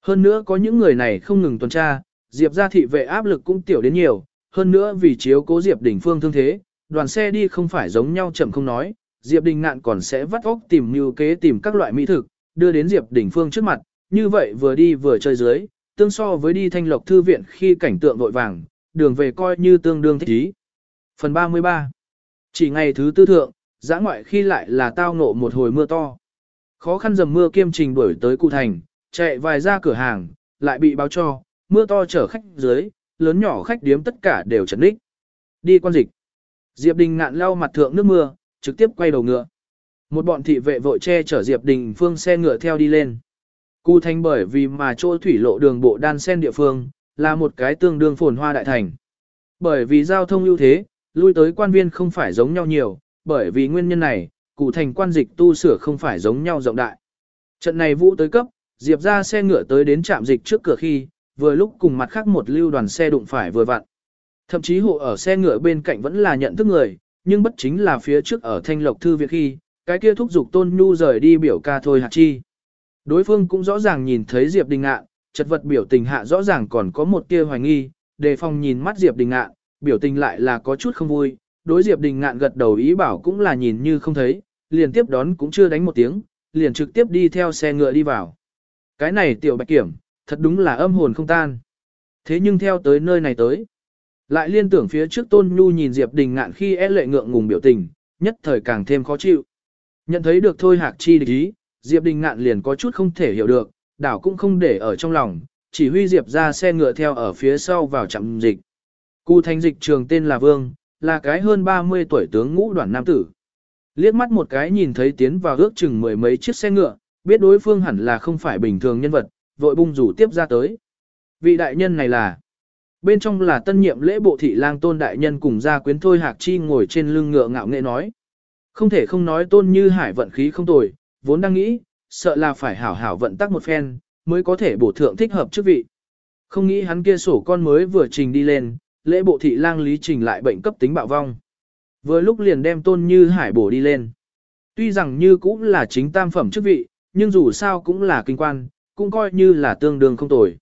Hơn nữa có những người này không ngừng tuần tra, Diệp ra thị vệ áp lực cũng tiểu đến nhiều, hơn nữa vì chiếu cố Diệp đỉnh Phương thương thế, đoàn xe đi không phải giống nhau chậm không nói, Diệp Đình nạn còn sẽ vắt óc tìm mưu kế tìm các loại mỹ thực, đưa đến Diệp đỉnh Phương trước mặt, như vậy vừa đi vừa chơi dưới, tương so với đi thanh lộc thư viện khi cảnh tượng vội vàng, đường về coi như tương đương thích ý. Phần 33 Chỉ ngày thứ tư thượng, giã ngoại khi lại là tao ngộ một hồi mưa to. Khó khăn dầm mưa kiêm trình đuổi tới cụ thành, chạy vài ra cửa hàng, lại bị báo cho, mưa to chở khách dưới, lớn nhỏ khách điếm tất cả đều chấn đích. Đi quan dịch. Diệp Đình ngạn lau mặt thượng nước mưa, trực tiếp quay đầu ngựa. Một bọn thị vệ vội che chở Diệp Đình Phương xe ngựa theo đi lên. Cụ thành bởi vì mà chỗ thủy lộ đường bộ đan sen địa phương, là một cái tương đương phồn hoa đại thành. Bởi vì giao thông ưu thế, lui tới quan viên không phải giống nhau nhiều, bởi vì nguyên nhân này, cụ thành quan dịch tu sửa không phải giống nhau rộng đại. Trận này vũ tới cấp, Diệp ra xe ngựa tới đến trạm dịch trước cửa khi, vừa lúc cùng mặt khác một lưu đoàn xe đụng phải vừa vặn. Thậm chí hộ ở xe ngựa bên cạnh vẫn là nhận thức người, nhưng bất chính là phía trước ở thanh lộc thư viện khi, cái kia thúc giục tôn nhu rời đi biểu ca thôi hạt chi. Đối phương cũng rõ ràng nhìn thấy Diệp Đình Ngạn, chật vật biểu tình hạ rõ ràng còn có một tia hoài nghi, đề phòng nhìn mắt Diệp Đình Ngạn, biểu tình lại là có chút không vui, đối Diệp Đình Ngạn gật đầu ý bảo cũng là nhìn như không thấy, liền tiếp đón cũng chưa đánh một tiếng, liền trực tiếp đi theo xe ngựa đi vào. Cái này tiểu bạch kiểm, thật đúng là âm hồn không tan. Thế nhưng theo tới nơi này tới, lại liên tưởng phía trước Tôn Nhu nhìn Diệp Đình Ngạn khi é lệ ngượng ngùng biểu tình, nhất thời càng thêm khó chịu. Nhận thấy được thôi hạc chi địch ý, Diệp Đình Ngạn liền có chút không thể hiểu được, đảo cũng không để ở trong lòng, chỉ huy Diệp ra xe ngựa theo ở phía sau vào trạm dịch. Cụ thành dịch trường tên là Vương, là cái hơn 30 tuổi tướng ngũ đoàn nam tử. Liếc mắt một cái nhìn thấy tiến vào ước chừng mười mấy chiếc xe ngựa, biết đối phương hẳn là không phải bình thường nhân vật, vội bung rủ tiếp ra tới. Vị đại nhân này là Bên trong là tân nhiệm lễ bộ thị lang tôn đại nhân cùng gia quyến thôi hạc chi ngồi trên lưng ngựa ngạo nghệ nói. Không thể không nói tôn như hải vận khí không tồi, vốn đang nghĩ, sợ là phải hảo hảo vận tắc một phen, mới có thể bổ thượng thích hợp chức vị. Không nghĩ hắn kia sổ con mới vừa trình đi lên, lễ bộ thị lang lý trình lại bệnh cấp tính bạo vong. Vừa lúc liền đem tôn như hải bổ đi lên. Tuy rằng như cũng là chính tam phẩm chức vị, nhưng dù sao cũng là kinh quan, cũng coi như là tương đương không tồi.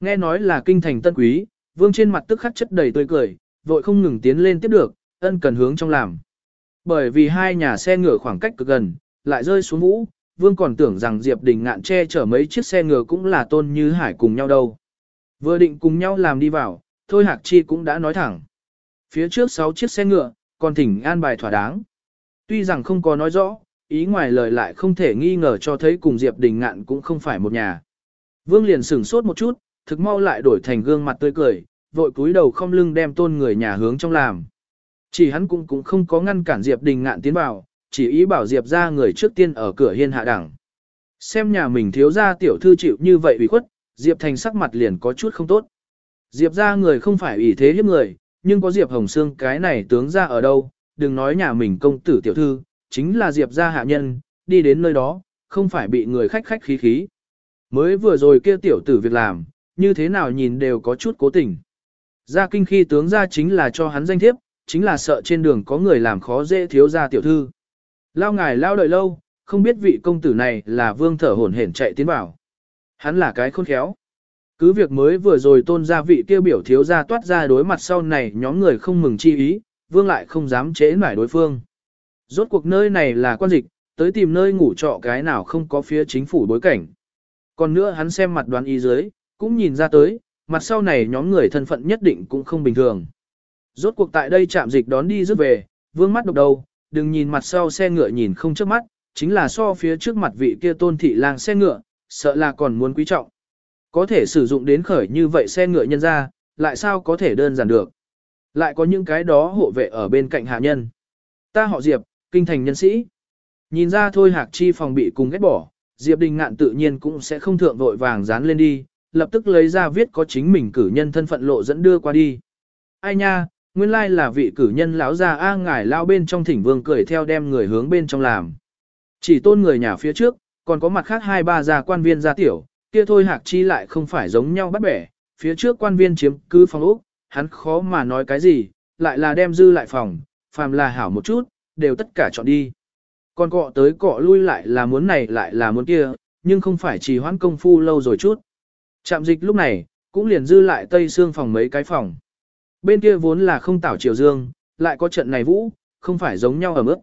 Nghe nói là kinh thành tân quý, vương trên mặt tức khắc chất đầy tươi cười, vội không ngừng tiến lên tiếp được, ân cần hướng trong làm. Bởi vì hai nhà xe ngựa khoảng cách cực gần, lại rơi xuống vũ, vương còn tưởng rằng Diệp Đình ngạn che chở mấy chiếc xe ngựa cũng là tôn như hải cùng nhau đâu. Vừa định cùng nhau làm đi vào, thôi hạc chi cũng đã nói thẳng. Phía trước sáu chiếc xe ngựa, còn thỉnh an bài thỏa đáng. Tuy rằng không có nói rõ, ý ngoài lời lại không thể nghi ngờ cho thấy cùng Diệp Đình ngạn cũng không phải một nhà. Vương liền sửng sốt một chút, thực mau lại đổi thành gương mặt tươi cười, vội cúi đầu không lưng đem tôn người nhà hướng trong làm. Chỉ hắn cũng cũng không có ngăn cản Diệp Đình ngạn tiến vào, chỉ ý bảo Diệp ra người trước tiên ở cửa hiên hạ đẳng. Xem nhà mình thiếu ra tiểu thư chịu như vậy ủy khuất, Diệp Thành sắc mặt liền có chút không tốt. Diệp ra người không phải ủy thế hiếp người, nhưng có Diệp Hồng Sương cái này tướng ra ở đâu, đừng nói nhà mình công tử tiểu thư, chính là Diệp ra hạ nhân, đi đến nơi đó, không phải bị người khách khách khí khí. Mới vừa rồi kia tiểu tử việc làm, như thế nào nhìn đều có chút cố tình. Gia kinh khi tướng ra chính là cho hắn danh thiếp, chính là sợ trên đường có người làm khó dễ thiếu gia tiểu thư. Lao ngài lao đợi lâu, không biết vị công tử này là vương thở hổn hển chạy tiến vào. Hắn là cái khôn khéo. Cứ việc mới vừa rồi tôn gia vị kia biểu thiếu gia toát ra đối mặt sau này nhóm người không mừng chi ý, vương lại không dám chế nải đối phương. Rốt cuộc nơi này là quan dịch, tới tìm nơi ngủ trọ cái nào không có phía chính phủ bối cảnh. Còn nữa hắn xem mặt đoán ý dưới, cũng nhìn ra tới, mặt sau này nhóm người thân phận nhất định cũng không bình thường. Rốt cuộc tại đây chạm dịch đón đi rước về, vương mắt độc đầu, đừng nhìn mặt sau xe ngựa nhìn không trước mắt, chính là so phía trước mặt vị kia tôn thị lang xe ngựa, sợ là còn muốn quý trọng. Có thể sử dụng đến khởi như vậy xe ngựa nhân ra, lại sao có thể đơn giản được. Lại có những cái đó hộ vệ ở bên cạnh hạ nhân. Ta họ Diệp, kinh thành nhân sĩ. Nhìn ra thôi hạc chi phòng bị cùng ghét bỏ, Diệp Đình ngạn tự nhiên cũng sẽ không thượng vội vàng dán lên đi, lập tức lấy ra viết có chính mình cử nhân thân phận lộ dẫn đưa qua đi. Ai nha, nguyên lai là vị cử nhân lão già A ngải lao bên trong thỉnh vương cười theo đem người hướng bên trong làm. Chỉ tôn người nhà phía trước, còn có mặt khác hai ba già quan viên gia tiểu, kia thôi hạc chi lại không phải giống nhau bắt bẻ, phía trước quan viên chiếm cứ phòng ốc, hắn khó mà nói cái gì, lại là đem dư lại phòng, phàm là hảo một chút, đều tất cả chọn đi. Còn cọ tới cọ lui lại là muốn này lại là muốn kia, nhưng không phải chỉ hoãn công phu lâu rồi chút. Trạm dịch lúc này, cũng liền dư lại tây xương phòng mấy cái phòng. Bên kia vốn là không tảo triều dương, lại có trận này vũ, không phải giống nhau ở mức.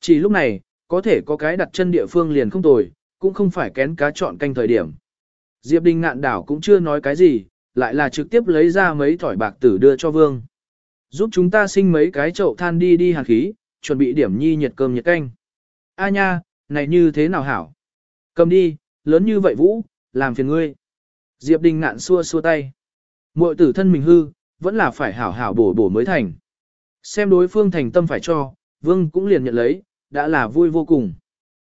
Chỉ lúc này, có thể có cái đặt chân địa phương liền không tồi, cũng không phải kén cá chọn canh thời điểm. Diệp Đình ngạn đảo cũng chưa nói cái gì, lại là trực tiếp lấy ra mấy thỏi bạc tử đưa cho vương. Giúp chúng ta sinh mấy cái chậu than đi đi hàn khí, chuẩn bị điểm nhi nhiệt cơm nhiệt canh. A nha, này như thế nào hảo? Cầm đi, lớn như vậy vũ, làm phiền ngươi. Diệp Đình ngạn xua xua tay. Muội tử thân mình hư, vẫn là phải hảo hảo bổ bổ mới thành. Xem đối phương thành tâm phải cho, vương cũng liền nhận lấy, đã là vui vô cùng.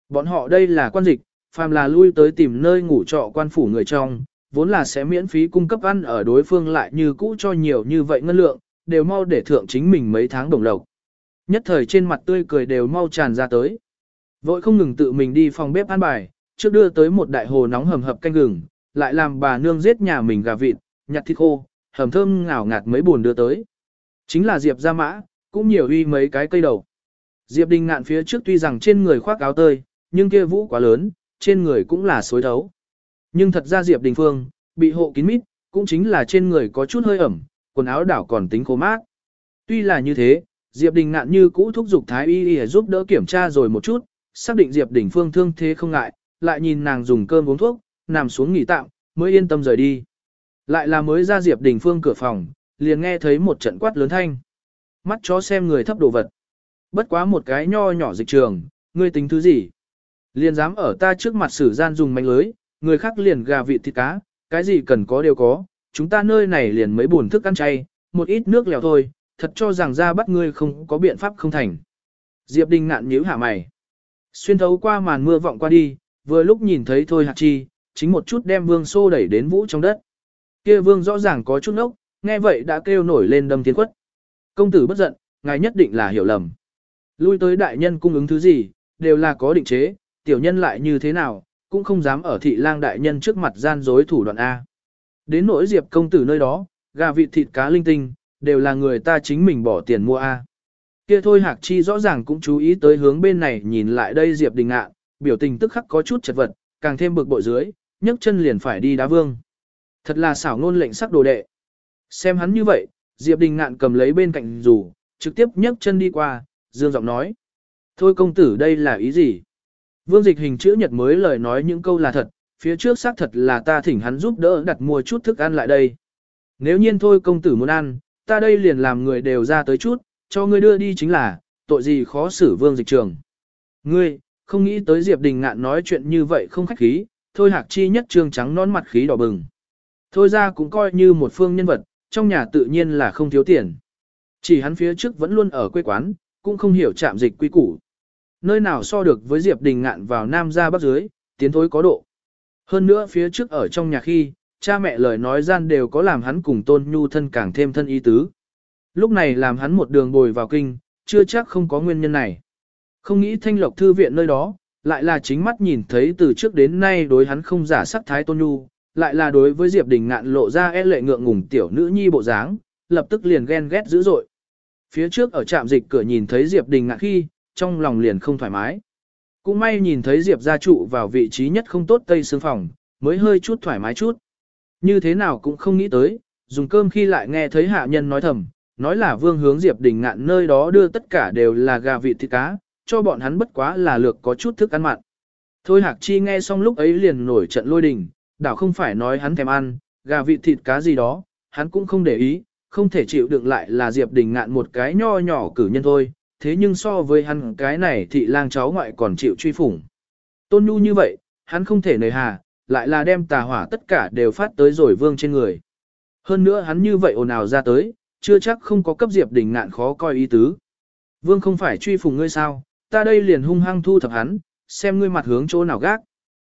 Bọn họ đây là quan dịch, phàm là lui tới tìm nơi ngủ trọ quan phủ người trong, vốn là sẽ miễn phí cung cấp ăn ở đối phương lại như cũ cho nhiều như vậy ngân lượng, đều mau để thượng chính mình mấy tháng đồng lộc. Nhất thời trên mặt tươi cười đều mau tràn ra tới. Vội không ngừng tự mình đi phòng bếp ăn bài, trước đưa tới một đại hồ nóng hầm hập canh gừng, lại làm bà nương giết nhà mình gà vịt, nhặt thịt khô, hầm thơm ngào ngạt mấy buồn đưa tới. Chính là Diệp gia mã, cũng nhiều uy mấy cái cây đầu. Diệp Đình ngạn phía trước tuy rằng trên người khoác áo tơi, nhưng kia vũ quá lớn, trên người cũng là xối thấu. Nhưng thật ra Diệp Đình Phương, bị hộ kín mít, cũng chính là trên người có chút hơi ẩm, quần áo đảo còn tính khô mát. Tuy là như thế, Diệp Đình ngạn như cũ thúc giục Thái Y Y giúp đỡ kiểm tra rồi một chút, xác định Diệp Đình Phương thương thế không ngại, lại nhìn nàng dùng cơm uống thuốc, nằm xuống nghỉ tạm, mới yên tâm rời đi. Lại là mới ra Diệp Đình Phương cửa phòng, liền nghe thấy một trận quát lớn thanh. Mắt chó xem người thấp đồ vật. Bất quá một cái nho nhỏ dịch trường, ngươi tính thứ gì? Liền dám ở ta trước mặt sử gian dùng manh lưới, người khác liền gà vịt thịt cá, cái gì cần có đều có, chúng ta nơi này liền mấy buồn thức ăn chay, một ít nước lèo thôi, thật cho rằng ra bắt ngươi không có biện pháp không thành. Diệp Đình ngạn nhíu hạ mày. Xuyên thấu qua màn mưa vọng qua đi, vừa lúc nhìn thấy thôi hạt chi, chính một chút đem vương xô đẩy đến vũ trong đất. Kia vương rõ ràng có chút nốc, nghe vậy đã kêu nổi lên đâm tiến quất. Công tử bất giận, ngài nhất định là hiểu lầm. Lui tới đại nhân cung ứng thứ gì, đều là có định chế, tiểu nhân lại như thế nào, cũng không dám ở thị lang đại nhân trước mặt gian dối thủ đoạn A. Đến nỗi diệp công tử nơi đó, gà vịt thịt cá linh tinh, đều là người ta chính mình bỏ tiền mua A. Kia thôi Hạc Chi rõ ràng cũng chú ý tới hướng bên này nhìn lại đây Diệp Đình Ngạn, biểu tình tức khắc có chút chật vật, càng thêm bực bội dưới, nhấc chân liền phải đi đá vương. Thật là xảo ngôn lệnh sắc đồ đệ. Xem hắn như vậy, Diệp Đình Ngạn cầm lấy bên cạnh dù, trực tiếp nhấc chân đi qua, dương giọng nói. Thôi công tử đây là ý gì? Vương dịch hình chữ nhật mới lời nói những câu là thật, phía trước xác thật là ta thỉnh hắn giúp đỡ đặt mua chút thức ăn lại đây. Nếu nhiên thôi công tử muốn ăn, ta đây liền làm người đều ra tới chút, cho ngươi đưa đi chính là, tội gì khó xử vương dịch trường. Ngươi, không nghĩ tới Diệp Đình Ngạn nói chuyện như vậy không khách khí, thôi hạc chi nhất trương trắng nón mặt khí đỏ bừng. Thôi ra cũng coi như một phương nhân vật, trong nhà tự nhiên là không thiếu tiền. Chỉ hắn phía trước vẫn luôn ở quê quán, cũng không hiểu chạm dịch quy củ. Nơi nào so được với Diệp Đình Ngạn vào Nam ra Bắc dưới, tiến thối có độ. Hơn nữa phía trước ở trong nhà khi, cha mẹ lời nói gian đều có làm hắn cùng tôn nhu thân càng thêm thân ý tứ. Lúc này làm hắn một đường bồi vào kinh, chưa chắc không có nguyên nhân này. Không nghĩ thanh lộc thư viện nơi đó, lại là chính mắt nhìn thấy từ trước đến nay đối hắn không giả sắc thái tôn nhu, lại là đối với Diệp Đình ngạn lộ ra e lệ ngượng ngùng tiểu nữ nhi bộ dáng, lập tức liền ghen ghét dữ dội. Phía trước ở trạm dịch cửa nhìn thấy Diệp Đình ngạn khi, trong lòng liền không thoải mái. Cũng may nhìn thấy Diệp gia trụ vào vị trí nhất không tốt tây xương phòng, mới hơi chút thoải mái chút. Như thế nào cũng không nghĩ tới, dùng cơm khi lại nghe thấy hạ nhân nói thầm, nói là vương hướng Diệp Đình ngạn nơi đó đưa tất cả đều là gà vịt thịt cá, cho bọn hắn bất quá là lược có chút thức ăn mặn. Thôi Hạc Chi nghe xong lúc ấy liền nổi trận lôi đình, đảo không phải nói hắn thèm ăn, gà vịt thịt cá gì đó, hắn cũng không để ý, không thể chịu đựng lại là Diệp Đình ngạn một cái nho nhỏ cử nhân thôi, thế nhưng so với hắn cái này thị lang cháu ngoại còn chịu truy phủng. Tôn Nhu như vậy, hắn không thể nề hà, lại là đem tà hỏa tất cả đều phát tới rồi vương trên người. Hơn nữa hắn như vậy ồn ào ra tới, chưa chắc không có cấp Diệp Đình ngạn khó coi ý tứ. Vương không phải truy phùng ngươi sao, ta đây liền hung hăng thu thập hắn, xem ngươi mặt hướng chỗ nào gác.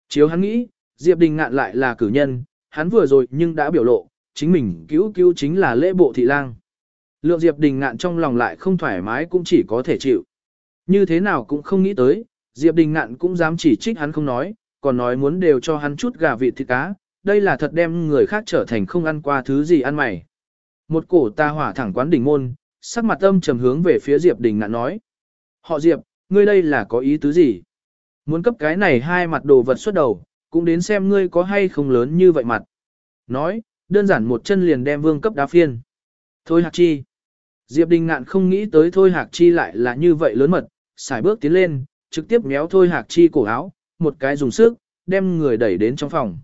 Chiếu hắn nghĩ, Diệp Đình ngạn lại là cử nhân, hắn vừa rồi nhưng đã biểu lộ, chính mình cứu cứu chính là lễ bộ thị lang. Lượng Diệp Đình ngạn trong lòng lại không thoải mái cũng chỉ có thể chịu. Như thế nào cũng không nghĩ tới, Diệp Đình ngạn cũng dám chỉ trích hắn không nói, còn nói muốn đều cho hắn chút gà vịt thịt cá, đây là thật đem người khác trở thành không ăn qua thứ gì ăn mày. Một cổ ta hỏa thẳng quán đỉnh môn, sắc mặt âm trầm hướng về phía Diệp Đình ngạn nói. Họ Diệp, ngươi đây là có ý tứ gì? Muốn cấp cái này hai mặt đồ vật xuất đầu, cũng đến xem ngươi có hay không lớn như vậy mặt. Nói, đơn giản một chân liền đem vương cấp đá phiên. Thôi Hạc Chi. Diệp Đình ngạn không nghĩ tới Thôi Hạc Chi lại là như vậy lớn mật, xài bước tiến lên, trực tiếp méo Thôi Hạc Chi cổ áo, một cái dùng sức, đem người đẩy đến trong phòng.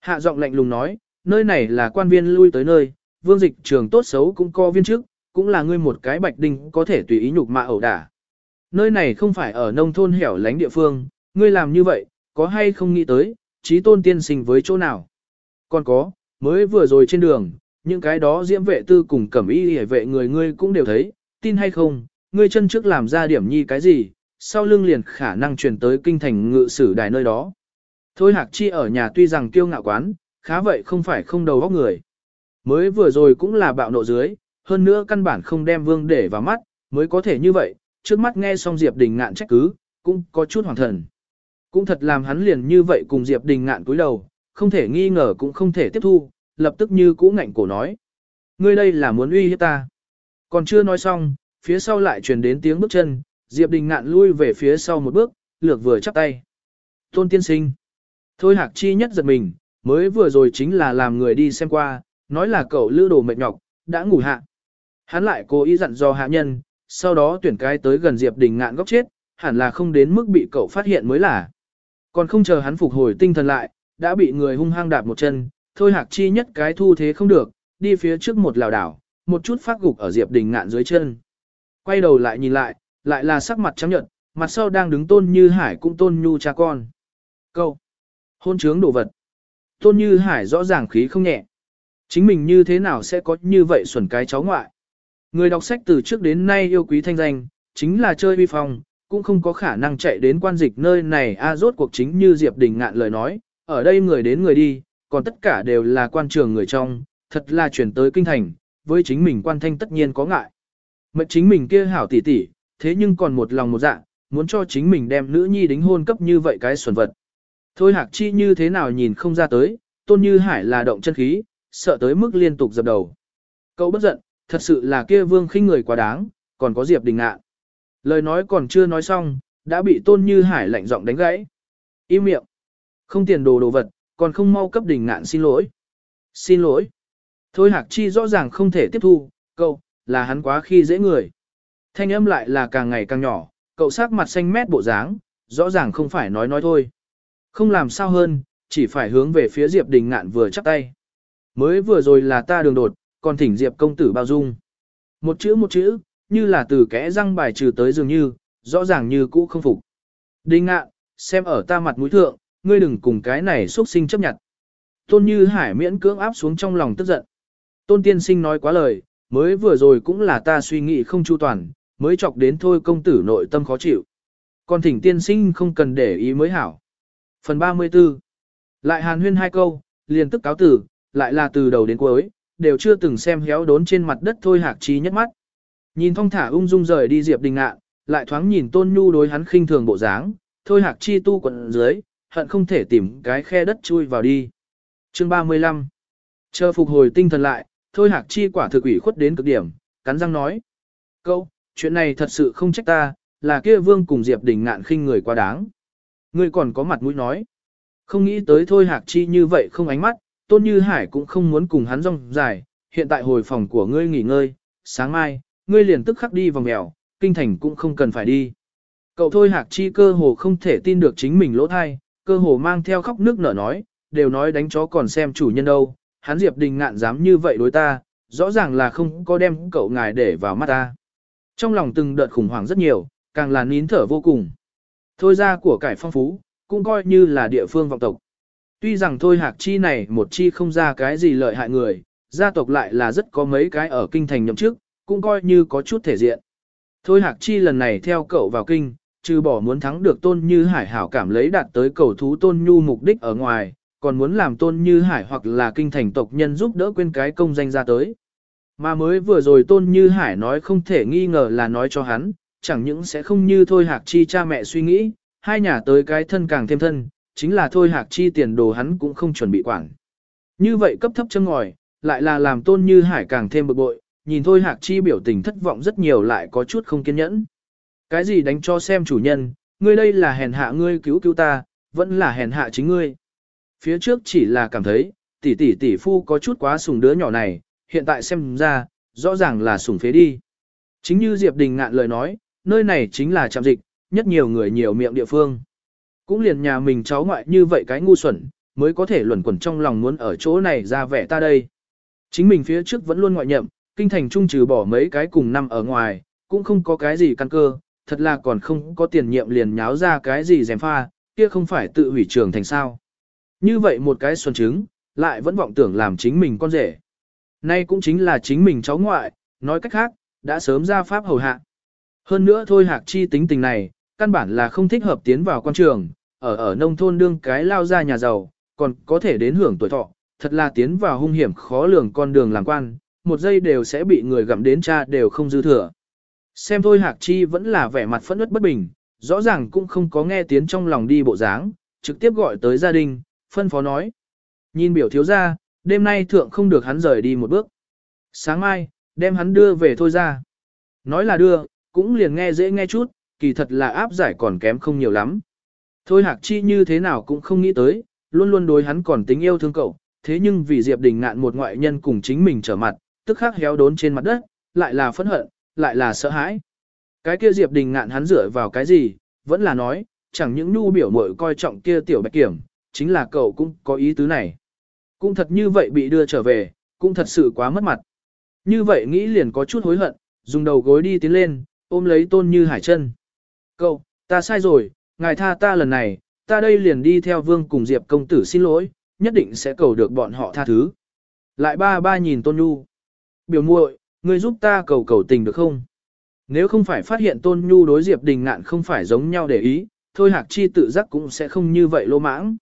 Hạ giọng lạnh lùng nói, nơi này là quan viên lui tới nơi, vương dịch trường tốt xấu cũng có viên chức, cũng là ngươi một cái bạch đinh có thể tùy ý nhục mạ ẩu đả. Nơi này không phải ở nông thôn hẻo lánh địa phương, ngươi làm như vậy, có hay không nghĩ tới, trí tôn tiên sinh với chỗ nào. Còn có, mới vừa rồi trên đường, những cái đó diễm vệ tư cùng cẩm y hề vệ người ngươi cũng đều thấy, tin hay không, ngươi chân trước làm ra điểm nhi cái gì, sau lưng liền khả năng truyền tới kinh thành ngự sử đài nơi đó. Thôi Hạc Chi ở nhà tuy rằng kiêu ngạo quán, khá vậy không phải không đầu óc người. Mới vừa rồi cũng là bạo nộ dưới, hơn nữa căn bản không đem vương để vào mắt, mới có thể như vậy, trước mắt nghe xong Diệp Đình ngạn trách cứ, cũng có chút hoàng thần. Cũng thật làm hắn liền như vậy cùng Diệp Đình ngạn cúi đầu, không thể nghi ngờ cũng không thể tiếp thu, lập tức như cũ ngạnh cổ nói. Ngươi đây là muốn uy hiếp ta. Còn chưa nói xong, phía sau lại truyền đến tiếng bước chân, Diệp Đình ngạn lui về phía sau một bước, lược vừa chắp tay. Tôn tiên sinh. Thôi hạc chi nhất giật mình, mới vừa rồi chính là làm người đi xem qua, nói là cậu lữ đồ mệt nhọc, đã ngủ hạ. Hắn lại cố ý dặn do hạ nhân, sau đó tuyển cái tới gần Diệp Đình ngạn góc chết, hẳn là không đến mức bị cậu phát hiện mới là. Còn không chờ hắn phục hồi tinh thần lại, đã bị người hung hăng đạp một chân, thôi hạc chi nhất cái thu thế không được, đi phía trước một lào đảo, một chút phát gục ở Diệp Đình ngạn dưới chân. Quay đầu lại nhìn lại, lại là sắc mặt trắng nhợt, mặt sau đang đứng tôn như hải cũng tôn nhu cha con. Câu. Hôn trướng đồ vật. Tôn như hải rõ ràng khí không nhẹ. Chính mình như thế nào sẽ có như vậy xuẩn cái cháu ngoại. Người đọc sách từ trước đến nay yêu quý thanh danh, chính là chơi vi phong, cũng không có khả năng chạy đến quan dịch nơi này a rốt cuộc chính như Diệp Đình ngạn lời nói, ở đây người đến người đi, còn tất cả đều là quan trường người trong, thật là chuyển tới kinh thành, với chính mình quan thanh tất nhiên có ngại. Mệnh chính mình kia hảo tỷ tỷ, thế nhưng còn một lòng một dạ, muốn cho chính mình đem nữ nhi đính hôn cấp như vậy cái xuẩn vật. Thôi hạc chi như thế nào nhìn không ra tới, tôn như hải là động chân khí, sợ tới mức liên tục dập đầu. Cậu bất giận, thật sự là kia vương khinh người quá đáng, còn có Diệp Đình Ngạn. Lời nói còn chưa nói xong, đã bị tôn như hải lạnh giọng đánh gãy. Im miệng. Không tiền đồ đồ vật, còn không mau cấp Đình Ngạn xin lỗi. Xin lỗi. Thôi hạc chi rõ ràng không thể tiếp thu, cậu, là hắn quá khi dễ người. Thanh âm lại là càng ngày càng nhỏ, cậu sắc mặt xanh mét bộ dáng, rõ ràng không phải nói nói thôi. Không làm sao hơn, chỉ phải hướng về phía Diệp Đình Ngạn vừa chắp tay. Mới vừa rồi là ta đường đột, còn thỉnh Diệp công tử bao dung. Một chữ một chữ, như là từ kẽ răng bài trừ tới dường như, rõ ràng như cũ không phục. Đình Ngạn, xem ở ta mặt mũi thượng, ngươi đừng cùng cái này xuất sinh chấp nhận. Tôn Như Hải miễn cưỡng áp xuống trong lòng tức giận. Tôn Tiên Sinh nói quá lời, mới vừa rồi cũng là ta suy nghĩ không chu toàn, mới chọc đến thôi công tử nội tâm khó chịu. Còn thỉnh tiên sinh không cần để ý mới hảo. Phần 34 Lại hàn huyên hai câu, liền tức cáo tử, lại là từ đầu đến cuối, đều chưa từng xem héo đốn trên mặt đất thôi hạc trí nhất mắt. Nhìn thong thả ung dung rời đi Diệp Đình Ngạn, lại thoáng nhìn Tôn Nhu đối hắn khinh thường bộ dáng, thôi hạc chi tu quận dưới, hận không thể tìm cái khe đất chui vào đi. Chương 35 Chờ phục hồi tinh thần lại, thôi hạc chi quả thực ủy khuất đến cực điểm, cắn răng nói. Câu, chuyện này thật sự không trách ta, là kia vương cùng Diệp Đình ngạn khinh người quá đáng. Ngươi còn có mặt mũi nói. Không nghĩ tới thôi hạc chi như vậy không ánh mắt, tôn như hải cũng không muốn cùng hắn rong dài, hiện tại hồi phòng của ngươi nghỉ ngơi, sáng mai, ngươi liền tức khắc đi vòng mèo, kinh thành cũng không cần phải đi. Cậu thôi hạc chi cơ hồ không thể tin được chính mình lỗ thai, cơ hồ mang theo khóc nước nở nói, đều nói đánh chó còn xem chủ nhân đâu, hắn Diệp Đình ngạn dám như vậy đối ta, rõ ràng là không có đem cậu ngài để vào mắt ta. Trong lòng từng đợt khủng hoảng rất nhiều, càng là nín thở vô cùng. Thôi ra của cải phong phú, cũng coi như là địa phương vọng tộc. Tuy rằng thôi hạc chi này một chi không ra cái gì lợi hại người, gia tộc lại là rất có mấy cái ở kinh thành nhậm chức, cũng coi như có chút thể diện. Thôi hạc chi lần này theo cậu vào kinh, trừ bỏ muốn thắng được tôn như hải hảo cảm lấy đạt tới cầu thú tôn nhu mục đích ở ngoài, còn muốn làm tôn như hải hoặc là kinh thành tộc nhân giúp đỡ quên cái công danh ra tới. Mà mới vừa rồi tôn như hải nói không thể nghi ngờ là nói cho hắn, chẳng những sẽ không như thôi hạc chi cha mẹ suy nghĩ, hai nhà tới cái thân càng thêm thân, chính là thôi hạc chi tiền đồ hắn cũng không chuẩn bị quản. Như vậy cấp thấp châm ngòi, lại là làm tôn như hải càng thêm bực bội, nhìn thôi Hạc Chi biểu tình thất vọng rất nhiều lại có chút không kiên nhẫn. Cái gì đánh cho xem chủ nhân, ngươi đây là hèn hạ ngươi cứu cứu ta, vẫn là hèn hạ chính ngươi. Phía trước chỉ là cảm thấy, tỷ tỷ tỷ phu có chút quá sùng đứa nhỏ này, hiện tại xem ra, rõ ràng là sủng phế đi. Chính như Diệp Đình ngạn lời nói, nơi này chính là trạm dịch, nhất nhiều người nhiều miệng địa phương. Cũng liền nhà mình cháu ngoại như vậy cái ngu xuẩn, mới có thể luẩn quẩn trong lòng muốn ở chỗ này ra vẻ ta đây. Chính mình phía trước vẫn luôn ngoại nhậm, kinh thành trung trừ bỏ mấy cái cùng năm ở ngoài, cũng không có cái gì căn cơ, thật là còn không có tiền nhiệm liền nháo ra cái gì dèm pha, kia không phải tự hủy trường thành sao. Như vậy một cái xuân trứng, lại vẫn vọng tưởng làm chính mình con rể. Nay cũng chính là chính mình cháu ngoại, nói cách khác, đã sớm ra pháp hầu hạ. Hơn nữa thôi hạc chi tính tình này, căn bản là không thích hợp tiến vào quan trường, ở ở nông thôn đương cái lao ra nhà giàu, còn có thể đến hưởng tuổi thọ, thật là tiến vào hung hiểm khó lường con đường làm quan, một giây đều sẽ bị người gặm đến cha đều không dư thừa. Xem thôi Hạc Chi vẫn là vẻ mặt phẫn nứt bất bình, rõ ràng cũng không có nghe tiếng trong lòng đi bộ dáng, trực tiếp gọi tới gia đình, phân phó nói. Nhìn biểu thiếu ra, đêm nay thượng không được hắn rời đi một bước. Sáng mai, đem hắn đưa về thôi ra. Nói là đưa, cũng liền nghe dễ nghe chút, kỳ thật là áp giải còn kém không nhiều lắm. Thôi Hạc Chi như thế nào cũng không nghĩ tới, luôn luôn đối hắn còn tính yêu thương cậu, thế nhưng vì Diệp Đình ngạn một ngoại nhân cùng chính mình trở mặt, tức khắc héo đốn trên mặt đất, lại là phẫn hận, lại là sợ hãi. Cái kia Diệp Đình ngạn hắn dựa vào cái gì, vẫn là nói, chẳng những nhu biểu mội coi trọng kia tiểu bạch kiểm, chính là cậu cũng có ý tứ này. Cũng thật như vậy bị đưa trở về, cũng thật sự quá mất mặt. Như vậy nghĩ liền có chút hối hận, dùng đầu gối đi tiến lên, ôm lấy tôn như hải chân. Cậu, ta sai rồi, ngài tha ta lần này, ta đây liền đi theo vương cùng Diệp công tử xin lỗi, nhất định sẽ cầu được bọn họ tha thứ. Lại ba ba nhìn tôn nhu. Biểu muội, ngươi giúp ta cầu cầu tình được không? Nếu không phải phát hiện tôn nhu đối Diệp đình ngạn không phải giống nhau để ý, thôi hạc chi tự giác cũng sẽ không như vậy lô mãng.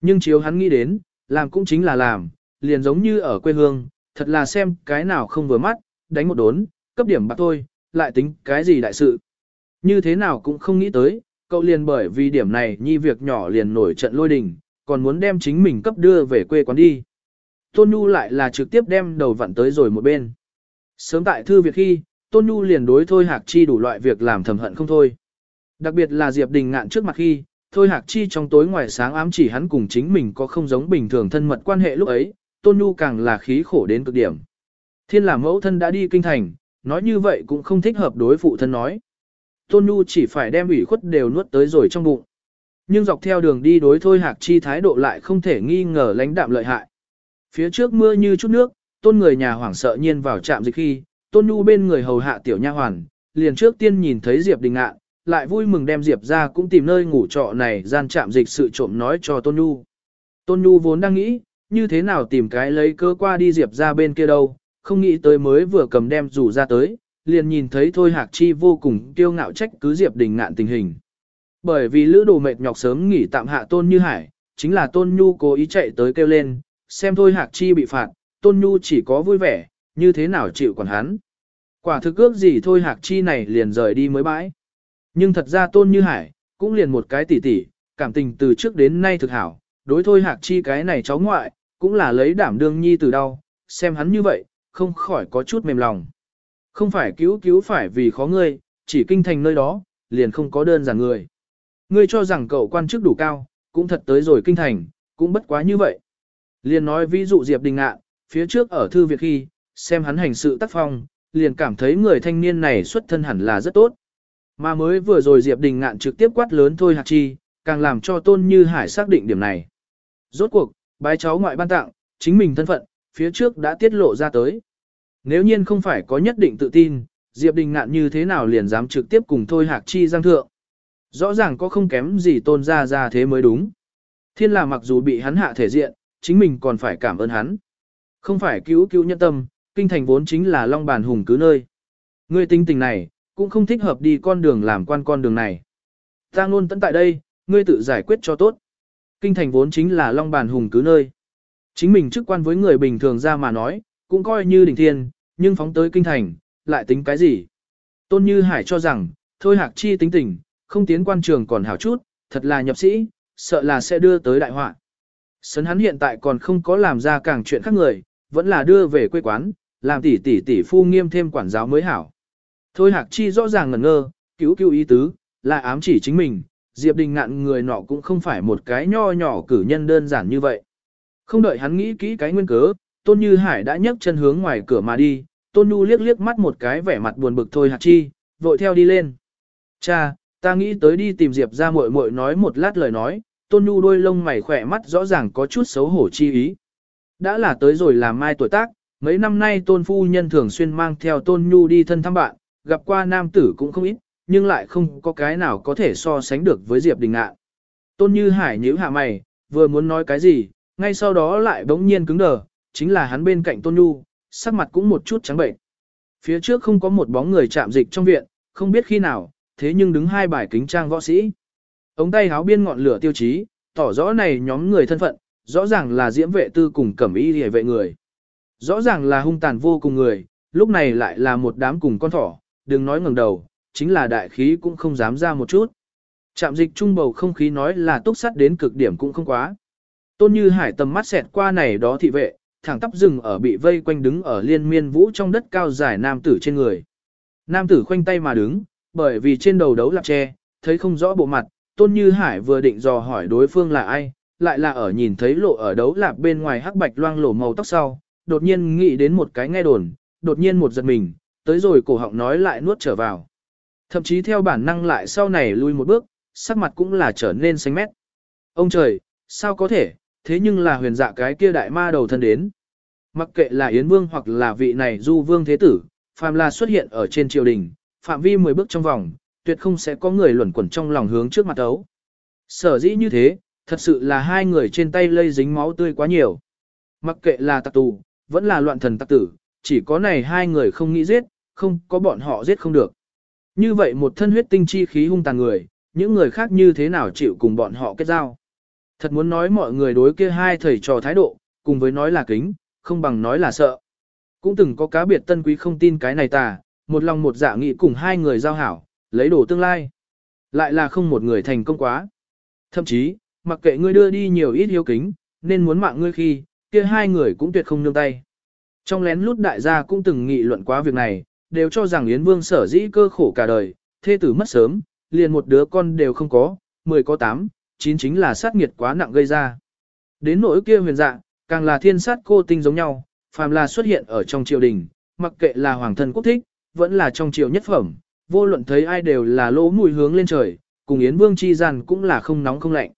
Nhưng chiếu hắn nghĩ đến, làm cũng chính là làm, liền giống như ở quê hương, thật là xem cái nào không vừa mắt, đánh một đốn, cấp điểm bạc thôi, lại tính cái gì đại sự. Như thế nào cũng không nghĩ tới, cậu liền bởi vì điểm này nhi việc nhỏ liền nổi trận lôi đình, còn muốn đem chính mình cấp đưa về quê quán đi. Tôn Nhu lại là trực tiếp đem đầu vặn tới rồi một bên. Sớm tại thư việc khi, Tôn Nhu liền đối Thôi Hạc Chi đủ loại việc làm thầm hận không thôi. Đặc biệt là Diệp Đình ngạn trước mặt khi, Thôi Hạc Chi trong tối ngoài sáng ám chỉ hắn cùng chính mình có không giống bình thường thân mật quan hệ lúc ấy, Tôn Nhu càng là khí khổ đến cực điểm. Thiên là mẫu thân đã đi kinh thành, nói như vậy cũng không thích hợp đối phụ thân nói. Tôn Nhu chỉ phải đem ủy khuất đều nuốt tới rồi trong bụng. Nhưng dọc theo đường đi đối Thôi Hạc Chi thái độ lại không thể nghi ngờ lãnh đạm lợi hại. Phía trước mưa như chút nước, tôn người nhà hoảng sợ nhiên vào trạm dịch khi, tôn nhu bên người hầu hạ tiểu nha hoàn, liền trước tiên nhìn thấy Diệp Đình Ngạn, lại vui mừng đem Diệp ra cũng tìm nơi ngủ trọ này gian trạm dịch sự trộm nói cho tôn nhu. Tôn nhu vốn đang nghĩ, như thế nào tìm cái lấy cơ qua đi Diệp ra bên kia đâu, không nghĩ tới mới vừa cầm đem rủ ra tới, liền nhìn thấy Thôi Hạc Chi vô cùng kiêu ngạo trách cứ Diệp Đình Ngạn tình hình. Bởi vì lữ đồ mệt nhọc sớm nghỉ tạm hạ tôn như hải, chính là tôn nhu cố ý chạy tới kêu lên, xem thôi Hạc Chi bị phạt, Tôn Nhu chỉ có vui vẻ, như thế nào chịu còn hắn. Quả thực ước gì thôi Hạc Chi này liền rời đi mới bãi. Nhưng thật ra Tôn Như Hải, cũng liền một cái tỉ tỉ, cảm tình từ trước đến nay thực hảo, đối thôi Hạc Chi cái này cháu ngoại, cũng là lấy đảm đương nhi từ đau, xem hắn như vậy, không khỏi có chút mềm lòng. Không phải cứu cứu phải vì khó ngươi, chỉ kinh thành nơi đó, liền không có đơn giản người. Ngươi cho rằng cậu quan chức đủ cao, cũng thật tới rồi kinh thành, cũng bất quá như vậy. Liền nói ví dụ Diệp Đình Ngạn, phía trước ở thư việc khi, xem hắn hành sự tác phong, liền cảm thấy người thanh niên này xuất thân hẳn là rất tốt. Mà mới vừa rồi Diệp Đình Ngạn trực tiếp quát lớn thôi hạt chi, càng làm cho Tôn Như Hải xác định điểm này. Rốt cuộc, bái cháu ngoại ban tặng, chính mình thân phận, phía trước đã tiết lộ ra tới. Nếu nhiên không phải có nhất định tự tin, Diệp Đình Ngạn như thế nào liền dám trực tiếp cùng thôi hạc chi giang thượng. Rõ ràng có không kém gì tôn ra ra thế mới đúng. Thiên là mặc dù bị hắn hạ thể diện, chính mình còn phải cảm ơn hắn. Không phải cứu cứu nhân tâm, kinh thành vốn chính là long bàn hùng cứ nơi. Ngươi tính tình này, cũng không thích hợp đi con đường làm quan con đường này. Ta luôn tận tại đây, ngươi tự giải quyết cho tốt. Kinh thành vốn chính là long bàn hùng cứ nơi. Chính mình chức quan với người bình thường ra mà nói, cũng coi như đỉnh thiên, nhưng phóng tới kinh thành, lại tính cái gì? Tôn Như Hải cho rằng, thôi hạc chi tính tình, không tiến quan trường còn hảo chút, thật là nhập sĩ, sợ là sẽ đưa tới đại họa. Sấn hắn hiện tại còn không có làm ra càng chuyện khác người, vẫn là đưa về quê quán, làm tỷ tỷ tỷ phu nghiêm thêm quản giáo mới hảo. Thôi Hạc Chi rõ ràng ngẩn ngơ, cứu cứu ý tứ, là ám chỉ chính mình, Diệp Đình ngạn người nọ cũng không phải một cái nho nhỏ cử nhân đơn giản như vậy. Không đợi hắn nghĩ kỹ cái nguyên cớ, Tôn Như Hải đã nhấc chân hướng ngoài cửa mà đi, Tôn Nhu liếc liếc mắt một cái vẻ mặt buồn bực thôi Hạc Chi, vội theo đi lên. Cha, ta nghĩ tới đi tìm Diệp ra muội muội nói một lát lời nói, Tôn Nhu đôi lông mày khỏe mắt rõ ràng có chút xấu hổ chi ý. Đã là tới rồi làm mai tuổi tác, mấy năm nay Tôn Phu Nhân thường xuyên mang theo Tôn Nhu đi thân thăm bạn, gặp qua nam tử cũng không ít, nhưng lại không có cái nào có thể so sánh được với Diệp Đình Ngạn. Tôn Như Hải nhíu hạ mày, vừa muốn nói cái gì, ngay sau đó lại bỗng nhiên cứng đờ, chính là hắn bên cạnh Tôn Nhu, sắc mặt cũng một chút trắng bệnh. Phía trước không có một bóng người chạm dịch trong viện, không biết khi nào, thế nhưng đứng hai bài kính trang võ sĩ. Ống tay háo biên ngọn lửa tiêu chí, tỏ rõ này nhóm người thân phận, rõ ràng là diễm vệ tư cùng cẩm y hề vệ người. Rõ ràng là hung tàn vô cùng người, lúc này lại là một đám cùng con thỏ, đừng nói ngẩng đầu, chính là đại khí cũng không dám ra một chút. Chạm dịch trung bầu không khí nói là túc sắt đến cực điểm cũng không quá. Tôn Như Hải tầm mắt xẹt qua này đó thị vệ, thẳng tắp rừng ở bị vây quanh đứng ở liên miên vũ trong đất cao dài nam tử trên người. Nam tử khoanh tay mà đứng, bởi vì trên đầu đấu lạp tre, thấy không rõ bộ mặt, Tôn Như Hải vừa định dò hỏi đối phương là ai, lại là ở nhìn thấy lộ ở đấu lạp bên ngoài hắc bạch loang lổ màu tóc sau, đột nhiên nghĩ đến một cái nghe đồn, đột nhiên một giật mình, tới rồi cổ họng nói lại nuốt trở vào. Thậm chí theo bản năng lại sau này lui một bước, sắc mặt cũng là trở nên xanh mét. Ông trời, sao có thể, thế nhưng là huyền dạ cái kia đại ma đầu thân đến. Mặc kệ là Yến Vương hoặc là vị này Du Vương Thế Tử, phàm là xuất hiện ở trên triều đình, phạm vi 10 bước trong vòng, tuyệt không sẽ có người luẩn quẩn trong lòng hướng trước mặt ấu. Sở dĩ như thế, thật sự là hai người trên tay lây dính máu tươi quá nhiều. Mặc kệ là tặc tù, vẫn là loạn thần tặc tử, chỉ có này hai người không nghĩ giết, không có bọn họ giết không được. Như vậy một thân huyết tinh chi khí hung tàn người, những người khác như thế nào chịu cùng bọn họ kết giao. Thật muốn nói mọi người đối kia hai thầy trò thái độ, cùng với nói là kính, không bằng nói là sợ. Cũng từng có cá biệt tân quý không tin cái này tà, một lòng một dạ nghị cùng hai người giao hảo, lấy đồ tương lai. Lại là không một người thành công quá. Thậm chí, mặc kệ ngươi đưa đi nhiều ít hiếu kính, nên muốn mạng ngươi khi, kia hai người cũng tuyệt không nương tay. Trong lén lút đại gia cũng từng nghị luận quá việc này, đều cho rằng Yến Vương sở dĩ cơ khổ cả đời, thê tử mất sớm, liền một đứa con đều không có, mười có tám, chín chính là sát nghiệt quá nặng gây ra. Đến nỗi kia huyền dạ, càng là thiên sát cô tinh giống nhau, phàm là xuất hiện ở trong triều đình, mặc kệ là hoàng thân quốc thích, vẫn là trong triều nhất phẩm, vô luận thấy ai đều là lỗ mùi hướng lên trời, cùng Yến Vương chi gian cũng là không nóng không lạnh.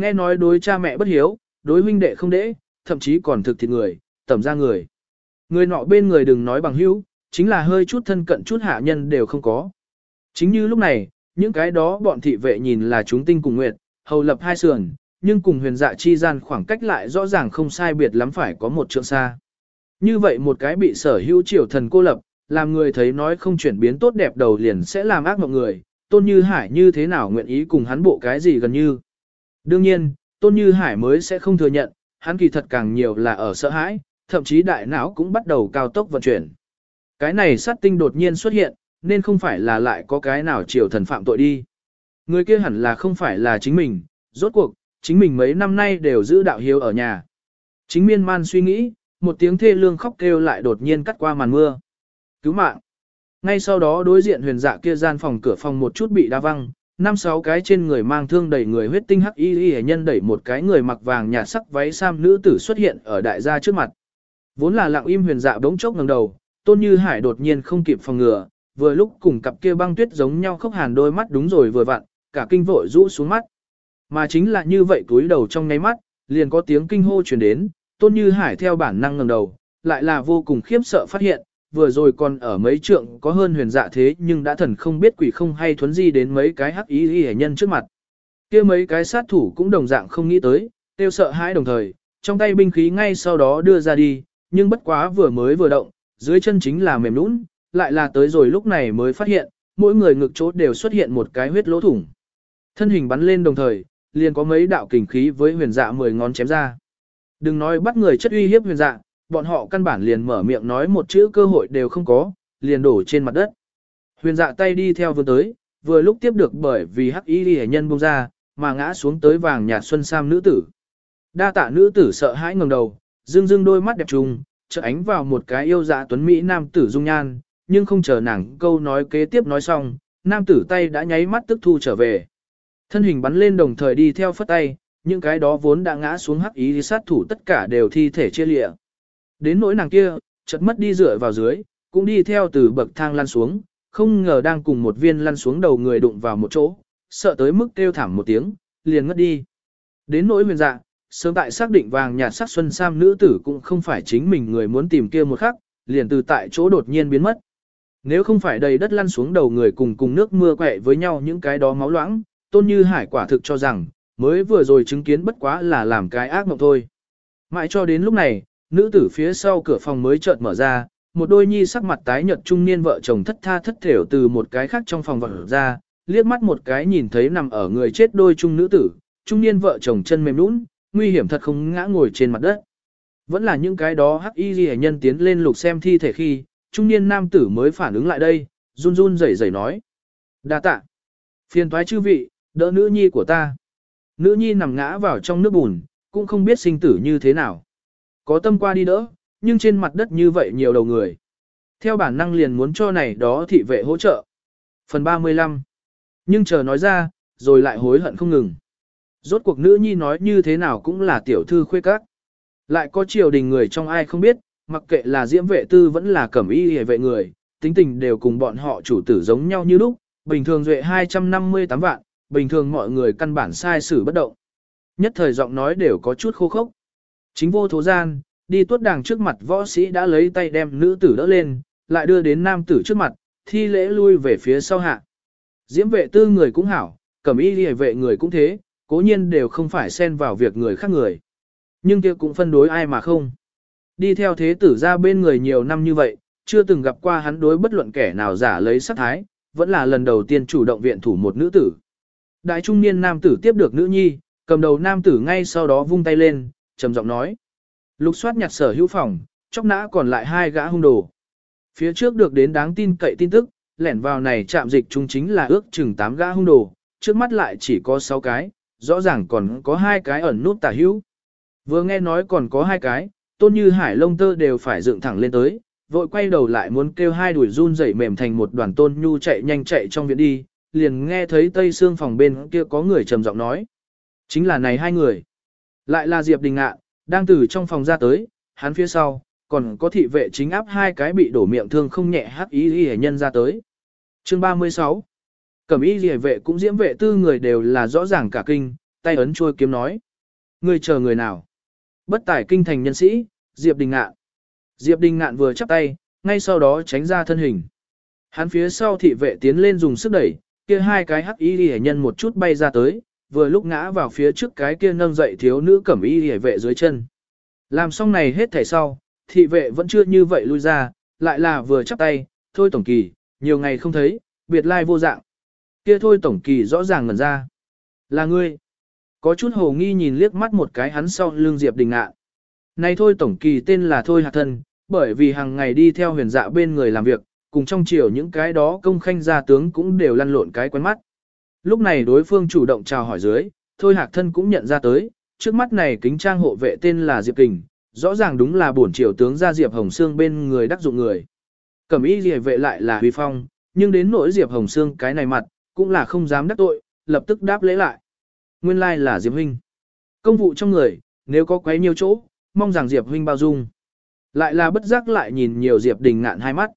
Nghe nói đối cha mẹ bất hiếu, đối huynh đệ không đễ, thậm chí còn thực thịt người, tẩm ra người. Người nọ bên người đừng nói bằng hữu, chính là hơi chút thân cận chút hạ nhân đều không có. Chính như lúc này, những cái đó bọn thị vệ nhìn là chúng tinh cùng nguyệt, hầu lập hai sườn, nhưng cùng huyền dạ chi gian khoảng cách lại rõ ràng không sai biệt lắm phải có một trượng xa. Như vậy một cái bị sở hữu triều thần cô lập, làm người thấy nói không chuyển biến tốt đẹp đầu liền sẽ làm ác mộng người, tôn như hải như thế nào nguyện ý cùng hắn bộ cái gì gần như. Đương nhiên, tôn như hải mới sẽ không thừa nhận, hắn kỳ thật càng nhiều là ở sợ hãi, thậm chí đại não cũng bắt đầu cao tốc vận chuyển. Cái này sát tinh đột nhiên xuất hiện, nên không phải là lại có cái nào triều thần phạm tội đi. Người kia hẳn là không phải là chính mình, rốt cuộc, chính mình mấy năm nay đều giữ đạo hiếu ở nhà. Chính miên man suy nghĩ, một tiếng thê lương khóc kêu lại đột nhiên cắt qua màn mưa. Cứu mạng! Ngay sau đó đối diện huyền dạ kia gian phòng cửa phòng một chút bị đa văng, năm sáu cái trên người mang thương đầy người huyết tinh hắc y y nhân đẩy một cái người mặc vàng nhạt sắc váy sam nữ tử xuất hiện ở đại gia trước mặt. Vốn là lặng im huyền dạ bỗng chốc ngẩng đầu, tôn như hải đột nhiên không kịp phòng ngừa, vừa lúc cùng cặp kia băng tuyết giống nhau khóc hàn đôi mắt đúng rồi vừa vặn, cả kinh vội rũ xuống mắt. Mà chính là như vậy túi đầu trong ngay mắt, liền có tiếng kinh hô truyền đến, tôn như hải theo bản năng ngẩng đầu, lại là vô cùng khiếp sợ phát hiện, vừa rồi còn ở mấy trượng có hơn huyền dạ thế nhưng đã thần không biết quỷ không hay thuấn di đến mấy cái hắc ý y nhân trước mặt. kia mấy cái sát thủ cũng đồng dạng không nghĩ tới, tiêu sợ hãi đồng thời, trong tay binh khí ngay sau đó đưa ra đi, nhưng bất quá vừa mới vừa động, dưới chân chính là mềm nũng, lại là tới rồi lúc này mới phát hiện, mỗi người ngực chốt đều xuất hiện một cái huyết lỗ thủng. Thân hình bắn lên đồng thời, liền có mấy đạo kình khí với huyền dạ mười ngón chém ra. Đừng nói bắt người chất uy hiếp huyền dạ, bọn họ căn bản liền mở miệng nói một chữ cơ hội đều không có, liền đổ trên mặt đất. Huyền dạ tay đi theo vừa tới, vừa lúc tiếp được bởi vì hắc y ghi nhân bông ra, mà ngã xuống tới vàng nhạt xuân sam nữ tử. Đa tạ nữ tử sợ hãi ngẩng đầu, dương dương đôi mắt đẹp trùng, trợ ánh vào một cái yêu dạ tuấn Mỹ nam tử dung nhan, nhưng không chờ nàng câu nói kế tiếp nói xong, nam tử tay đã nháy mắt tức thu trở về. Thân hình bắn lên đồng thời đi theo phất tay, những cái đó vốn đã ngã xuống hắc ý sát thủ tất cả đều thi thể chia lịa. Đến nỗi nàng kia, chợt mất đi dựa vào dưới, cũng đi theo từ bậc thang lăn xuống, không ngờ đang cùng một viên lăn xuống đầu người đụng vào một chỗ, sợ tới mức kêu thảm một tiếng, liền ngất đi. Đến nỗi huyền dạ, sớm tại xác định vàng nhạt sắc xuân sam nữ tử cũng không phải chính mình người muốn tìm kia một khắc, liền từ tại chỗ đột nhiên biến mất. Nếu không phải đầy đất lăn xuống đầu người cùng cùng nước mưa quẹ với nhau những cái đó máu loãng, tôn như hải quả thực cho rằng, mới vừa rồi chứng kiến bất quá là làm cái ác mộng thôi. Mãi cho đến lúc này, nữ tử phía sau cửa phòng mới chợt mở ra, một đôi nhi sắc mặt tái nhợt trung niên vợ chồng thất tha thất thểu từ một cái khác trong phòng vật ra, liếc mắt một cái nhìn thấy nằm ở người chết đôi trung nữ tử, trung niên vợ chồng chân mềm nũng, nguy hiểm thật không ngã ngồi trên mặt đất. Vẫn là những cái đó hắc y ghi nhân tiến lên lục xem thi thể khi, trung niên nam tử mới phản ứng lại đây, run run rẩy rẩy nói. đa tạ. Phiền thoái chư vị, đỡ nữ nhi của ta. Nữ nhi nằm ngã vào trong nước bùn, cũng không biết sinh tử như thế nào. Có tâm qua đi đỡ, nhưng trên mặt đất như vậy nhiều đầu người. Theo bản năng liền muốn cho này đó thị vệ hỗ trợ. Phần 35 Nhưng chờ nói ra, rồi lại hối hận không ngừng. Rốt cuộc nữ nhi nói như thế nào cũng là tiểu thư khuê các. Lại có triều đình người trong ai không biết, mặc kệ là diễm vệ tư vẫn là cẩm y hề vệ người, tính tình đều cùng bọn họ chủ tử giống nhau như lúc, bình thường duệ 258 vạn, bình thường mọi người căn bản sai xử bất động. Nhất thời giọng nói đều có chút khô khốc. Chính vô thố gian, đi tuốt đàng trước mặt võ sĩ đã lấy tay đem nữ tử đỡ lên, lại đưa đến nam tử trước mặt, thi lễ lui về phía sau hạ. Diễm vệ tư người cũng hảo, cẩm y liề vệ người cũng thế, cố nhiên đều không phải xen vào việc người khác người. Nhưng kia cũng phân đối ai mà không. Đi theo thế tử ra bên người nhiều năm như vậy, chưa từng gặp qua hắn đối bất luận kẻ nào giả lấy sát thái, vẫn là lần đầu tiên chủ động viện thủ một nữ tử. Đại trung niên nam tử tiếp được nữ nhi, cầm đầu nam tử ngay sau đó vung tay lên, trầm giọng nói. Lục soát nhặt sở hữu phòng, chóc nã còn lại hai gã hung đồ. Phía trước được đến đáng tin cậy tin tức, lẻn vào này chạm dịch chúng chính là ước chừng 8 gã hung đồ, trước mắt lại chỉ có 6 cái, rõ ràng còn có hai cái ẩn nút tả hữu. Vừa nghe nói còn có hai cái, tôn như hải lông tơ đều phải dựng thẳng lên tới, vội quay đầu lại muốn kêu hai đuổi run rẩy mềm thành một đoàn tôn nhu chạy nhanh chạy trong viện đi, liền nghe thấy tây xương phòng bên kia có người trầm giọng nói. Chính là này hai người. Lại là Diệp Đình Ngạn, đang từ trong phòng ra tới, hắn phía sau, còn có thị vệ chính áp hai cái bị đổ miệng thương không nhẹ hắc ý y nhân ra tới. Chương 36 Cẩm y rìa vệ cũng diễm vệ tư người đều là rõ ràng cả kinh, tay ấn chuôi kiếm nói. Người chờ người nào? Bất tải kinh thành nhân sĩ, Diệp Đình Ngạn. Diệp Đình Ngạn vừa chắp tay, ngay sau đó tránh ra thân hình. Hắn phía sau thị vệ tiến lên dùng sức đẩy, kia hai cái hắc y rìa nhân một chút bay ra tới, vừa lúc ngã vào phía trước cái kia nâng dậy thiếu nữ cẩm y hề vệ dưới chân. Làm xong này hết thảy sau, thị vệ vẫn chưa như vậy lui ra, lại là vừa chắp tay, thôi tổng kỳ, nhiều ngày không thấy, biệt lai vô dạng. Kia thôi tổng kỳ rõ ràng ngẩn ra. Là ngươi. Có chút hồ nghi nhìn liếc mắt một cái hắn sau lưng Diệp Đình Ngạn. Này thôi tổng kỳ tên là Thôi Hạc Thân, bởi vì hàng ngày đi theo huyền dạ bên người làm việc, cùng trong chiều những cái đó công khanh gia tướng cũng đều lăn lộn cái quen mắt. Lúc này đối phương chủ động chào hỏi dưới, Thôi Hạc Thân cũng nhận ra tới, trước mắt này kính trang hộ vệ tên là Diệp Kình, rõ ràng đúng là bổn triều tướng gia Diệp Hồng Sương bên người đắc dụng người. Cẩm ý Diệp vệ lại là Huy Phong, nhưng đến nỗi Diệp Hồng Sương cái này mặt, cũng là không dám đắc tội, lập tức đáp lễ lại. Nguyên lai like là Diệp Huynh. Công vụ trong người, nếu có quấy nhiều chỗ, mong rằng Diệp Huynh bao dung. Lại là bất giác lại nhìn nhiều Diệp đình ngạn hai mắt.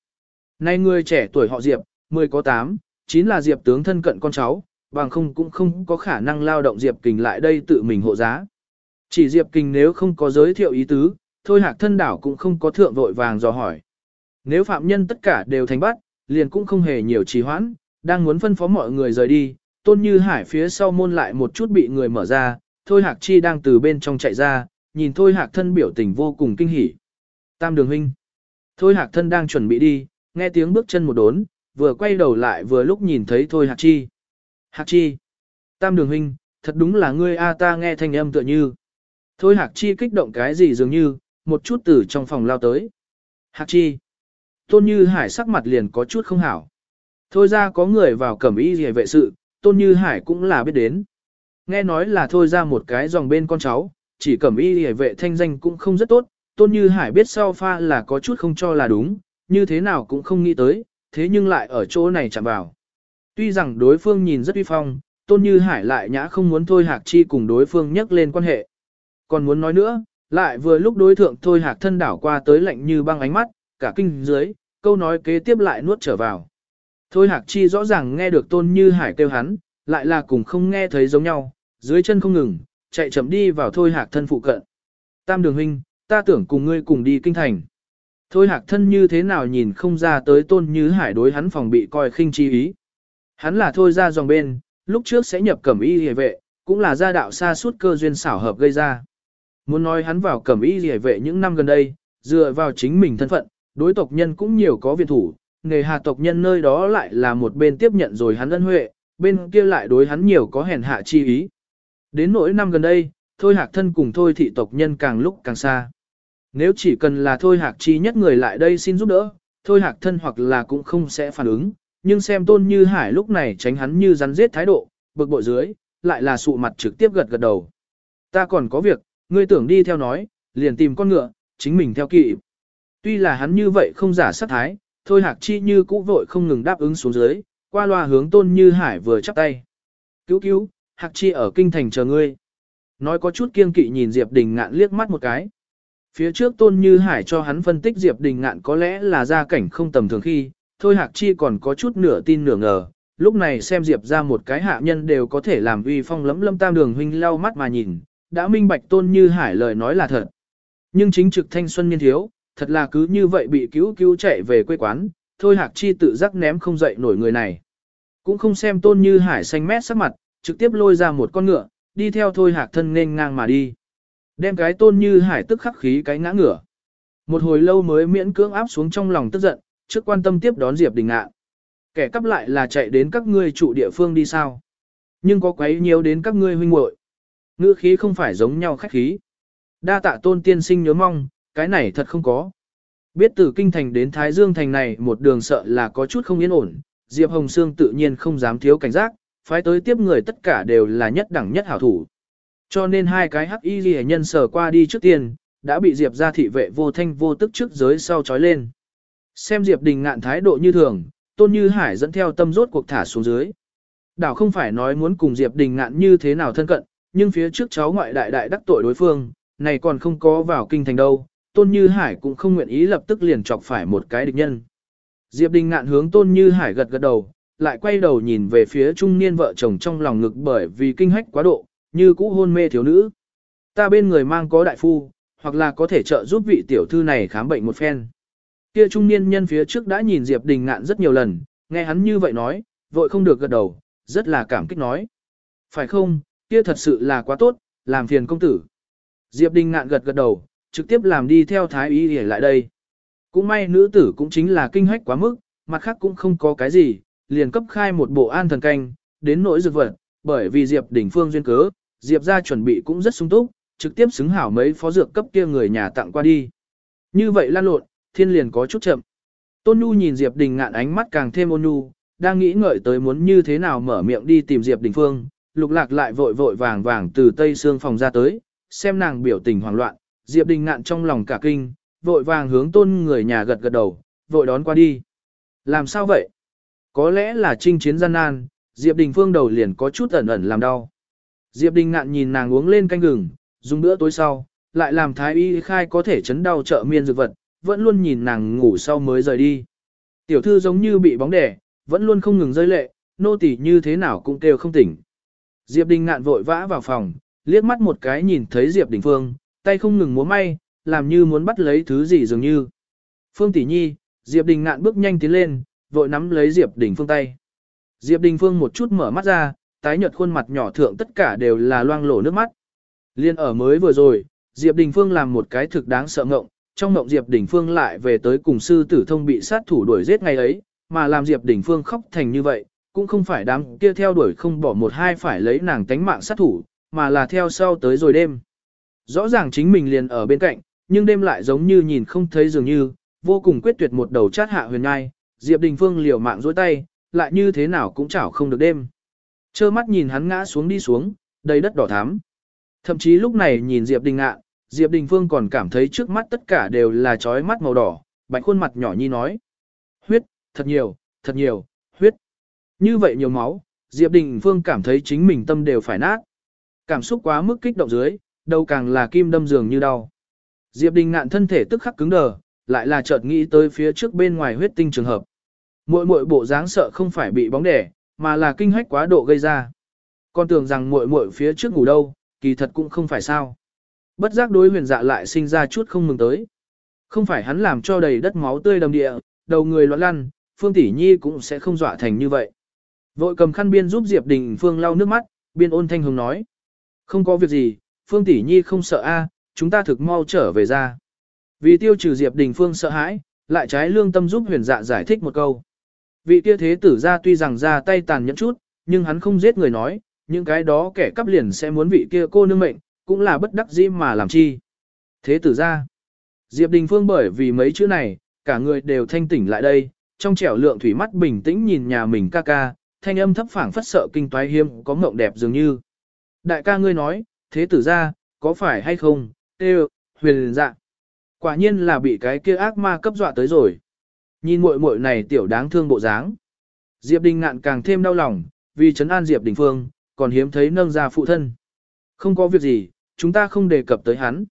Nay người trẻ tuổi họ Diệp, 10 có 8, chính là Diệp tướng thân cận con cháu, bằng không cũng không có khả năng lao động Diệp Kình lại đây tự mình hộ giá. Chỉ Diệp Kình nếu không có giới thiệu ý tứ, thôi hạc thân đảo cũng không có thượng vội vàng dò hỏi. Nếu phạm nhân tất cả đều thành bắt, liền cũng không hề nhiều trì hoãn, đang muốn phân phó mọi người rời đi, tôn như hải phía sau môn lại một chút bị người mở ra, thôi hạc chi đang từ bên trong chạy ra, nhìn thôi hạc thân biểu tình vô cùng kinh hỉ. Tam đường huynh. Thôi hạc thân đang chuẩn bị đi, nghe tiếng bước chân một đốn, vừa quay đầu lại vừa lúc nhìn thấy thôi hạc chi. Hạc chi. Tam đường huynh, thật đúng là ngươi a ta nghe thanh âm tựa như. Thôi hạc chi kích động cái gì dường như, một chút từ trong phòng lao tới. Hạc chi. Tôn như hải sắc mặt liền có chút không hảo. Thôi ra có người vào cẩm y gì vệ sự, tôn như hải cũng là biết đến. Nghe nói là thôi ra một cái dòng bên con cháu, chỉ cẩm y gì vệ thanh danh cũng không rất tốt, Tôn Như Hải biết sau pha là có chút không cho là đúng, như thế nào cũng không nghĩ tới, thế nhưng lại ở chỗ này chạm vào. Tuy rằng đối phương nhìn rất uy phong, Tôn Như Hải lại nhã không muốn Thôi Hạc Chi cùng đối phương nhắc lên quan hệ. Còn muốn nói nữa, lại vừa lúc đối thượng Thôi Hạc thân đảo qua tới lạnh như băng ánh mắt, cả kinh dưới, câu nói kế tiếp lại nuốt trở vào. Thôi Hạc Chi rõ ràng nghe được Tôn Như Hải kêu hắn, lại là cùng không nghe thấy giống nhau, dưới chân không ngừng, chạy chậm đi vào Thôi Hạc thân phụ cận. Tam đường huynh, ta tưởng cùng ngươi cùng đi kinh thành. Thôi Hạc thân như thế nào nhìn không ra tới Tôn Như Hải đối hắn phòng bị coi khinh chi ý. Hắn là thôi ra dòng bên, lúc trước sẽ nhập cẩm y hề vệ, cũng là gia đạo xa suốt cơ duyên xảo hợp gây ra. Muốn nói hắn vào cẩm y hề vệ những năm gần đây, dựa vào chính mình thân phận, đối tộc nhân cũng nhiều có viện thủ, nghề hà tộc nhân nơi đó lại là một bên tiếp nhận rồi hắn ân huệ, bên kia lại đối hắn nhiều có hèn hạ chi ý. Đến nỗi năm gần đây, thôi hạc thân cùng thôi thị tộc nhân càng lúc càng xa. Nếu chỉ cần là thôi hạc chi nhất người lại đây xin giúp đỡ, thôi hạc thân hoặc là cũng không sẽ phản ứng, nhưng xem tôn như hải lúc này tránh hắn như rắn giết thái độ, bực bội dưới, lại là sụ mặt trực tiếp gật gật đầu. Ta còn có việc, ngươi tưởng đi theo nói, liền tìm con ngựa, chính mình theo kỵ. Tuy là hắn như vậy không giả sát thái, thôi hạc chi như cũ vội không ngừng đáp ứng xuống dưới, qua loa hướng tôn như hải vừa chắp tay. Cứu cứu, hạc chi ở kinh thành chờ ngươi. Nói có chút kiên kỵ nhìn Diệp Đình ngạn liếc mắt một cái. Phía trước tôn như hải cho hắn phân tích Diệp Đình ngạn có lẽ là gia cảnh không tầm thường khi, thôi hạc chi còn có chút nửa tin nửa ngờ. Lúc này xem Diệp ra một cái hạ nhân đều có thể làm uy phong lấm lâm tam đường huynh lau mắt mà nhìn, đã minh bạch tôn như hải lời nói là thật. Nhưng chính trực thanh xuân niên thiếu, thật là cứ như vậy bị cứu cứu chạy về quê quán, thôi hạc chi tự giác ném không dậy nổi người này. Cũng không xem tôn như hải xanh mét sắc mặt, trực tiếp lôi ra một con ngựa, đi theo thôi hạc thân nên ngang mà đi. Đem cái tôn như hải tức khắc khí cái ngã ngựa. Một hồi lâu mới miễn cưỡng áp xuống trong lòng tức giận, trước quan tâm tiếp đón Diệp Đình Ngạn. Kẻ cắp lại là chạy đến các ngươi trụ địa phương đi sao. Nhưng có quấy nhiều đến các ngươi huynh muội Ngữ khí không phải giống nhau khách khí. Đa tạ tôn tiên sinh nhớ mong, cái này thật không có. Biết từ Kinh Thành đến Thái Dương Thành này một đường sợ là có chút không yên ổn, Diệp Hồng Sương tự nhiên không dám thiếu cảnh giác, phái tới tiếp người tất cả đều là nhất đẳng nhất hảo thủ. Cho nên hai cái hắc y ghi nhân sở qua đi trước tiên, đã bị Diệp ra thị vệ vô thanh vô tức trước giới sau trói lên. Xem Diệp Đình ngạn thái độ như thường, Tôn Như Hải dẫn theo tâm rốt cuộc thả xuống dưới. Đảo không phải nói muốn cùng Diệp Đình ngạn như thế nào thân cận, nhưng phía trước cháu ngoại đại đại đắc tội đối phương, này còn không có vào kinh thành đâu, Tôn Như Hải cũng không nguyện ý lập tức liền chọc phải một cái địch nhân. Diệp Đình ngạn hướng Tôn Như Hải gật gật đầu, lại quay đầu nhìn về phía trung niên vợ chồng trong lòng ngực bởi vì kinh hách quá độ, như cũ hôn mê thiếu nữ. Ta bên người mang có đại phu, hoặc là có thể trợ giúp vị tiểu thư này khám bệnh một phen. Kia trung niên nhân phía trước đã nhìn Diệp Đình ngạn rất nhiều lần, nghe hắn như vậy nói, vội không được gật đầu, rất là cảm kích nói. Phải không, kia thật sự là quá tốt, làm phiền công tử. Diệp Đình ngạn gật gật đầu, trực tiếp làm đi theo thái y để lại đây. Cũng may nữ tử cũng chính là kinh hách quá mức, mặt khác cũng không có cái gì, liền cấp khai một bộ an thần canh, đến nỗi dược vật, bởi vì Diệp Đình Phương duyên cớ, Diệp ra chuẩn bị cũng rất sung túc, trực tiếp xứng hảo mấy phó dược cấp kia người nhà tặng qua đi. Như vậy lan lộn, thiên liền có chút chậm. Tôn Nhu nhìn Diệp Đình ngạn ánh mắt càng thêm ôn nhu, đang nghĩ ngợi tới muốn như thế nào mở miệng đi tìm Diệp Đình Phương, lục lạc lại vội vội vàng vàng từ tây xương phòng ra tới, xem nàng biểu tình hoảng loạn, Diệp Đình ngạn trong lòng cả kinh, vội vàng hướng tôn người nhà gật gật đầu, vội đón qua đi. Làm sao vậy? Có lẽ là chinh chiến gian nan, Diệp Đình Phương đầu liền có chút ẩn ẩn làm đau. Diệp Đình ngạn nhìn nàng uống lên canh gừng, dùng bữa tối sau, lại làm thái y khai có thể chấn đau trợ miên dược vật, vẫn luôn nhìn nàng ngủ sau mới rời đi. Tiểu thư giống như bị bóng đẻ, vẫn luôn không ngừng rơi lệ, nô tỳ như thế nào cũng kêu không tỉnh. Diệp Đình ngạn vội vã vào phòng, liếc mắt một cái nhìn thấy Diệp Đình Phương, tay không ngừng múa may, làm như muốn bắt lấy thứ gì dường như. Phương tỷ nhi, Diệp Đình ngạn bước nhanh tiến lên, vội nắm lấy Diệp Đình Phương tay. Diệp Đình Phương một chút mở mắt ra, tái nhợt khuôn mặt nhỏ thượng tất cả đều là loang lổ nước mắt. Liên ở mới vừa rồi, Diệp Đình Phương làm một cái thực đáng sợ ngộng, trong mộng Diệp Đình Phương lại về tới cùng sư tử thông bị sát thủ đuổi giết ngày ấy, mà làm Diệp Đình Phương khóc thành như vậy, cũng không phải đám kia theo đuổi không bỏ một hai phải lấy nàng tánh mạng sát thủ, mà là theo sau tới rồi đêm. Rõ ràng chính mình liền ở bên cạnh, nhưng đêm lại giống như nhìn không thấy dường như, vô cùng quyết tuyệt một đầu chát hạ huyền ngai, Diệp Đình Phương liều mạng dối tay, lại như thế nào cũng chảo không được đêm. Chơ mắt nhìn hắn ngã xuống đi xuống, đầy đất đỏ thắm. Thậm chí lúc này nhìn Diệp Đình ngạ, Diệp Đình Phương còn cảm thấy trước mắt tất cả đều là trói mắt màu đỏ, bạch khuôn mặt nhỏ nhi nói. Huyết, thật nhiều, thật nhiều, huyết. Như vậy nhiều máu, Diệp Đình Phương cảm thấy chính mình tâm đều phải nát. Cảm xúc quá mức kích động dưới, đầu càng là kim đâm dường như đau. Diệp Đình ngạn thân thể tức khắc cứng đờ, lại là chợt nghĩ tới phía trước bên ngoài huyết tinh trường hợp. Muội muội bộ dáng sợ không phải bị bóng đẻ, mà là kinh hách quá độ gây ra. Con tưởng rằng muội muội phía trước ngủ đâu, kỳ thật cũng không phải sao. Bất giác đối huyền dạ lại sinh ra chút không mừng tới. Không phải hắn làm cho đầy đất máu tươi đầm địa, đầu người loạn lăn, Phương Tỷ Nhi cũng sẽ không dọa thành như vậy. Vội cầm khăn biên giúp Diệp Đình Phương lau nước mắt, biên ôn thanh hùng nói. Không có việc gì, Phương Tỷ Nhi không sợ a, chúng ta thực mau trở về ra. Vì tiêu trừ Diệp Đình Phương sợ hãi, lại trái lương tâm giúp huyền dạ giải thích một câu. Vị kia thế tử ra tuy rằng ra tay tàn nhẫn chút, nhưng hắn không giết người nói, những cái đó kẻ cắp liền sẽ muốn vị kia cô nương mệnh, cũng là bất đắc dĩ mà làm chi. Thế tử ra, Diệp Đình Phương bởi vì mấy chữ này, cả người đều thanh tỉnh lại đây, trong trẻo lượng thủy mắt bình tĩnh nhìn nhà mình ca ca, thanh âm thấp phảng phất sợ kinh toái hiếm có mộng đẹp dường như. Đại ca ngươi nói, thế tử ra, có phải hay không, tê huyền dạ. Quả nhiên là bị cái kia ác ma cấp dọa tới rồi. Nhìn muội muội này tiểu đáng thương bộ dáng. Diệp Đình ngạn càng thêm đau lòng, vì trấn an Diệp Đình Phương, còn hiếm thấy nâng ra phụ thân. Không có việc gì, chúng ta không đề cập tới hắn.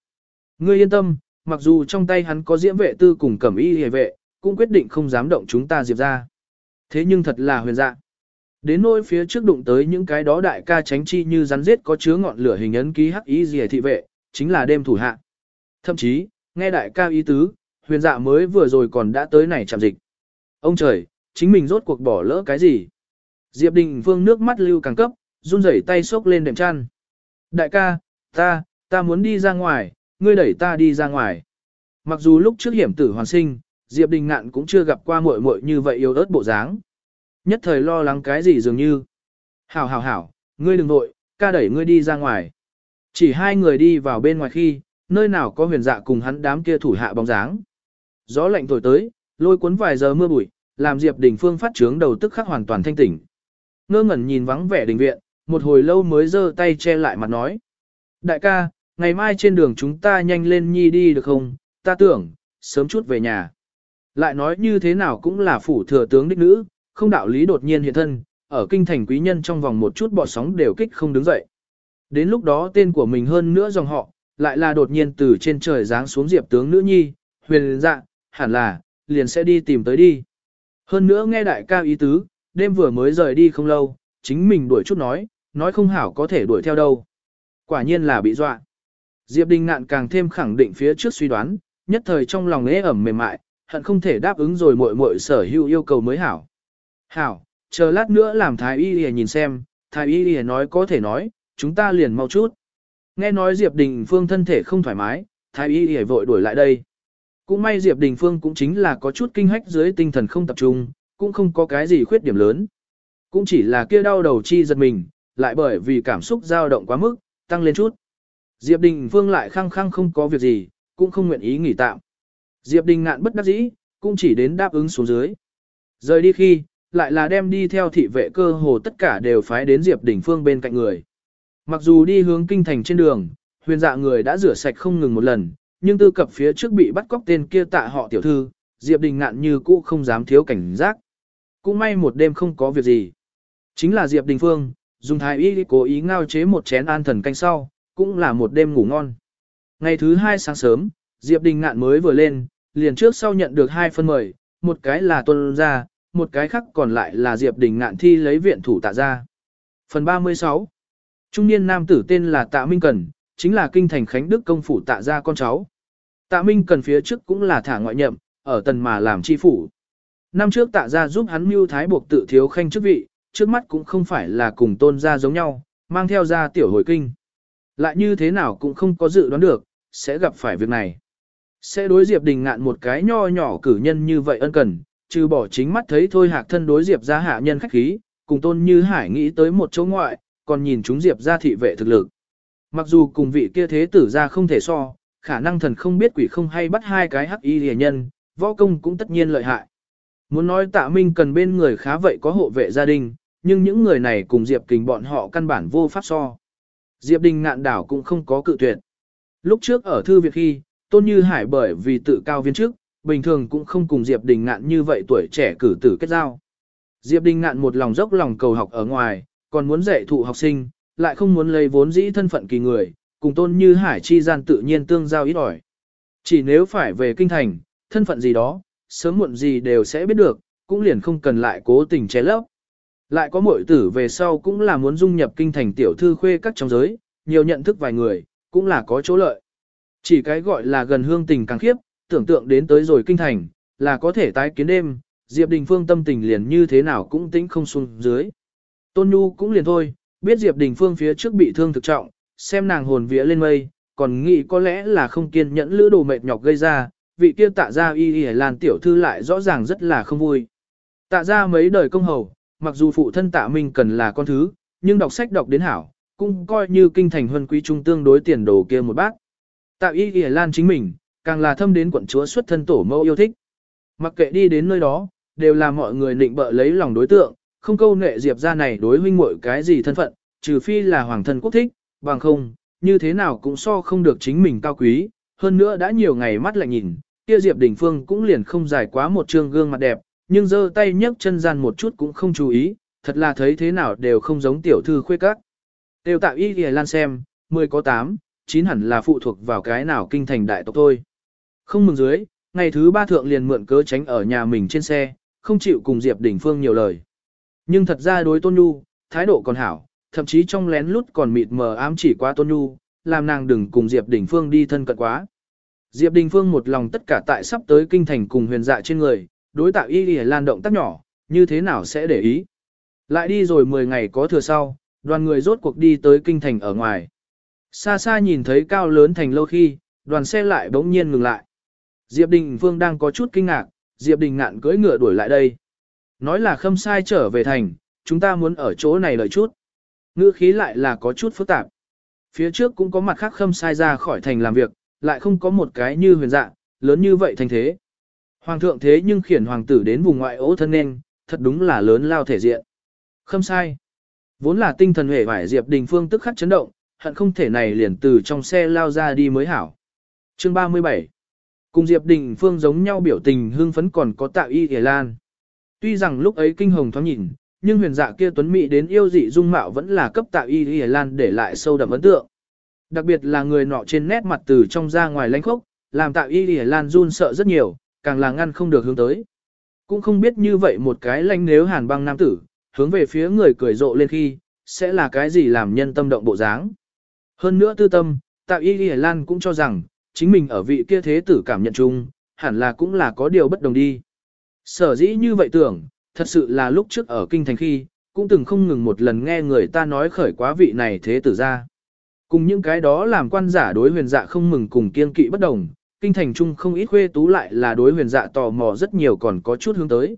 Ngươi yên tâm, mặc dù trong tay hắn có diễm vệ tư cùng cẩm y hề vệ, cũng quyết định không dám động chúng ta Diệp ra. Thế nhưng thật là huyền dạ. Đến nỗi phía trước đụng tới những cái đó đại ca tránh chi như rắn giết có chứa ngọn lửa hình ấn ký hắc ý gì thị vệ, chính là đêm thủ hạ. Thậm chí, nghe đại ca ý tứ, huyền dạ mới vừa rồi còn đã tới này chạm dịch. Ông trời, chính mình rốt cuộc bỏ lỡ cái gì? Diệp Đình Phương nước mắt lưu càng cấp, run rẩy tay xốc lên đệm chăn. Đại ca, ta, ta muốn đi ra ngoài, ngươi đẩy ta đi ra ngoài. Mặc dù lúc trước hiểm tử hoàn sinh, Diệp Đình Ngạn cũng chưa gặp qua muội muội như vậy yêu ớt bộ dáng. Nhất thời lo lắng cái gì dường như. Hảo hảo hảo, ngươi đừng nội, ca đẩy ngươi đi ra ngoài. Chỉ hai người đi vào bên ngoài khi, nơi nào có huyền dạ cùng hắn đám kia thủ hạ bóng dáng. Gió lạnh thổi tới, lôi cuốn vài giờ mưa bụi, làm Diệp Đình Phương phát trướng đầu tức khắc hoàn toàn thanh tỉnh. Ngơ ngẩn nhìn vắng vẻ đình viện, một hồi lâu mới giơ tay che lại mặt nói. Đại ca, ngày mai trên đường chúng ta nhanh lên nhi đi được không, ta tưởng, sớm chút về nhà. Lại nói như thế nào cũng là phủ thừa tướng đích nữ, không đạo lý đột nhiên hiện thân, ở kinh thành quý nhân trong vòng một chút bọt sóng đều kích không đứng dậy. Đến lúc đó tên của mình hơn nữa dòng họ, lại là đột nhiên từ trên trời giáng xuống diệp tướng nữ nhi, huyền dạ, hẳn là, liền sẽ đi tìm tới đi. Hơn nữa nghe đại ca ý tứ, đêm vừa mới rời đi không lâu, chính mình đuổi chút nói, nói không hảo có thể đuổi theo đâu. Quả nhiên là bị dọa. Diệp Đình Ngạn càng thêm khẳng định phía trước suy đoán, nhất thời trong lòng ế ẩm mềm mại, hận không thể đáp ứng rồi muội muội sở hữu yêu cầu mới hảo. Hảo, chờ lát nữa làm thái y lìa nhìn xem, thái y lìa nói có thể nói, chúng ta liền mau chút. Nghe nói Diệp Đình Phương thân thể không thoải mái, thái y lìa vội đuổi lại đây. Cũng may Diệp Đình Phương cũng chính là có chút kinh hách dưới tinh thần không tập trung, cũng không có cái gì khuyết điểm lớn. Cũng chỉ là kia đau đầu chi giật mình, lại bởi vì cảm xúc dao động quá mức, tăng lên chút. Diệp Đình Phương lại khăng khăng không có việc gì, cũng không nguyện ý nghỉ tạm. Diệp Đình ngạn bất đắc dĩ, cũng chỉ đến đáp ứng xuống dưới. Rời đi khi, lại là đem đi theo thị vệ cơ hồ tất cả đều phái đến Diệp Đình Phương bên cạnh người. Mặc dù đi hướng kinh thành trên đường, huyền dạ người đã rửa sạch không ngừng một lần, nhưng tư cập phía trước bị bắt cóc tên kia tạ họ tiểu thư, Diệp Đình ngạn như cũ không dám thiếu cảnh giác. Cũng may một đêm không có việc gì. Chính là Diệp Đình Phương, dùng thái y cố ý ngao chế một chén an thần canh sau, cũng là một đêm ngủ ngon. Ngày thứ hai sáng sớm, Diệp Đình ngạn mới vừa lên, liền trước sau nhận được hai phân mời, một cái là tuân ra, một cái khác còn lại là Diệp Đình ngạn thi lấy viện thủ tạ ra. Phần 36 Trung niên nam tử tên là Tạ Minh Cần, chính là kinh thành Khánh Đức công phủ tạ ra con cháu. Tạ Minh Cần phía trước cũng là thả ngoại nhậm, ở tần mà làm chi phủ. Năm trước tạ ra giúp hắn mưu thái buộc tự thiếu khanh chức vị, trước mắt cũng không phải là cùng tôn gia giống nhau, mang theo ra tiểu hồi kinh. Lại như thế nào cũng không có dự đoán được, sẽ gặp phải việc này. Sẽ đối Diệp Đình ngạn một cái nho nhỏ cử nhân như vậy ân cần, trừ bỏ chính mắt thấy thôi hạc thân đối Diệp ra hạ nhân khách khí, cùng tôn như hải nghĩ tới một chỗ ngoại, còn nhìn chúng Diệp ra thị vệ thực lực. Mặc dù cùng vị kia thế tử ra không thể so, khả năng thần không biết quỷ không hay bắt hai cái hắc y rìa nhân, võ công cũng tất nhiên lợi hại. Muốn nói tạ minh cần bên người khá vậy có hộ vệ gia đình, nhưng những người này cùng Diệp Kình bọn họ căn bản vô pháp so. Diệp Đình ngạn đảo cũng không có cự tuyệt. Lúc trước ở thư viện khi, Tôn Như Hải bởi vì tự cao viên trước, bình thường cũng không cùng Diệp Đình Ngạn như vậy tuổi trẻ cử tử kết giao. Diệp Đình Ngạn một lòng dốc lòng cầu học ở ngoài, còn muốn dạy thụ học sinh, lại không muốn lấy vốn dĩ thân phận kỳ người, cùng Tôn Như Hải chi gian tự nhiên tương giao ít ỏi. Chỉ nếu phải về kinh thành, thân phận gì đó, sớm muộn gì đều sẽ biết được, cũng liền không cần lại cố tình che lấp. Lại có muội tử về sau cũng là muốn dung nhập kinh thành tiểu thư khuê các trong giới, nhiều nhận thức vài người, cũng là có chỗ lợi. Chỉ cái gọi là gần hương tình càng khiếp, tưởng tượng đến tới rồi kinh thành, là có thể tái kiến đêm, Diệp Đình Phương tâm tình liền như thế nào cũng tính không xuống dưới. Tôn Nhu cũng liền thôi, biết Diệp Đình Phương phía trước bị thương thực trọng, xem nàng hồn vía lên mây, còn nghĩ có lẽ là không kiên nhẫn lữ đồ mệt nhọc gây ra, vị kia tạ ra y y lan tiểu thư lại rõ ràng rất là không vui. Tạ ra mấy đời công hầu, mặc dù phụ thân tạ minh cần là con thứ, nhưng đọc sách đọc đến hảo, cũng coi như kinh thành huân quý trung tương đối tiền đồ kia một bác. Tạ y ghi lan chính mình, càng là thâm đến quận chúa xuất thân tổ mẫu yêu thích. Mặc kệ đi đến nơi đó, đều là mọi người định bợ lấy lòng đối tượng, không câu nệ diệp ra này đối huynh muội cái gì thân phận, trừ phi là hoàng thân quốc thích, bằng không, như thế nào cũng so không được chính mình cao quý, hơn nữa đã nhiều ngày mắt lại nhìn, kia Diệp Đình Phương cũng liền không giải quá một trương gương mặt đẹp, nhưng giơ tay nhấc chân gian một chút cũng không chú ý, thật là thấy thế nào đều không giống tiểu thư khuê các. Tiêu tạo y thì lan xem, 10 có 8, 9 hẳn là phụ thuộc vào cái nào kinh thành đại tộc thôi. Không mừng dưới, ngày thứ ba thượng liền mượn cớ tránh ở nhà mình trên xe, không chịu cùng Diệp Đình Phương nhiều lời. Nhưng thật ra đối Tôn Nhu, thái độ còn hảo, thậm chí trong lén lút còn mịt mờ ám chỉ qua Tôn Nhu, làm nàng đừng cùng Diệp Đình Phương đi thân cận quá. Diệp Đình Phương một lòng tất cả tại sắp tới kinh thành cùng huyền dạ trên người, đối tạ y lìa lan động tác nhỏ, như thế nào sẽ để ý. Lại đi rồi 10 ngày có thừa sau, đoàn người rốt cuộc đi tới kinh thành ở ngoài. Xa xa nhìn thấy cao lớn thành lâu khi, đoàn xe lại bỗng nhiên ngừng lại. Diệp Đình Phương đang có chút kinh ngạc, Diệp Đình ngạn cưỡi ngựa đuổi lại đây. Nói là khâm sai trở về thành, chúng ta muốn ở chỗ này lợi chút. Ngữ khí lại là có chút phức tạp. Phía trước cũng có mặt khác khâm sai ra khỏi thành làm việc, lại không có một cái như huyền dạng, lớn như vậy thành thế. Hoàng thượng thế nhưng khiển hoàng tử đến vùng ngoại ố thân nên, thật đúng là lớn lao thể diện. Không sai. Vốn là tinh thần hề vải Diệp Đình Phương tức khắc chấn động, hận không thể này liền từ trong xe lao ra đi mới hảo. Chương 37 Cùng Diệp Đình Phương giống nhau biểu tình hưng phấn còn có tạo y hề lan. Tuy rằng lúc ấy kinh hồng thoáng nhìn, nhưng huyền dạ kia tuấn mỹ đến yêu dị dung mạo vẫn là cấp tạo y hề lan để lại sâu đậm ấn tượng. Đặc biệt là người nọ trên nét mặt từ trong ra ngoài lãnh khốc, làm tạo y hề lan run sợ rất nhiều, càng là ngăn không được hướng tới. Cũng không biết như vậy một cái lanh nếu hàn băng nam tử, hướng về phía người cười rộ lên khi, sẽ là cái gì làm nhân tâm động bộ dáng. Hơn nữa tư tâm, tạo y hề lan cũng cho rằng, chính mình ở vị kia thế tử cảm nhận chung, hẳn là cũng là có điều bất đồng đi. Sở dĩ như vậy tưởng, thật sự là lúc trước ở kinh thành khi, cũng từng không ngừng một lần nghe người ta nói khởi quá vị này thế tử ra. Cùng những cái đó làm quan giả đối huyền dạ không mừng cùng kiên kỵ bất đồng, kinh thành trung không ít khuê tú lại là đối huyền dạ tò mò rất nhiều còn có chút hướng tới.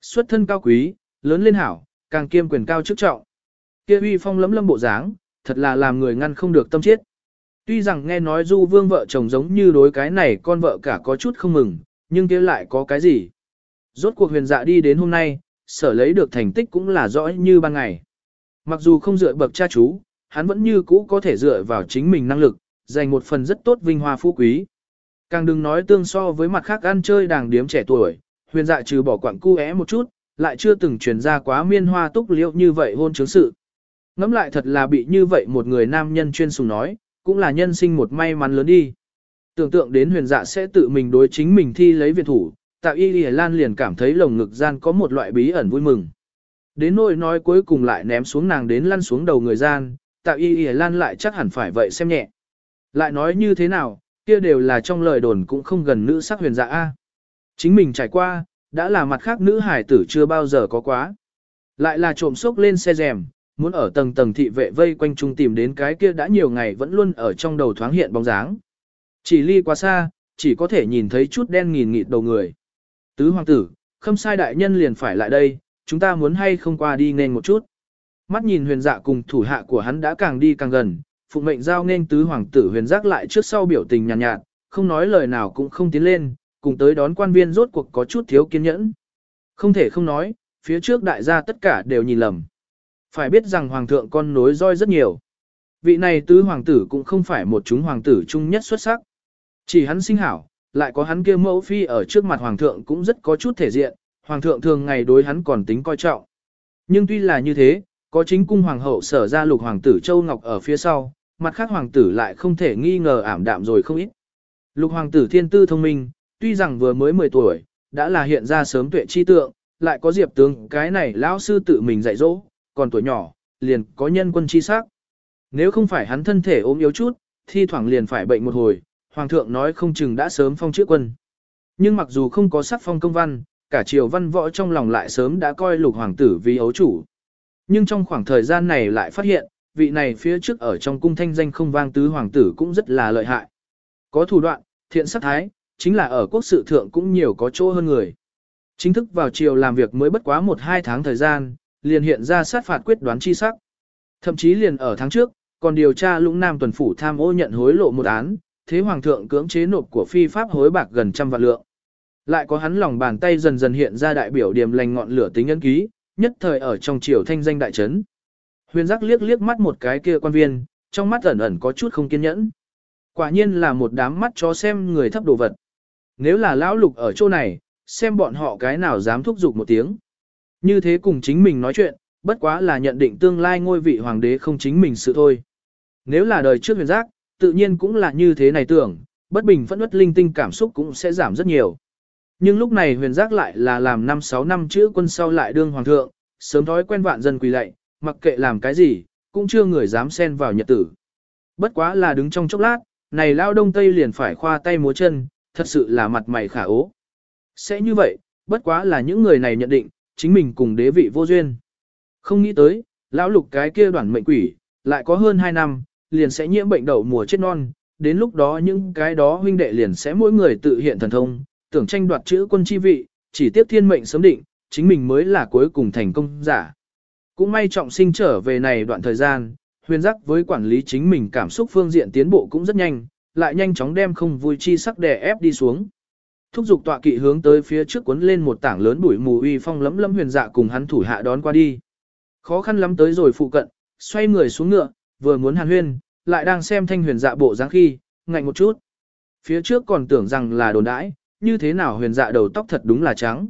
Xuất thân cao quý, lớn lên hảo, càng kiêm quyền cao chức trọng. Kia uy phong lấm lâm bộ dáng, thật là làm người ngăn không được tâm chết. Tuy rằng nghe nói du vương vợ chồng giống như đối cái này con vợ cả có chút không mừng, nhưng kia lại có cái gì. Rốt cuộc huyền dạ đi đến hôm nay, sở lấy được thành tích cũng là rõ như ban ngày. Mặc dù không dựa bậc cha chú, hắn vẫn như cũ có thể dựa vào chính mình năng lực, giành một phần rất tốt vinh hoa phú quý. Càng đừng nói tương so với mặt khác ăn chơi đàng điếm trẻ tuổi, huyền dạ trừ bỏ quặng cu é một chút, lại chưa từng truyền ra quá miên hoa túc liễu như vậy hôn chứng sự. Ngắm lại thật là bị như vậy một người nam nhân chuyên sùng nói, cũng là nhân sinh một may mắn lớn đi. Tưởng tượng đến huyền dạ sẽ tự mình đối chính mình thi lấy viện thủ, tạo y lìa lan liền cảm thấy lồng ngực gian có một loại bí ẩn vui mừng. Đến nỗi nói cuối cùng lại ném xuống nàng đến lăn xuống đầu người gian, tạo y lìa lan lại chắc hẳn phải vậy xem nhẹ. Lại nói như thế nào, kia đều là trong lời đồn cũng không gần nữ sắc huyền dạ A. Chính mình trải qua, đã là mặt khác nữ hải tử chưa bao giờ có quá. Lại là trộm sốc lên xe rèm, muốn ở tầng tầng thị vệ vây quanh trung tìm đến cái kia đã nhiều ngày vẫn luôn ở trong đầu thoáng hiện bóng dáng. Chỉ ly quá xa, chỉ có thể nhìn thấy chút đen nghìn nghịt đầu người. Tứ hoàng tử, khâm sai đại nhân liền phải lại đây, chúng ta muốn hay không qua đi nên một chút. Mắt nhìn huyền dạ cùng thủ hạ của hắn đã càng đi càng gần, phụng mệnh giao nên tứ hoàng tử huyền giác lại trước sau biểu tình nhàn nhạt, nhạt, không nói lời nào cũng không tiến lên, cùng tới đón quan viên rốt cuộc có chút thiếu kiên nhẫn. Không thể không nói, phía trước đại gia tất cả đều nhìn lầm. Phải biết rằng hoàng thượng con nối roi rất nhiều. Vị này tứ hoàng tử cũng không phải một chúng hoàng tử chung nhất xuất sắc. Chỉ hắn sinh hảo, lại có hắn kia mẫu phi ở trước mặt hoàng thượng cũng rất có chút thể diện, hoàng thượng thường ngày đối hắn còn tính coi trọng. Nhưng tuy là như thế, có chính cung hoàng hậu sở ra lục hoàng tử Châu Ngọc ở phía sau, mặt khác hoàng tử lại không thể nghi ngờ ảm đạm rồi không ít. Lục hoàng tử thiên tư thông minh, tuy rằng vừa mới 10 tuổi, đã là hiện ra sớm tuệ chi tượng, lại có diệp tướng cái này lão sư tự mình dạy dỗ, còn tuổi nhỏ, liền có nhân quân chi sắc. Nếu không phải hắn thân thể ốm yếu chút, thi thoảng liền phải bệnh một hồi, hoàng thượng nói không chừng đã sớm phong chữa quân. Nhưng mặc dù không có sắc phong công văn, cả triều văn võ trong lòng lại sớm đã coi lục hoàng tử vì ấu chủ. Nhưng trong khoảng thời gian này lại phát hiện, vị này phía trước ở trong cung thanh danh không vang tứ hoàng tử cũng rất là lợi hại. Có thủ đoạn, thiện sắc thái, chính là ở quốc sự thượng cũng nhiều có chỗ hơn người. Chính thức vào triều làm việc mới bất quá một hai tháng thời gian, liền hiện ra sát phạt quyết đoán chi sắc. Thậm chí liền ở tháng trước, còn điều tra lũng nam tuần phủ tham ô nhận hối lộ một án, thế hoàng thượng cưỡng chế nộp của phi pháp hối bạc gần trăm vạn lượng. Lại có hắn lòng bàn tay dần dần hiện ra đại biểu điểm lành ngọn lửa tính ấn ký, nhất thời ở trong triều thanh danh đại trấn. Huyền giác liếc liếc mắt một cái kia quan viên, trong mắt ẩn ẩn có chút không kiên nhẫn. Quả nhiên là một đám mắt cho xem người thấp đồ vật. Nếu là lão lục ở chỗ này, xem bọn họ cái nào dám thúc giục một tiếng. Như thế cùng chính mình nói chuyện, bất quá là nhận định tương lai ngôi vị hoàng đế không chính mình sự thôi. Nếu là đời trước huyền giác, tự nhiên cũng là như thế này tưởng, bất bình phẫn uất linh tinh cảm xúc cũng sẽ giảm rất nhiều. Nhưng lúc này huyền giác lại là làm 5-6 năm chữ quân sau lại đương hoàng thượng, sớm thói quen vạn dân quỳ lạy, mặc kệ làm cái gì, cũng chưa người dám xen vào nhật tử. Bất quá là đứng trong chốc lát, này lao đông tây liền phải khoa tay múa chân, thật sự là mặt mày khả ố. Sẽ như vậy, bất quá là những người này nhận định, chính mình cùng đế vị vô duyên. Không nghĩ tới, lão lục cái kia đoàn mệnh quỷ, lại có hơn 2 năm, liền sẽ nhiễm bệnh đậu mùa chết non, đến lúc đó những cái đó huynh đệ liền sẽ mỗi người tự hiện thần thông, tưởng tranh đoạt chữ quân chi vị, chỉ tiếp thiên mệnh sớm định, chính mình mới là cuối cùng thành công giả. Cũng may trọng sinh trở về này đoạn thời gian, huyền giác với quản lý chính mình cảm xúc phương diện tiến bộ cũng rất nhanh, lại nhanh chóng đem không vui chi sắc đè ép đi xuống. Thúc giục tọa kỵ hướng tới phía trước cuốn lên một tảng lớn bụi mù uy phong lấm lấm huyền dạ cùng hắn thủ hạ đón qua đi. Khó khăn lắm tới rồi phụ cận, xoay người xuống ngựa, vừa muốn hàn huyên, lại đang xem thanh huyền dạ bộ dáng khi, ngạnh một chút. Phía trước còn tưởng rằng là đồn đãi, như thế nào huyền dạ đầu tóc thật đúng là trắng.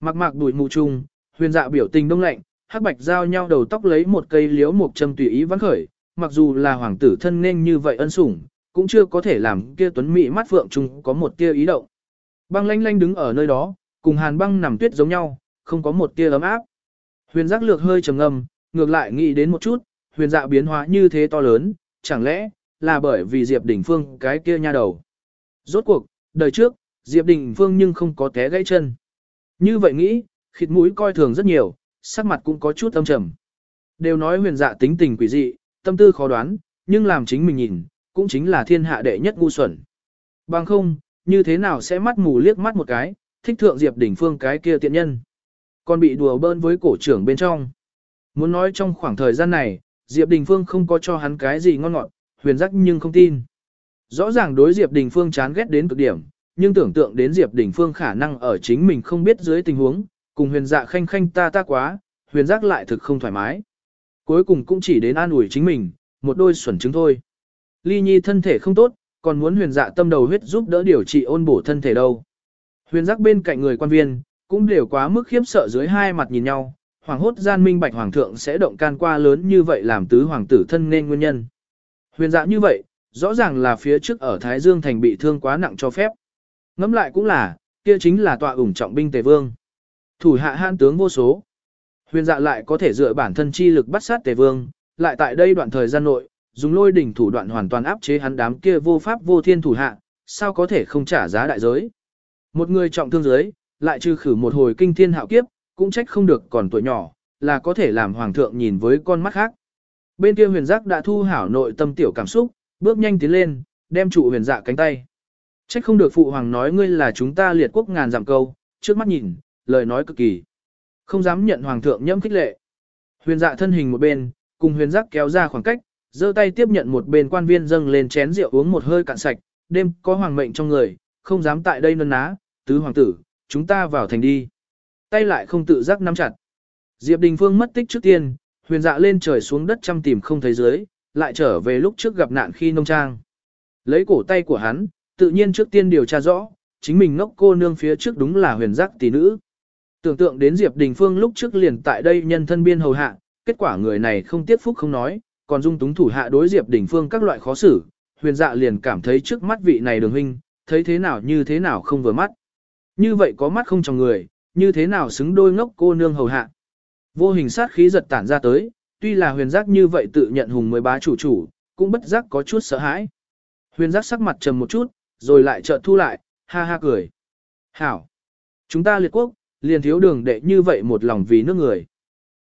Mặc mạc bụi mù chung, huyền dạ biểu tình đông lạnh, hắc bạch giao nhau đầu tóc lấy một cây liếu một châm tùy ý vắn khởi, mặc dù là hoàng tử thân nên như vậy ân sủng, cũng chưa có thể làm kia tuấn mỹ mắt phượng trùng có một tia ý động. Băng lanh lanh đứng ở nơi đó, cùng hàn băng nằm tuyết giống nhau, không có một tia ấm áp. Huyền giác lược hơi trầm ngâm, ngược lại nghĩ đến một chút, huyền dạ biến hóa như thế to lớn, chẳng lẽ là bởi vì Diệp Đình Phương cái kia nha đầu. Rốt cuộc, đời trước, Diệp Đình Phương nhưng không có té gãy chân. Như vậy nghĩ, khịt mũi coi thường rất nhiều, sắc mặt cũng có chút âm trầm. Đều nói huyền dạ tính tình quỷ dị, tâm tư khó đoán, nhưng làm chính mình nhìn, cũng chính là thiên hạ đệ nhất ngu xuẩn. Bằng không, như thế nào sẽ mắt mù liếc mắt một cái, thích thượng Diệp Đình Phương cái kia tiện nhân. Còn bị đùa bơn với cổ trưởng bên trong. Muốn nói trong khoảng thời gian này, Diệp Đình Phương không có cho hắn cái gì ngon ngọt, huyền giác nhưng không tin. Rõ ràng đối Diệp Đình Phương chán ghét đến cực điểm, nhưng tưởng tượng đến Diệp Đình Phương khả năng ở chính mình không biết dưới tình huống, cùng huyền dạ khanh khanh ta ta quá, huyền giác lại thực không thoải mái. Cuối cùng cũng chỉ đến an ủi chính mình, một đôi xuẩn chứng thôi. Ly Nhi thân thể không tốt, còn muốn huyền dạ tâm đầu huyết giúp đỡ điều trị ôn bổ thân thể đâu. Huyền giác bên cạnh người quan viên, cũng đều quá mức khiếp sợ dưới hai mặt nhìn nhau, hoàng hốt gian minh bạch hoàng thượng sẽ động can qua lớn như vậy làm tứ hoàng tử thân nên nguyên nhân. Huyền dạ như vậy, rõ ràng là phía trước ở Thái Dương thành bị thương quá nặng cho phép. Ngẫm lại cũng là, kia chính là tọa ủng trọng binh tề vương. Thủ hạ han tướng vô số. Huyền dạ lại có thể dựa bản thân chi lực bắt sát tề vương, lại tại đây đoạn thời gian nội, dùng lôi đỉnh thủ đoạn hoàn toàn áp chế hắn đám kia vô pháp vô thiên thủ hạ, sao có thể không trả giá đại giới. Một người trọng thương giới, lại trừ khử một hồi kinh thiên hạo kiếp, cũng trách không được còn tuổi nhỏ, là có thể làm hoàng thượng nhìn với con mắt khác. Bên kia huyền giác đã thu hảo nội tâm tiểu cảm xúc, bước nhanh tiến lên, đem trụ huyền dạ cánh tay. Trách không được phụ hoàng nói ngươi là chúng ta liệt quốc ngàn giảm câu, trước mắt nhìn, lời nói cực kỳ. Không dám nhận hoàng thượng nhẫm khích lệ. Huyền dạ thân hình một bên, cùng huyền giác kéo ra khoảng cách, giơ tay tiếp nhận một bên quan viên dâng lên chén rượu uống một hơi cạn sạch, đêm có hoàng mệnh trong người, không dám tại đây nân ná, tứ hoàng tử, chúng ta vào thành đi. Tay lại không tự giác nắm chặt. Diệp Đình Phương mất tích trước tiên, huyền dạ lên trời xuống đất chăm tìm không thấy dưới, lại trở về lúc trước gặp nạn khi nông trang. Lấy cổ tay của hắn, tự nhiên trước tiên điều tra rõ, chính mình ngốc cô nương phía trước đúng là huyền giác tỷ nữ. Tưởng tượng đến Diệp Đình Phương lúc trước liền tại đây nhân thân biên hầu hạ, kết quả người này không tiếc phúc không nói, còn dung túng thủ hạ đối Diệp Đình Phương các loại khó xử, huyền dạ liền cảm thấy trước mắt vị này đường huynh, thấy thế nào như thế nào không vừa mắt. Như vậy có mắt không trong người, như thế nào xứng đôi ngốc cô nương hầu hạ. Vô hình sát khí giật tản ra tới, tuy là huyền giác như vậy tự nhận hùng mới bá chủ chủ, cũng bất giác có chút sợ hãi. Huyền giác sắc mặt trầm một chút, rồi lại chợt thu lại, ha ha cười. Hảo! Chúng ta liệt quốc, liền thiếu đường đệ như vậy một lòng vì nước người.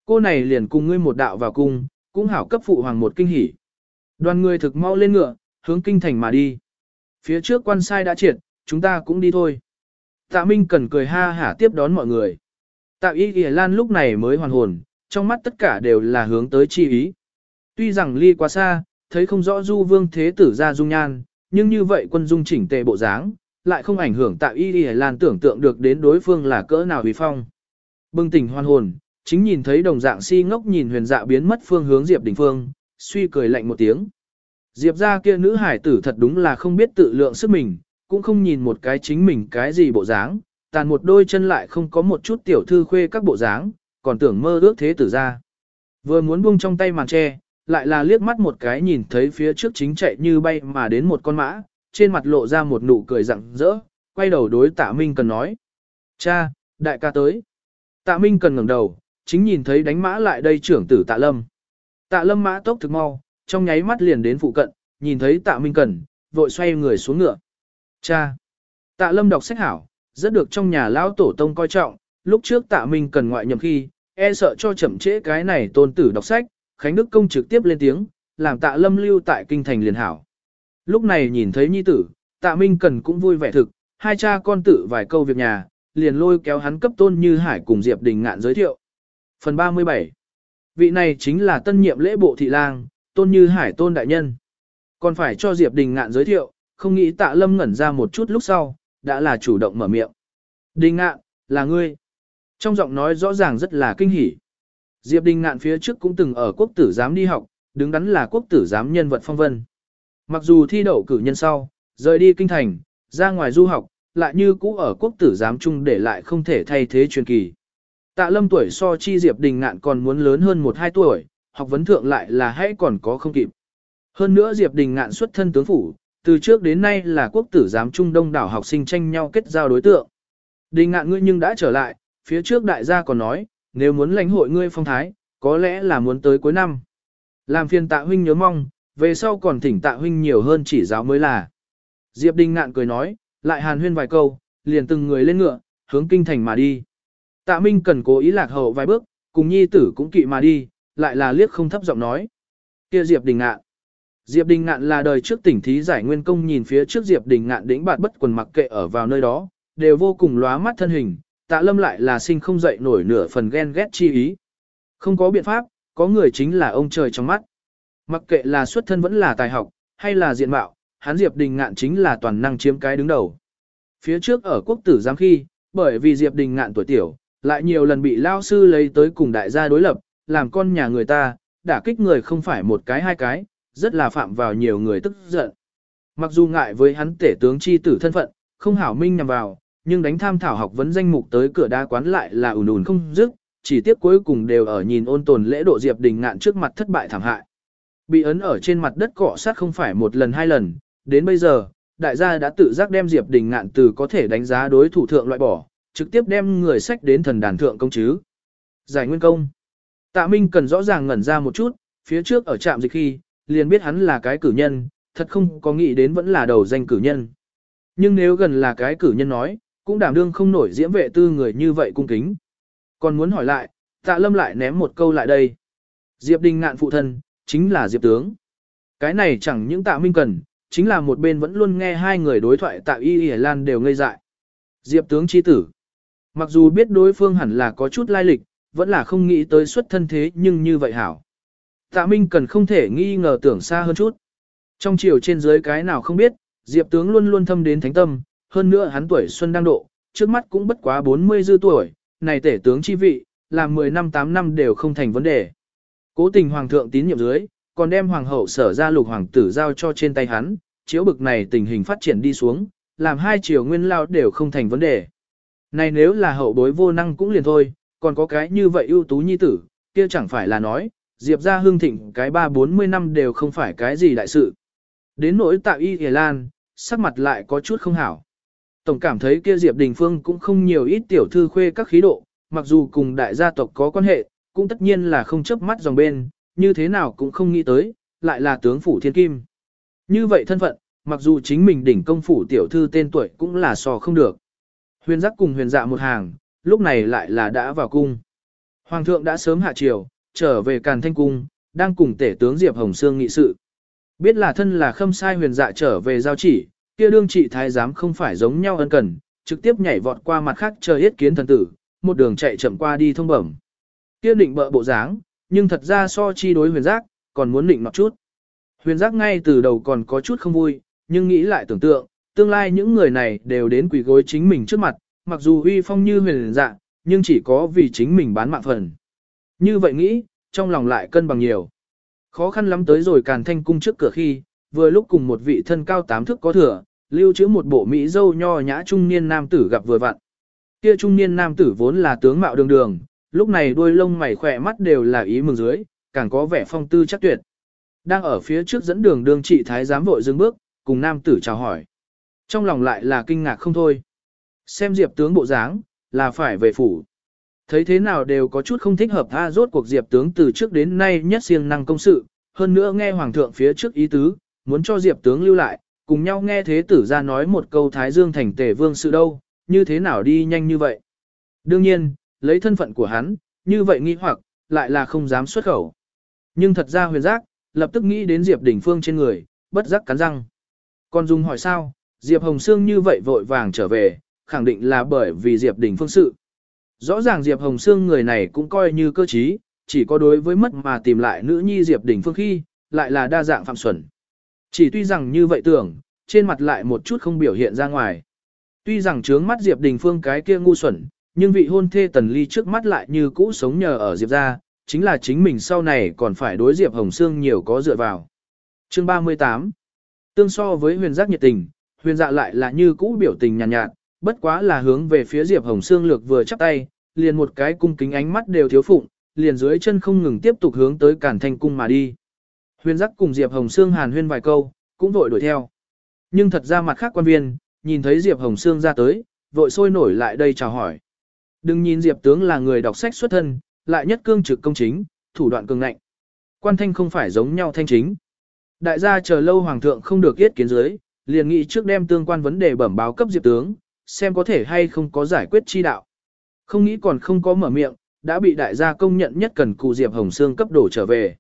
Cô này liền cùng ngươi một đạo vào cung, cũng hảo cấp phụ hoàng một kinh hỉ. Đoàn người thực mau lên ngựa, hướng kinh thành mà đi. Phía trước quan sai đã triệt, chúng ta cũng đi thôi. Tạ Minh cần cười ha hả tiếp đón mọi người. Tạ Y Y Lan lúc này mới hoàn hồn, trong mắt tất cả đều là hướng tới chi ý. Tuy rằng ly quá xa, thấy không rõ du vương thế tử ra dung nhan, nhưng như vậy quân dung chỉnh tề bộ dáng, lại không ảnh hưởng Tạ Y đi Lan tưởng tượng được đến đối phương là cỡ nào uy phong. Bừng tỉnh hoàn hồn, chính nhìn thấy đồng dạng si ngốc nhìn huyền dạ biến mất phương hướng Diệp Đình Phương, suy cười lạnh một tiếng. Diệp ra kia nữ hải tử thật đúng là không biết tự lượng sức mình, cũng không nhìn một cái chính mình cái gì bộ dáng, tàn một đôi chân lại không có một chút tiểu thư khuê các bộ dáng, còn tưởng mơ ước thế tử ra. Vừa muốn buông trong tay màn tre, lại là liếc mắt một cái nhìn thấy phía trước chính chạy như bay mà đến một con mã, trên mặt lộ ra một nụ cười rặng rỡ, quay đầu đối tạ Minh cần nói. Cha, đại ca tới. Tạ Minh cần ngẩng đầu, chính nhìn thấy đánh mã lại đây trưởng tử tạ lâm. Tạ lâm mã tốc thực mau, trong nháy mắt liền đến phụ cận, nhìn thấy tạ Minh cần, vội xoay người xuống ngựa. Cha! Tạ lâm đọc sách hảo, rất được trong nhà lão tổ tông coi trọng, lúc trước tạ Minh cần ngoại nhầm khi, e sợ cho chậm trễ cái này tôn tử đọc sách, Khánh Đức Công trực tiếp lên tiếng, làm tạ lâm lưu tại kinh thành liền hảo. Lúc này nhìn thấy nhi tử, tạ Minh cần cũng vui vẻ thực, hai cha con tử vài câu việc nhà, liền lôi kéo hắn cấp tôn như hải cùng Diệp Đình ngạn giới thiệu. Phần 37 Vị này chính là tân nhiệm lễ bộ thị lang, tôn như hải tôn đại nhân. Còn phải cho Diệp Đình ngạn giới thiệu, không nghĩ tạ lâm ngẩn ra một chút lúc sau, đã là chủ động mở miệng. Đình ngạn, là ngươi. Trong giọng nói rõ ràng rất là kinh hỉ. Diệp Đình ngạn phía trước cũng từng ở quốc tử giám đi học, đứng đắn là quốc tử giám nhân vật phong vân. Mặc dù thi đậu cử nhân sau, rời đi kinh thành, ra ngoài du học, lại như cũ ở quốc tử giám chung để lại không thể thay thế truyền kỳ. Tạ lâm tuổi so chi Diệp Đình ngạn còn muốn lớn hơn 1-2 tuổi, học vấn thượng lại là hãy còn có không kịp. Hơn nữa Diệp Đình ngạn xuất thân tướng phủ, từ trước đến nay là quốc tử giám trung đông đảo học sinh tranh nhau kết giao đối tượng. Đình ngạn ngươi nhưng đã trở lại, phía trước đại gia còn nói, nếu muốn lãnh hội ngươi phong thái, có lẽ là muốn tới cuối năm. Làm phiền tạ huynh nhớ mong, về sau còn thỉnh tạ huynh nhiều hơn chỉ giáo mới là. Diệp Đình ngạn cười nói, lại hàn huyên vài câu, liền từng người lên ngựa, hướng kinh thành mà đi. Tạ Minh cần cố ý lạc hậu vài bước, cùng nhi tử cũng kỵ mà đi, lại là liếc không thấp giọng nói. kia Diệp Đình ngạn. Diệp Đình Ngạn là đời trước tỉnh thí giải nguyên công nhìn phía trước Diệp Đình Ngạn đỉnh bạt bất quần mặc kệ ở vào nơi đó, đều vô cùng lóa mắt thân hình, tạ lâm lại là sinh không dậy nổi nửa phần ghen ghét chi ý. Không có biện pháp, có người chính là ông trời trong mắt. Mặc kệ là xuất thân vẫn là tài học, hay là diện mạo, hắn Diệp Đình Ngạn chính là toàn năng chiếm cái đứng đầu. Phía trước ở quốc tử giám khi, bởi vì Diệp Đình Ngạn tuổi tiểu, lại nhiều lần bị lao sư lấy tới cùng đại gia đối lập, làm con nhà người ta, đả kích người không phải một cái hai cái, rất là phạm vào nhiều người tức giận. Mặc dù ngại với hắn tể tướng chi tử thân phận, không hảo minh nhằm vào, nhưng đánh tham thảo học vấn danh mục tới cửa đa quán lại là ùn ùn không dứt, chỉ tiếp cuối cùng đều ở nhìn ôn tồn lễ độ Diệp Đình ngạn trước mặt thất bại thảm hại. Bị ấn ở trên mặt đất cọ sát không phải một lần hai lần, đến bây giờ, đại gia đã tự giác đem Diệp Đình ngạn từ có thể đánh giá đối thủ thượng loại bỏ, trực tiếp đem người sách đến thần đàn thượng công chứ. Giải nguyên công. Tạ Minh cần rõ ràng ngẩn ra một chút, phía trước ở trạm dịch khi, liền biết hắn là cái cử nhân, thật không có nghĩ đến vẫn là đầu danh cử nhân. Nhưng nếu gần là cái cử nhân nói, cũng đảm đương không nổi diễm vệ tư người như vậy cung kính. Còn muốn hỏi lại, tạ lâm lại ném một câu lại đây. Diệp Đình ngạn phụ thân, chính là Diệp tướng. Cái này chẳng những tạ minh cần, chính là một bên vẫn luôn nghe hai người đối thoại tạ y y lan đều ngây dại. Diệp tướng chi tử. Mặc dù biết đối phương hẳn là có chút lai lịch, vẫn là không nghĩ tới xuất thân thế nhưng như vậy hảo. Tạ Minh cần không thể nghi ngờ tưởng xa hơn chút. Trong chiều trên dưới cái nào không biết, Diệp tướng luôn luôn thâm đến thánh tâm, hơn nữa hắn tuổi xuân đang độ, trước mắt cũng bất quá 40 dư tuổi, này tể tướng chi vị, làm 10 năm 8 năm đều không thành vấn đề. Cố tình hoàng thượng tín nhiệm dưới, còn đem hoàng hậu sở ra lục hoàng tử giao cho trên tay hắn, chiếu bực này tình hình phát triển đi xuống, làm hai triều nguyên lao đều không thành vấn đề. Này nếu là hậu bối vô năng cũng liền thôi, còn có cái như vậy ưu tú nhi tử, kia chẳng phải là nói, Diệp ra hương thịnh cái ba bốn mươi năm đều không phải cái gì đại sự. Đến nỗi tạo y hề lan, sắc mặt lại có chút không hảo. Tổng cảm thấy kia Diệp Đình Phương cũng không nhiều ít tiểu thư khuê các khí độ, mặc dù cùng đại gia tộc có quan hệ, cũng tất nhiên là không chấp mắt dòng bên, như thế nào cũng không nghĩ tới, lại là tướng phủ thiên kim. Như vậy thân phận, mặc dù chính mình đỉnh công phủ tiểu thư tên tuổi cũng là so không được. Huyền giác cùng huyền dạ một hàng, lúc này lại là đã vào cung. Hoàng thượng đã sớm hạ triều, trở về Càn Thanh Cung, đang cùng tể tướng Diệp Hồng Sương nghị sự. Biết là thân là khâm sai huyền dạ trở về giao chỉ, kia đương trị thái giám không phải giống nhau ân cần, trực tiếp nhảy vọt qua mặt khác chờ yết kiến thần tử, một đường chạy chậm qua đi thông bẩm. Kia định bợ bộ dáng, nhưng thật ra so chi đối huyền giác, còn muốn định nọt chút. Huyền giác ngay từ đầu còn có chút không vui, nhưng nghĩ lại tưởng tượng, tương lai những người này đều đến quỳ gối chính mình trước mặt, mặc dù uy phong như huyền dạ, nhưng chỉ có vì chính mình bán mạng phần. Như vậy nghĩ, trong lòng lại cân bằng nhiều. Khó khăn lắm tới rồi càn thanh cung trước cửa khi, vừa lúc cùng một vị thân cao tám thước có thừa, lưu trữ một bộ mỹ dâu nho nhã trung niên nam tử gặp vừa vặn. Kia trung niên nam tử vốn là tướng mạo đường đường, lúc này đuôi lông mày khỏe mắt đều là ý mừng dưới, càng có vẻ phong tư chắc tuyệt. Đang ở phía trước dẫn đường đương trị thái giám vội dừng bước, cùng nam tử chào hỏi. Trong lòng lại là kinh ngạc không thôi. Xem diệp tướng bộ dáng, là phải về phủ. Thấy thế nào đều có chút không thích hợp tha rốt cuộc diệp tướng từ trước đến nay nhất siêng năng công sự, hơn nữa nghe hoàng thượng phía trước ý tứ, muốn cho diệp tướng lưu lại, cùng nhau nghe thế tử ra nói một câu thái dương thành tể vương sự đâu, như thế nào đi nhanh như vậy. Đương nhiên, lấy thân phận của hắn, như vậy nghi hoặc, lại là không dám xuất khẩu. Nhưng thật ra huyền giác, lập tức nghĩ đến Diệp Đình Phương trên người, bất giác cắn răng. Còn dùng hỏi sao, Diệp Hồng Sương như vậy vội vàng trở về, khẳng định là bởi vì Diệp Đình Phương sự. Rõ ràng Diệp Hồng Sương người này cũng coi như cơ trí, chỉ có đối với mất mà tìm lại nữ nhi Diệp Đình Phương khi, lại là đa dạng phạm xuẩn. Chỉ tuy rằng như vậy tưởng, trên mặt lại một chút không biểu hiện ra ngoài. Tuy rằng trướng mắt Diệp Đình Phương cái kia ngu xuẩn, nhưng vị hôn thê Tần Ly trước mắt lại như cũ sống nhờ ở Diệp gia, chính là chính mình sau này còn phải đối Diệp Hồng Sương nhiều có dựa vào. Chương 38 Tương so với huyền giác nhiệt tình, huyền dạ lại là như cũ biểu tình nhàn nhạt, nhạt, bất quá là hướng về phía Diệp Hồng Sương lược vừa chắp tay, liền một cái cung kính ánh mắt đều thiếu phụng, liền dưới chân không ngừng tiếp tục hướng tới Cản Thanh cung mà đi. Huyền giác cùng Diệp Hồng Sương hàn huyên vài câu, cũng vội đuổi theo. Nhưng thật ra mặt khác quan viên, nhìn thấy Diệp Hồng Sương ra tới, vội sôi nổi lại đây chào hỏi. Đừng nhìn Diệp tướng là người đọc sách xuất thân, lại nhất cương trực công chính, thủ đoạn cường ngạnh. Quan thanh không phải giống nhau thanh chính. Đại gia chờ lâu hoàng thượng không được yết kiến dưới, liền nghĩ trước đem tương quan vấn đề bẩm báo cấp Diệp tướng, xem có thể hay không có giải quyết chi đạo. Không nghĩ còn không có mở miệng, đã bị đại gia công nhận nhất cần cụ Diệp Hồng Sương cấp đổ trở về.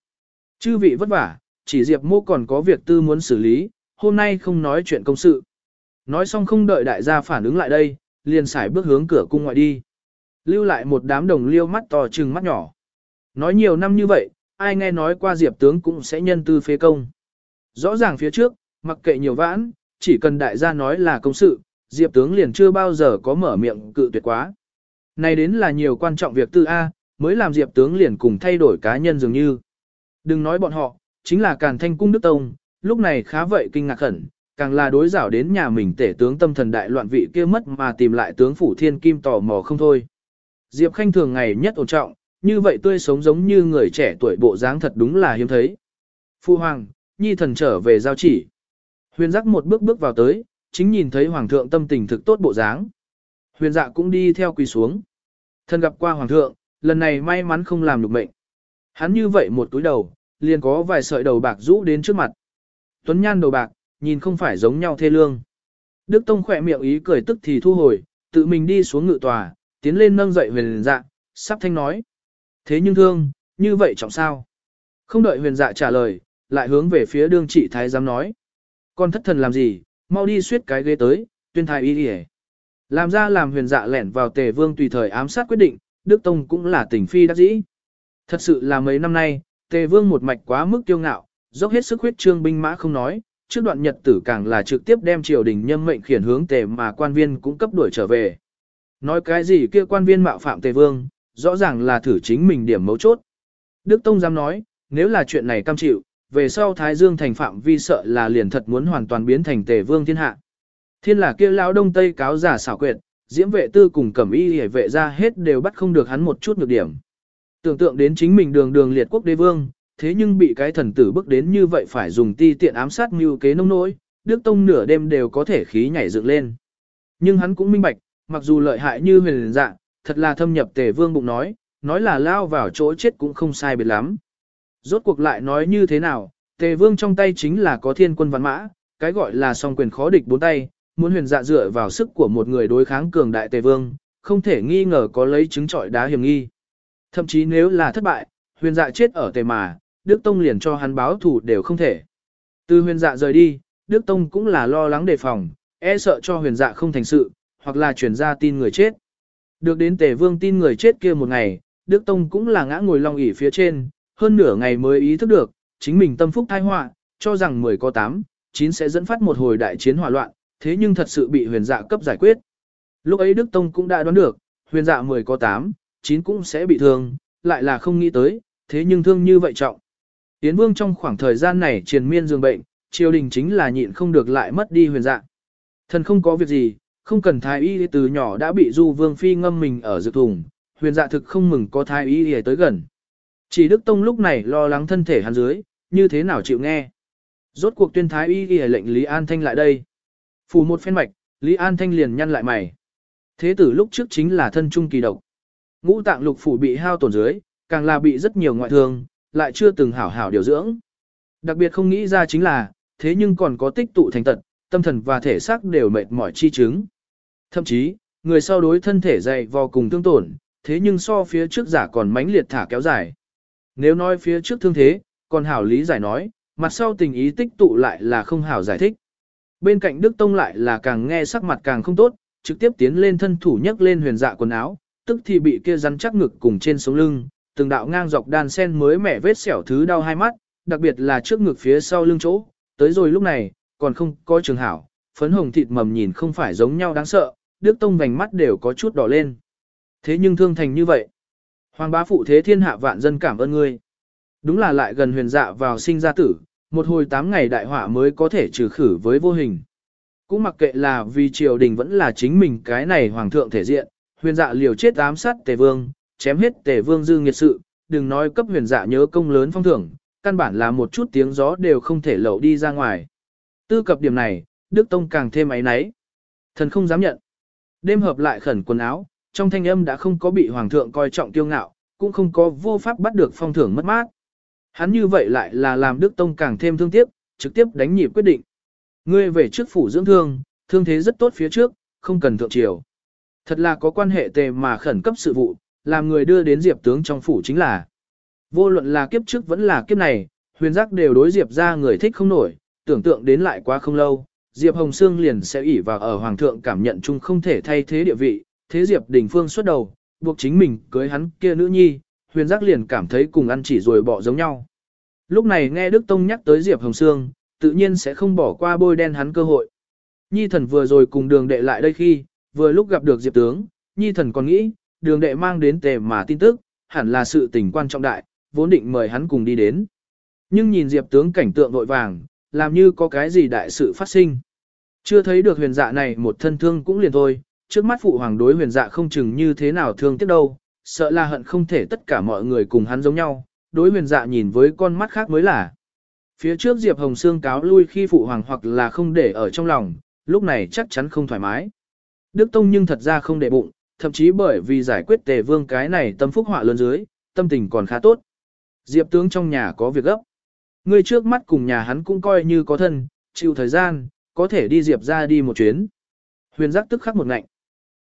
Chư vị vất vả, chỉ Diệp mô còn có việc tư muốn xử lý, hôm nay không nói chuyện công sự. Nói xong không đợi đại gia phản ứng lại đây, liền xài bước hướng cửa cung ngoại đi. Lưu lại một đám đồng liêu mắt to trừng mắt nhỏ. Nói nhiều năm như vậy, ai nghe nói qua Diệp tướng cũng sẽ nhân tư phế công. Rõ ràng phía trước, mặc kệ nhiều vãn, chỉ cần đại gia nói là công sự, Diệp tướng liền chưa bao giờ có mở miệng cự tuyệt quá. Này đến là nhiều quan trọng việc tư A, mới làm Diệp tướng liền cùng thay đổi cá nhân dường như. Đừng nói bọn họ, chính là Càn Thanh Cung Đức Tông, lúc này khá vậy kinh ngạc khẩn, càng là đối giảo đến nhà mình tể tướng tâm thần đại loạn vị kia mất mà tìm lại tướng phủ thiên kim tò mò không thôi. Diệp Khanh thường ngày nhất ổn trọng, như vậy tươi sống giống như người trẻ tuổi bộ dáng thật đúng là hiếm thấy. Phu Hoàng, Nhi thần trở về giao chỉ. Huyền giác một bước bước vào tới, chính nhìn thấy Hoàng thượng tâm tình thực tốt bộ dáng. Huyền dạ cũng đi theo quỳ xuống. Thần gặp qua Hoàng thượng, lần này may mắn không làm được mệnh. Hắn như vậy một túi đầu, liền có vài sợi đầu bạc rũ đến trước mặt. Tuấn nhan đầu bạc, nhìn không phải giống nhau thê lương. Đức Tông khỏe miệng ý cười tức thì thu hồi, tự mình đi xuống ngự tòa, tiến lên nâng dậy huyền dạ, sắp thanh nói. Thế nhưng thương, như vậy trọng sao? Không đợi huyền dạ trả lời, lại hướng về phía đương trị thái giám nói. Con thất thần làm gì, mau đi suyết cái ghế tới, tuyên thái y đi Làm ra làm huyền dạ lẻn vào tề vương tùy thời ám sát quyết định, Đức Tông cũng là tỉnh phi đắc dĩ. Thật sự là mấy năm nay, tề vương một mạch quá mức kiêu ngạo, dốc hết sức huyết trương binh mã không nói, trước đoạn nhật tử càng là trực tiếp đem triều đình nhâm mệnh khiển hướng tề mà quan viên cũng cấp đuổi trở về. Nói cái gì kia quan viên mạo phạm tề vương, rõ ràng là thử chính mình điểm mấu chốt. Đức Tông dám nói, nếu là chuyện này cam chịu, về sau Thái Dương thành phạm vi sợ là liền thật muốn hoàn toàn biến thành tề vương thiên hạ. Thiên là kia lão đông tây cáo giả xảo quyệt, diễm vệ tư cùng cẩm y hề vệ ra hết đều bắt không được hắn một chút nhược điểm. Tưởng tượng đến chính mình đường đường liệt quốc đế vương, thế nhưng bị cái thần tử bước đến như vậy phải dùng ti tiện ám sát mưu kế nông nỗi, Đức Tông nửa đêm đều có thể khí nhảy dựng lên. Nhưng hắn cũng minh bạch, mặc dù lợi hại như huyền Dạng, thật là thâm nhập tề vương bụng nói, nói là lao vào chỗ chết cũng không sai biệt lắm. Rốt cuộc lại nói như thế nào, tề vương trong tay chính là có thiên quân văn mã, cái gọi là song quyền khó địch bốn tay, muốn huyền dạ dựa vào sức của một người đối kháng cường đại tề vương, không thể nghi ngờ có lấy chứng trọi đá hiểm nghi. Thậm chí nếu là thất bại, huyền dạ chết ở tề mà, Đức Tông liền cho hắn báo thủ đều không thể. Từ huyền dạ rời đi, Đức Tông cũng là lo lắng đề phòng, e sợ cho huyền dạ không thành sự, hoặc là chuyển ra tin người chết. Được đến tề vương tin người chết kia một ngày, Đức Tông cũng là ngã ngồi long ỷ phía trên, hơn nửa ngày mới ý thức được, chính mình tâm phúc thai họa, cho rằng 10 có 8, 9 sẽ dẫn phát một hồi đại chiến hỏa loạn, thế nhưng thật sự bị huyền dạ cấp giải quyết. Lúc ấy Đức Tông cũng đã đoán được, huyền dạ 10 có 8, 9 cũng sẽ bị thương, lại là không nghĩ tới, thế nhưng thương như vậy trọng. Tiến vương trong khoảng thời gian này triền miên dương bệnh, triều đình chính là nhịn không được lại mất đi huyền dạ. Thần không có việc gì, không cần thái y từ nhỏ đã bị du vương phi ngâm mình ở dược thùng, huyền dạ thực không mừng có thái y để tới gần. Chỉ Đức Tông lúc này lo lắng thân thể hắn dưới, như thế nào chịu nghe. Rốt cuộc tuyên thái y ghi lệnh Lý An Thanh lại đây. Phù một phen mạch, Lý An Thanh liền nhăn lại mày. Thế tử lúc trước chính là thân trung kỳ độc. Ngũ tạng lục phủ bị hao tổn dưới, càng là bị rất nhiều ngoại thương, lại chưa từng hảo hảo điều dưỡng. Đặc biệt không nghĩ ra chính là, thế nhưng còn có tích tụ thành tật, tâm thần và thể xác đều mệt mỏi chi chứng. Thậm chí, người sau đối thân thể dày vò cùng tương tổn, thế nhưng so phía trước giả còn mãnh liệt thả kéo dài. Nếu nói phía trước thương thế, còn hảo lý giải nói, mặt sau tình ý tích tụ lại là không hảo giải thích. Bên cạnh Đức Tông lại là càng nghe sắc mặt càng không tốt, trực tiếp tiến lên thân thủ nhấc lên huyền dạ quần áo, tức thì bị kia rắn chắc ngực cùng trên sống lưng, từng đạo ngang dọc đan sen mới mẻ vết xẻo thứ đau hai mắt, đặc biệt là trước ngực phía sau lưng chỗ, tới rồi lúc này, còn không có trường hảo, phấn hồng thịt mầm nhìn không phải giống nhau đáng sợ, Đức Tông vành mắt đều có chút đỏ lên. Thế nhưng thương thành như vậy. Hoàng bá phụ thế thiên hạ vạn dân cảm ơn ngươi. Đúng là lại gần huyền dạ vào sinh ra tử, một hồi tám ngày đại họa mới có thể trừ khử với vô hình. Cũng mặc kệ là vì triều đình vẫn là chính mình cái này hoàng thượng thể diện, huyền dạ liều chết ám sát tề vương, chém hết tề vương dư nghiệt sự, đừng nói cấp huyền dạ nhớ công lớn phong thưởng, căn bản là một chút tiếng gió đều không thể lậu đi ra ngoài. Tư cập điểm này, Đức Tông càng thêm ấy náy. Thần không dám nhận. Đêm hợp lại khẩn quần áo, trong thanh âm đã không có bị hoàng thượng coi trọng tiêu ngạo, cũng không có vô pháp bắt được phong thưởng mất mát. Hắn như vậy lại là làm Đức Tông càng thêm thương tiếc, trực tiếp đánh nhịp quyết định. Ngươi về trước phủ dưỡng thương, thương thế rất tốt phía trước, không cần thượng triều. Thật là có quan hệ tề mà khẩn cấp sự vụ, làm người đưa đến Diệp tướng trong phủ chính là. Vô luận là kiếp trước vẫn là kiếp này, huyền giác đều đối Diệp ra người thích không nổi, tưởng tượng đến lại quá không lâu, Diệp Hồng Sương liền sẽ ủy vào ở Hoàng thượng cảm nhận chung không thể thay thế địa vị, thế Diệp Đình Phương xuất đầu, buộc chính mình cưới hắn kia nữ nhi, huyền giác liền cảm thấy cùng ăn chỉ rồi bỏ giống nhau. Lúc này nghe Đức Tông nhắc tới Diệp Hồng Sương, tự nhiên sẽ không bỏ qua bôi đen hắn cơ hội. Nhi thần vừa rồi cùng đường đệ lại đây khi, vừa lúc gặp được Diệp tướng, Nhi thần còn nghĩ, đường đệ mang đến tề mà tin tức, hẳn là sự tình quan trọng đại, vốn định mời hắn cùng đi đến. Nhưng nhìn Diệp tướng cảnh tượng vội vàng, làm như có cái gì đại sự phát sinh. Chưa thấy được huyền dạ này một thân thương cũng liền thôi, trước mắt phụ hoàng đối huyền dạ không chừng như thế nào thương tiếc đâu, sợ là hận không thể tất cả mọi người cùng hắn giống nhau, đối huyền dạ nhìn với con mắt khác mới là. Phía trước Diệp Hồng Sương cáo lui khi phụ hoàng hoặc là không để ở trong lòng, lúc này chắc chắn không thoải mái. Đức Tông nhưng thật ra không để bụng, thậm chí bởi vì giải quyết tề vương cái này tâm phúc họa lớn dưới, tâm tình còn khá tốt. Diệp tướng trong nhà có việc gấp. Người trước mắt cùng nhà hắn cũng coi như có thân, chịu thời gian, có thể đi Diệp ra đi một chuyến. Huyền giác tức khắc một ngạnh.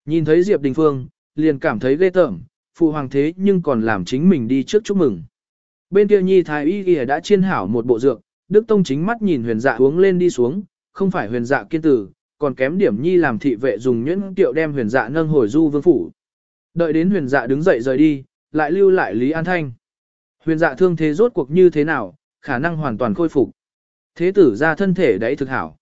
Nhìn thấy Diệp Đình Phương, liền cảm thấy ghê tởm, phụ hoàng thế nhưng còn làm chính mình đi trước chúc mừng. Bên kia nhi thái y y đã chiên hảo một bộ dược, Đức Tông chính mắt nhìn huyền dạ uống lên đi xuống, không phải huyền dạ kiên tử, còn kém điểm nhi làm thị vệ dùng nhuyễn tiệu đem huyền dạ nâng hồi du vương phủ. Đợi đến huyền dạ đứng dậy rời đi, lại lưu lại Lý An Thanh. Huyền dạ thương thế rốt cuộc như thế nào, khả năng hoàn toàn khôi phục. Thế tử ra thân thể đấy thực hảo.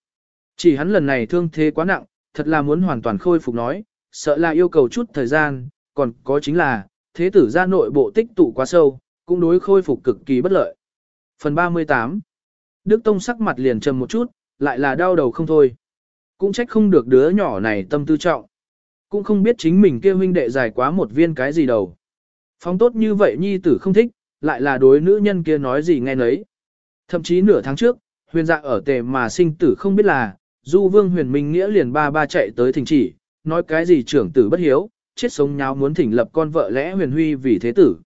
Chỉ hắn lần này thương thế quá nặng, thật là muốn hoàn toàn khôi phục nói, sợ là yêu cầu chút thời gian, còn có chính là, thế tử ra nội bộ tích tụ quá sâu, cũng đối khôi phục cực kỳ bất lợi. Phần 38 Đức Tông sắc mặt liền trầm một chút, lại là đau đầu không thôi. Cũng trách không được đứa nhỏ này tâm tư trọng. Cũng không biết chính mình kia huynh đệ dài quá một viên cái gì đầu. phong tốt như vậy nhi tử không thích, lại là đối nữ nhân kia nói gì nghe nấy. Thậm chí nửa tháng trước, huyền dạ ở tề mà sinh tử không biết là, du vương huyền minh nghĩa liền ba ba chạy tới thỉnh chỉ, nói cái gì trưởng tử bất hiếu, chết sống nháo muốn thỉnh lập con vợ lẽ huyền huy vì thế tử.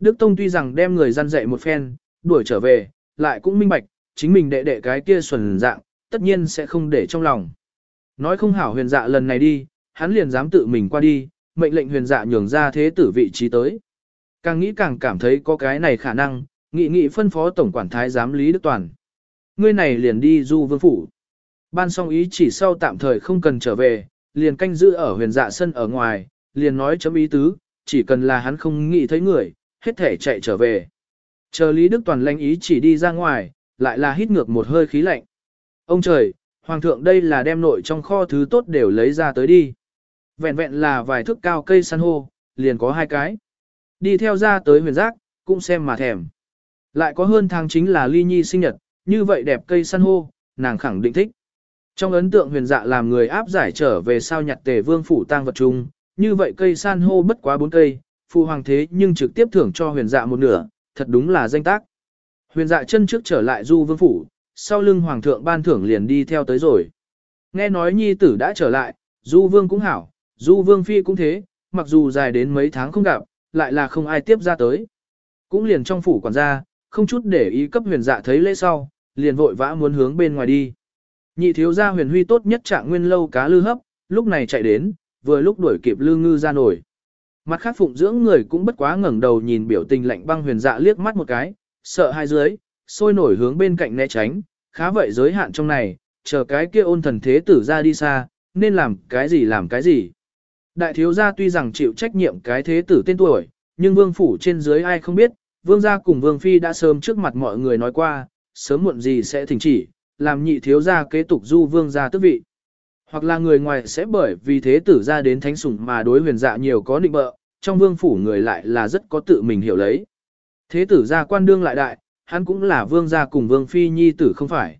Đức Tông tuy rằng đem người gian dạy một phen, đuổi trở về, lại cũng minh bạch, chính mình đệ đệ cái kia xuẩn dạng, tất nhiên sẽ không để trong lòng. Nói không hảo huyền dạ lần này đi, hắn liền dám tự mình qua đi, mệnh lệnh huyền dạ nhường ra thế tử vị trí tới. Càng nghĩ càng cảm thấy có cái này khả năng, nghị nghị phân phó tổng quản thái giám Lý Đức Toàn. Ngươi này liền đi du vương phủ. Ban xong ý chỉ sau tạm thời không cần trở về, liền canh giữ ở huyền dạ sân ở ngoài, liền nói chấm ý tứ, chỉ cần là hắn không nghĩ thấy người, hết thể chạy trở về. Chờ Lý Đức Toàn lãnh ý chỉ đi ra ngoài, lại là hít ngược một hơi khí lạnh. Ông trời, Hoàng thượng đây là đem nội trong kho thứ tốt đều lấy ra tới đi. Vẹn vẹn là vài thước cao cây san hô, liền có hai cái. Đi theo ra tới huyền giác, cũng xem mà thèm. Lại có hơn tháng chính là ly nhi sinh nhật, như vậy đẹp cây san hô, nàng khẳng định thích. Trong ấn tượng huyền dạ làm người áp giải trở về sao nhặt tề vương phủ tang vật chung, như vậy cây san hô bất quá bốn cây, phụ hoàng thế nhưng trực tiếp thưởng cho huyền dạ một nửa, thật đúng là danh tác. Huyền dạ chân trước trở lại du vương phủ, sau lưng hoàng thượng ban thưởng liền đi theo tới rồi. Nghe nói nhi tử đã trở lại, du vương cũng hảo, du vương phi cũng thế, mặc dù dài đến mấy tháng không gặp, lại là không ai tiếp ra tới. Cũng liền trong phủ quản gia, không chút để ý cấp huyền dạ thấy lễ sau, liền vội vã muốn hướng bên ngoài đi. Nhị thiếu gia huyền huy tốt nhất trạng nguyên lâu cá lư hấp, lúc này chạy đến, vừa lúc đuổi kịp lư ngư ra nổi. Mặt khác phụng dưỡng người cũng bất quá ngẩng đầu nhìn biểu tình lạnh băng huyền dạ liếc mắt một cái, sợ hai dưới, sôi nổi hướng bên cạnh né tránh, khá vậy giới hạn trong này, chờ cái kia ôn thần thế tử ra đi xa, nên làm cái gì làm cái gì. Đại thiếu gia tuy rằng chịu trách nhiệm cái thế tử tên tuổi, nhưng vương phủ trên dưới ai không biết, vương gia cùng vương phi đã sớm trước mặt mọi người nói qua, sớm muộn gì sẽ thỉnh chỉ, làm nhị thiếu gia kế tục du vương gia tước vị. Hoặc là người ngoài sẽ bởi vì thế tử ra đến thánh sủng mà đối huyền dạ nhiều có định bợ, trong vương phủ người lại là rất có tự mình hiểu lấy. Thế tử gia quan đương lại đại, hắn cũng là vương gia cùng vương phi nhi tử không phải.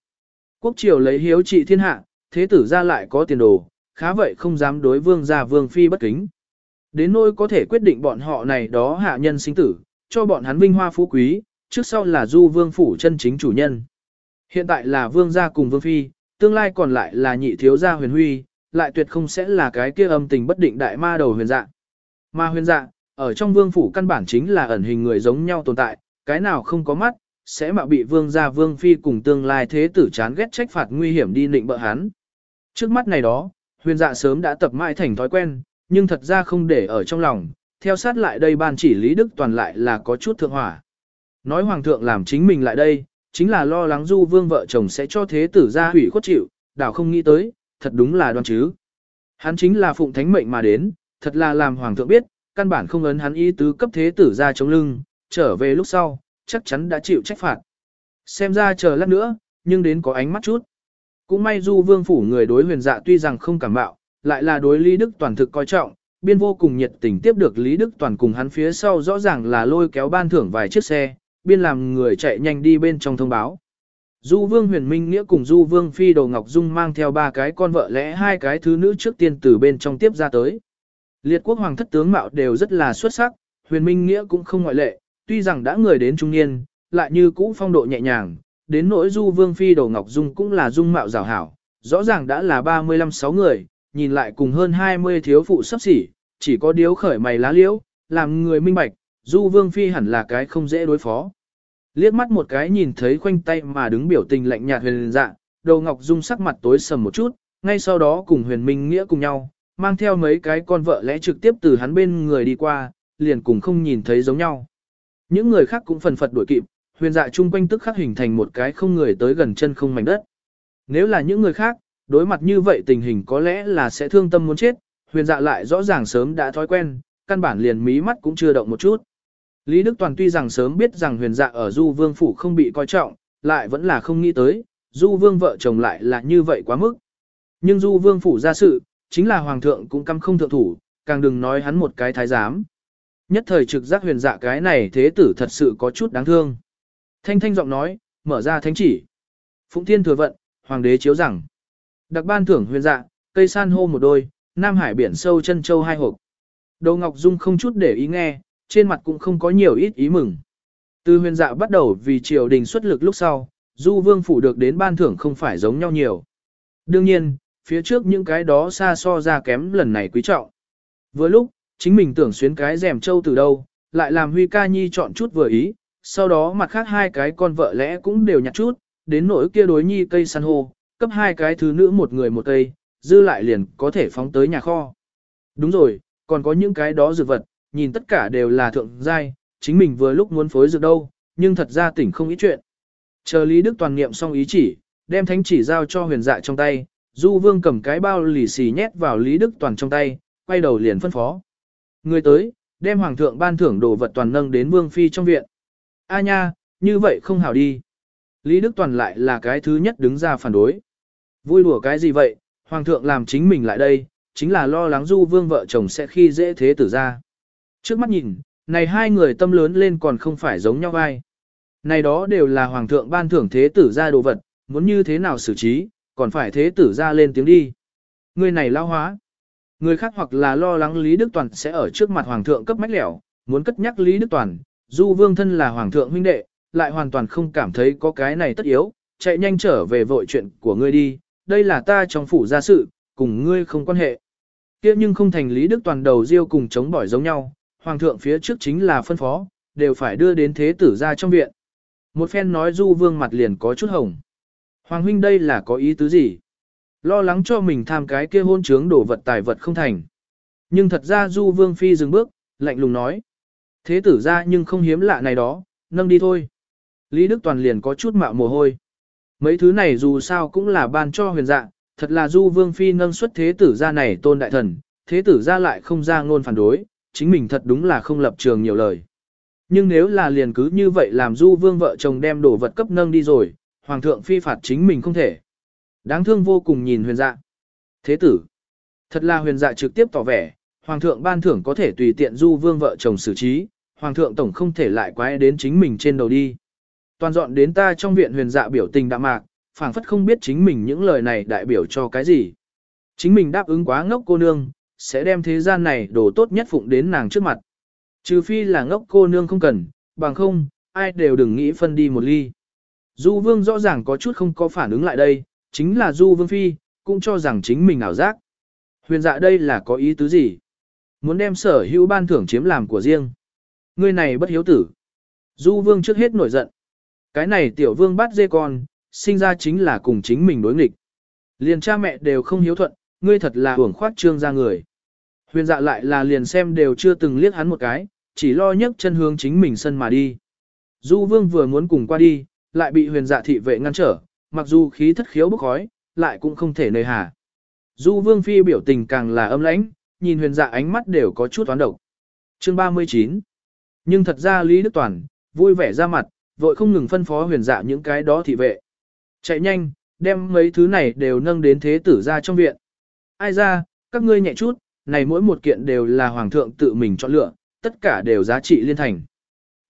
Quốc triều lấy hiếu trị thiên hạ, thế tử gia lại có tiền đồ, khá vậy không dám đối vương gia vương phi bất kính. Đến nỗi có thể quyết định bọn họ này đó hạ nhân sinh tử, cho bọn hắn vinh hoa phú quý, trước sau là du vương phủ chân chính chủ nhân. Hiện tại là vương gia cùng vương phi, tương lai còn lại là nhị thiếu gia huyền huy, lại tuyệt không sẽ là cái kia âm tình bất định đại ma đầu huyền dạ. Ma huyền dạ, ở trong vương phủ căn bản chính là ẩn hình người giống nhau tồn tại, cái nào không có mắt, sẽ mạo bị vương gia vương phi cùng tương lai thế tử chán ghét trách phạt nguy hiểm đi nịnh bợ hắn. Trước mắt này đó, huyền dạ sớm đã tập mãi thành thói quen, nhưng thật ra không để ở trong lòng, theo sát lại đây ban chỉ Lý Đức Toàn lại là có chút thượng hỏa. Nói hoàng thượng làm chính mình lại đây, chính là lo lắng du vương vợ chồng sẽ cho thế tử ra hủy khuất chịu, đảo không nghĩ tới, thật đúng là đoan chứ. Hắn chính là phụng thánh mệnh mà đến, thật là làm hoàng thượng biết, căn bản không ấn hắn ý tứ cấp thế tử ra chống lưng, trở về lúc sau, chắc chắn đã chịu trách phạt. Xem ra chờ lát nữa, nhưng đến có ánh mắt chút. Cũng may du vương phủ người đối huyền dạ tuy rằng không cảm bạo, lại là đối Lý Đức Toàn thực coi trọng, biên vô cùng nhiệt tình tiếp được Lý Đức Toàn cùng hắn phía sau rõ ràng là lôi kéo ban thưởng vài chiếc xe, biên làm người chạy nhanh đi bên trong thông báo. Du Vương Huyền Minh Nghĩa cùng Du Vương Phi Đồ Ngọc Dung mang theo ba cái con vợ lẽ hai cái thứ nữ trước tiên từ bên trong tiếp ra tới. Liệt quốc hoàng thất tướng mạo đều rất là xuất sắc, Huyền Minh Nghĩa cũng không ngoại lệ, tuy rằng đã người đến trung niên, lại như cũ phong độ nhẹ nhàng, đến nỗi Du Vương Phi Đồ Ngọc Dung cũng là dung mạo rào hảo, rõ ràng đã là 35-6 người, nhìn lại cùng hơn 20 thiếu phụ sắp xỉ, chỉ có điếu khởi mày lá liễu, làm người minh bạch, Du Vương Phi hẳn là cái không dễ đối phó. Liếc mắt một cái nhìn thấy khoanh tay mà đứng biểu tình lạnh nhạt huyền dạ, đầu ngọc dung sắc mặt tối sầm một chút, ngay sau đó cùng huyền minh nghĩa cùng nhau, mang theo mấy cái con vợ lẽ trực tiếp từ hắn bên người đi qua, liền cùng không nhìn thấy giống nhau. Những người khác cũng phần phật đuổi kịp, huyền dạ chung quanh tức khắc hình thành một cái không người tới gần chân không mảnh đất. Nếu là những người khác, đối mặt như vậy tình hình có lẽ là sẽ thương tâm muốn chết, huyền dạ lại rõ ràng sớm đã thói quen, căn bản liền mí mắt cũng chưa động một chút. Lý Đức Toàn tuy rằng sớm biết rằng huyền dạ ở Du Vương Phủ không bị coi trọng, lại vẫn là không nghĩ tới, Du Vương vợ chồng lại là như vậy quá mức. Nhưng Du Vương Phủ ra sự, chính là Hoàng thượng cũng căm không thượng thủ, càng đừng nói hắn một cái thái giám. Nhất thời trực giác huyền dạ cái này thế tử thật sự có chút đáng thương. Thanh thanh giọng nói, mở ra thánh chỉ. Phụng Thiên thừa vận, hoàng đế chiếu rằng. Đặc ban thưởng huyền dạ, cây san hô một đôi, Nam Hải biển sâu chân châu hai hộp. Đầu Ngọc Dung không chút để ý nghe, trên mặt cũng không có nhiều ít ý mừng. Từ huyền dạ bắt đầu vì triều đình xuất lực lúc sau, du vương phủ được đến ban thưởng không phải giống nhau nhiều. Đương nhiên, phía trước những cái đó xa so ra kém lần này quý trọng. Vừa lúc, chính mình tưởng xuyến cái rèm châu từ đâu, lại làm Huy ca nhi chọn chút vừa ý, sau đó mặt khác hai cái con vợ lẽ cũng đều nhặt chút, đến nỗi kia đối nhi cây san hô, cấp hai cái thứ nữ một người một cây, dư lại liền có thể phóng tới nhà kho. Đúng rồi, còn có những cái đó dược vật, nhìn tất cả đều là thượng giai, chính mình vừa lúc muốn phối dược đâu, nhưng thật ra tỉnh không ý chuyện. Chờ Lý Đức toàn niệm xong ý chỉ, đem thánh chỉ giao cho huyền dạ trong tay, Du Vương cầm cái bao lì xì nhét vào Lý Đức toàn trong tay, quay đầu liền phân phó. Người tới, đem hoàng thượng ban thưởng đồ vật toàn nâng đến Vương Phi trong viện. A nha, như vậy không hảo đi. Lý Đức Toàn lại là cái thứ nhất đứng ra phản đối. Vui đùa cái gì vậy, Hoàng thượng làm chính mình lại đây, chính là lo lắng du vương vợ chồng sẽ khi dễ thế tử ra. Trước mắt nhìn, này hai người tâm lớn lên còn không phải giống nhau ai. Này đó đều là Hoàng thượng ban thưởng thế tử ra đồ vật, muốn như thế nào xử trí, còn phải thế tử ra lên tiếng đi. Người này lao hóa. Người khác hoặc là lo lắng Lý Đức Toàn sẽ ở trước mặt Hoàng thượng cấp mách lẻo, muốn cất nhắc Lý Đức Toàn, Du Vương thân là Hoàng thượng huynh đệ, lại hoàn toàn không cảm thấy có cái này tất yếu, chạy nhanh trở về vội chuyện của ngươi đi, đây là ta trong phủ gia sự, cùng ngươi không quan hệ. Kia nhưng không thành Lý Đức Toàn đầu riêu cùng chống bỏi giống nhau, Hoàng thượng phía trước chính là phân phó, đều phải đưa đến thế tử ra trong viện. Một phen nói Du Vương mặt liền có chút hồng. Hoàng huynh đây là có ý tứ gì? Lo lắng cho mình tham cái kia hôn trướng đổ vật tài vật không thành. Nhưng thật ra Du Vương Phi dừng bước, lạnh lùng nói. Thế tử ra nhưng không hiếm lạ này đó, nâng đi thôi. Lý Đức Toàn liền có chút mạo mồ hôi. Mấy thứ này dù sao cũng là ban cho huyền dạ, thật là du vương phi nâng xuất thế tử ra này tôn đại thần, thế tử ra lại không ra ngôn phản đối, chính mình thật đúng là không lập trường nhiều lời. Nhưng nếu là liền cứ như vậy làm du vương vợ chồng đem đồ vật cấp nâng đi rồi, hoàng thượng phi phạt chính mình không thể. Đáng thương vô cùng nhìn huyền dạ. Thế tử. Thật là huyền dạ trực tiếp tỏ vẻ, hoàng thượng ban thưởng có thể tùy tiện du vương vợ chồng xử trí, hoàng thượng tổng không thể lại quái đến chính mình trên đầu đi. Toàn dọn đến ta trong viện huyền dạ biểu tình đạm mạc, phảng phất không biết chính mình những lời này đại biểu cho cái gì. Chính mình đáp ứng quá ngốc cô nương, sẽ đem thế gian này đồ tốt nhất phụng đến nàng trước mặt. Trừ phi là ngốc cô nương không cần, bằng không, ai đều đừng nghĩ phân đi một ly. Du vương rõ ràng có chút không có phản ứng lại đây, chính là du vương phi, cũng cho rằng chính mình ảo giác. Huyền dạ đây là có ý tứ gì? Muốn đem sở hữu ban thưởng chiếm làm của riêng. người này bất hiếu tử. Du vương trước hết nổi giận. Cái này tiểu vương bắt dê con, sinh ra chính là cùng chính mình đối nghịch. Liền cha mẹ đều không hiếu thuận, ngươi thật là hưởng khoát trương ra người. Huyền dạ lại là liền xem đều chưa từng liếc hắn một cái, chỉ lo nhấc chân hướng chính mình sân mà đi. Du vương vừa muốn cùng qua đi, lại bị huyền dạ thị vệ ngăn trở, mặc dù khí thất khiếu bức khói, lại cũng không thể nơi hà. Du vương phi biểu tình càng là âm lãnh, nhìn huyền dạ ánh mắt đều có chút toán độc. Chương 39 Nhưng thật ra Lý Đức Toàn, vui vẻ ra mặt, vội không ngừng phân phó huyền dạ những cái đó thị vệ. Chạy nhanh, đem mấy thứ này đều nâng đến thế tử ra trong viện. Ai ra, các ngươi nhẹ chút, này mỗi một kiện đều là hoàng thượng tự mình chọn lựa, tất cả đều giá trị liên thành.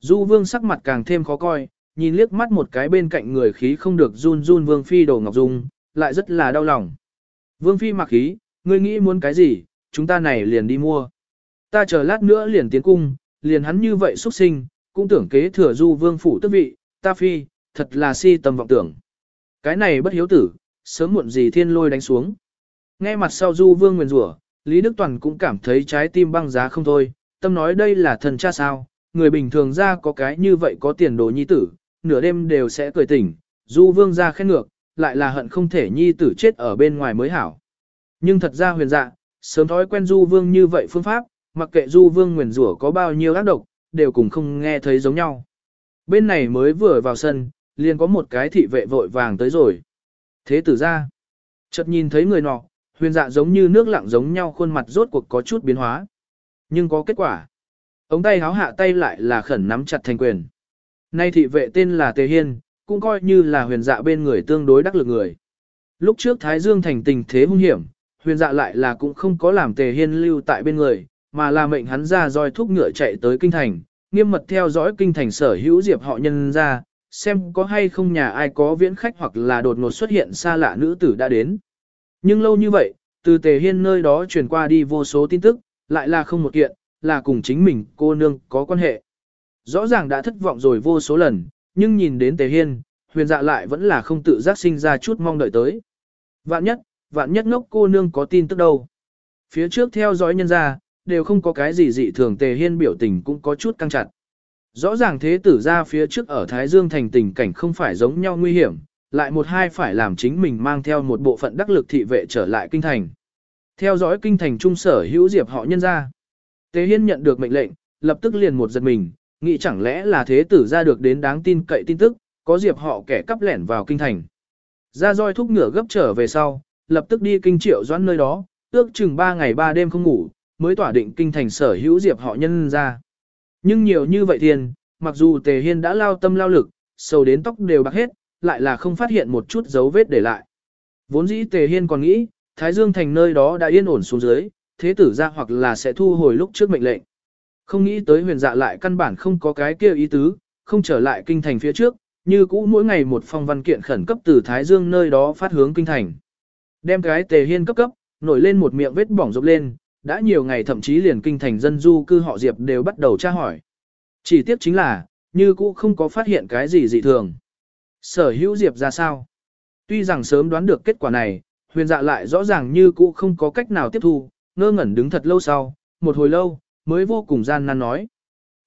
Du vương sắc mặt càng thêm khó coi, nhìn liếc mắt một cái bên cạnh người khí không được run run vương phi đồ ngọc dung, lại rất là đau lòng. Vương phi mặc khí, ngươi nghĩ muốn cái gì, chúng ta này liền đi mua. Ta chờ lát nữa liền tiến cung, liền hắn như vậy xuất sinh, cũng tưởng kế thừa du vương phủ tước vị, ta phi, thật là si tầm vọng tưởng. Cái này bất hiếu tử, sớm muộn gì thiên lôi đánh xuống. Nghe mặt sau du vương nguyền rủa, Lý Đức Toàn cũng cảm thấy trái tim băng giá không thôi, tâm nói đây là thần cha sao, người bình thường ra có cái như vậy có tiền đồ nhi tử, nửa đêm đều sẽ cười tỉnh, du vương ra khen ngược, lại là hận không thể nhi tử chết ở bên ngoài mới hảo. Nhưng thật ra huyền dạ, sớm thói quen du vương như vậy phương pháp, mặc kệ du vương nguyền rủa có bao nhiêu ác độc, đều cùng không nghe thấy giống nhau. Bên này mới vừa vào sân, liền có một cái thị vệ vội vàng tới rồi. Thế tử ra, chợt nhìn thấy người nọ, huyền dạ giống như nước lặng giống nhau khuôn mặt rốt cuộc có chút biến hóa. Nhưng có kết quả. Ống tay háo hạ tay lại là khẩn nắm chặt thành quyền. Nay thị vệ tên là Tề Hiên, cũng coi như là huyền dạ bên người tương đối đắc lực người. Lúc trước Thái Dương thành tình thế hung hiểm, huyền dạ lại là cũng không có làm Tề Hiên lưu tại bên người, mà là mệnh hắn ra roi thúc ngựa chạy tới kinh thành, nghiêm mật theo dõi kinh thành sở hữu diệp họ nhân ra, xem có hay không nhà ai có viễn khách hoặc là đột ngột xuất hiện xa lạ nữ tử đã đến. Nhưng lâu như vậy, từ Tề Hiên nơi đó truyền qua đi vô số tin tức, lại là không một kiện, là cùng chính mình cô nương có quan hệ. Rõ ràng đã thất vọng rồi vô số lần, nhưng nhìn đến Tề Hiên, huyền dạ lại vẫn là không tự giác sinh ra chút mong đợi tới. Vạn nhất, vạn nhất ngốc cô nương có tin tức đâu. Phía trước theo dõi nhân ra, đều không có cái gì dị thường Tề Hiên biểu tình cũng có chút căng chặt. Rõ ràng thế tử ra phía trước ở Thái Dương thành tình cảnh không phải giống nhau nguy hiểm, lại một hai phải làm chính mình mang theo một bộ phận đắc lực thị vệ trở lại kinh thành. Theo dõi kinh thành trung sở hữu diệp họ nhân ra. Tề Hiên nhận được mệnh lệnh, lập tức liền một giật mình, nghĩ chẳng lẽ là thế tử ra được đến đáng tin cậy tin tức, có diệp họ kẻ cắp lẻn vào kinh thành. Ra roi thúc ngựa gấp trở về sau, lập tức đi kinh triệu doãn nơi đó, ước chừng 3 ngày 3 đêm không ngủ, mới tỏa định kinh thành sở hữu diệp họ nhân ra. Nhưng nhiều như vậy tiền, mặc dù Tề Hiên đã lao tâm lao lực, sầu đến tóc đều bạc hết, lại là không phát hiện một chút dấu vết để lại. Vốn dĩ Tề Hiên còn nghĩ, Thái Dương thành nơi đó đã yên ổn xuống dưới, thế tử ra hoặc là sẽ thu hồi lúc trước mệnh lệnh. Không nghĩ tới huyền dạ lại căn bản không có cái kia ý tứ, không trở lại kinh thành phía trước, như cũ mỗi ngày một phong văn kiện khẩn cấp từ Thái Dương nơi đó phát hướng kinh thành. Đem cái tề hiên cấp cấp, nổi lên một miệng vết bỏng rộp lên, đã nhiều ngày thậm chí liền kinh thành dân du cư họ Diệp đều bắt đầu tra hỏi. Chỉ tiếc chính là, như cũ không có phát hiện cái gì dị thường. Sở hữu Diệp ra sao? Tuy rằng sớm đoán được kết quả này, huyền dạ lại rõ ràng như cũ không có cách nào tiếp thu, ngơ ngẩn đứng thật lâu sau, một hồi lâu, mới vô cùng gian nan nói.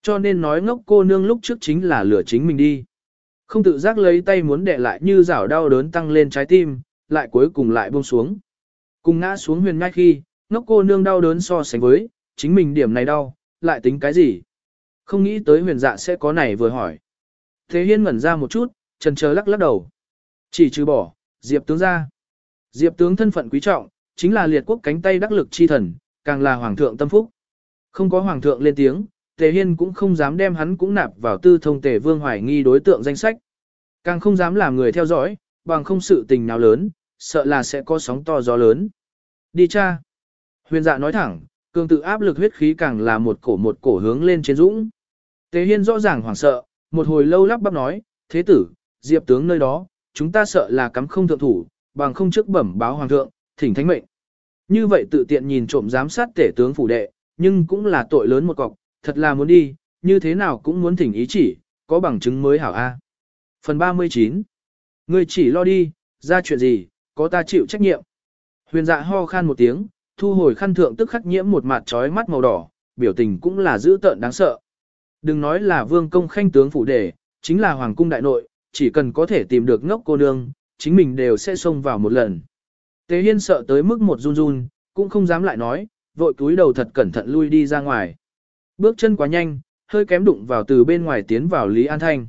Cho nên nói ngốc cô nương lúc trước chính là lửa chính mình đi. Không tự giác lấy tay muốn đè lại như rảo đau đớn tăng lên trái tim, lại cuối cùng lại buông xuống. Cùng ngã xuống huyền ngay khi, ngốc cô nương đau đớn so sánh với, chính mình điểm này đau, lại tính cái gì? Không nghĩ tới huyền dạ sẽ có này vừa hỏi. Thế hiên ngẩn ra một chút, trần chờ lắc lắc đầu. Chỉ trừ bỏ, Diệp tướng ra. Diệp tướng thân phận quý trọng, chính là liệt quốc cánh tay đắc lực chi thần, càng là hoàng thượng tâm phúc. Không có hoàng thượng lên tiếng, Tề Hiên cũng không dám đem hắn cũng nạp vào tư thông Tề Vương hoài nghi đối tượng danh sách. Càng không dám làm người theo dõi, bằng không sự tình nào lớn, sợ là sẽ có sóng to gió lớn. Đi cha. Huyền dạ nói thẳng, cường tự áp lực huyết khí càng là một cổ một cổ hướng lên trên dũng. Tề Hiên rõ ràng hoảng sợ, một hồi lâu lắp bắp nói, thế tử, diệp tướng nơi đó, chúng ta sợ là cắm không thượng thủ, bằng không trước bẩm báo hoàng thượng, thỉnh thánh mệnh. Như vậy tự tiện nhìn trộm giám sát tể tướng phủ đệ, nhưng cũng là tội lớn một cọc, thật là muốn đi, như thế nào cũng muốn thỉnh ý chỉ, có bằng chứng mới hảo A. Phần 39 người chỉ lo đi, ra chuyện gì, có ta chịu trách nhiệm. Huyền dạ ho khan một tiếng, thu hồi khăn thượng tức khắc nhiễm một mặt trói mắt màu đỏ, biểu tình cũng là dữ tợn đáng sợ. Đừng nói là vương công khanh tướng phủ đề, chính là hoàng cung đại nội, chỉ cần có thể tìm được ngốc cô nương, chính mình đều sẽ xông vào một lần. Tế Hiên sợ tới mức một run run, cũng không dám lại nói, vội cúi đầu thật cẩn thận lui đi ra ngoài. Bước chân quá nhanh, hơi kém đụng vào từ bên ngoài tiến vào Lý An Thanh.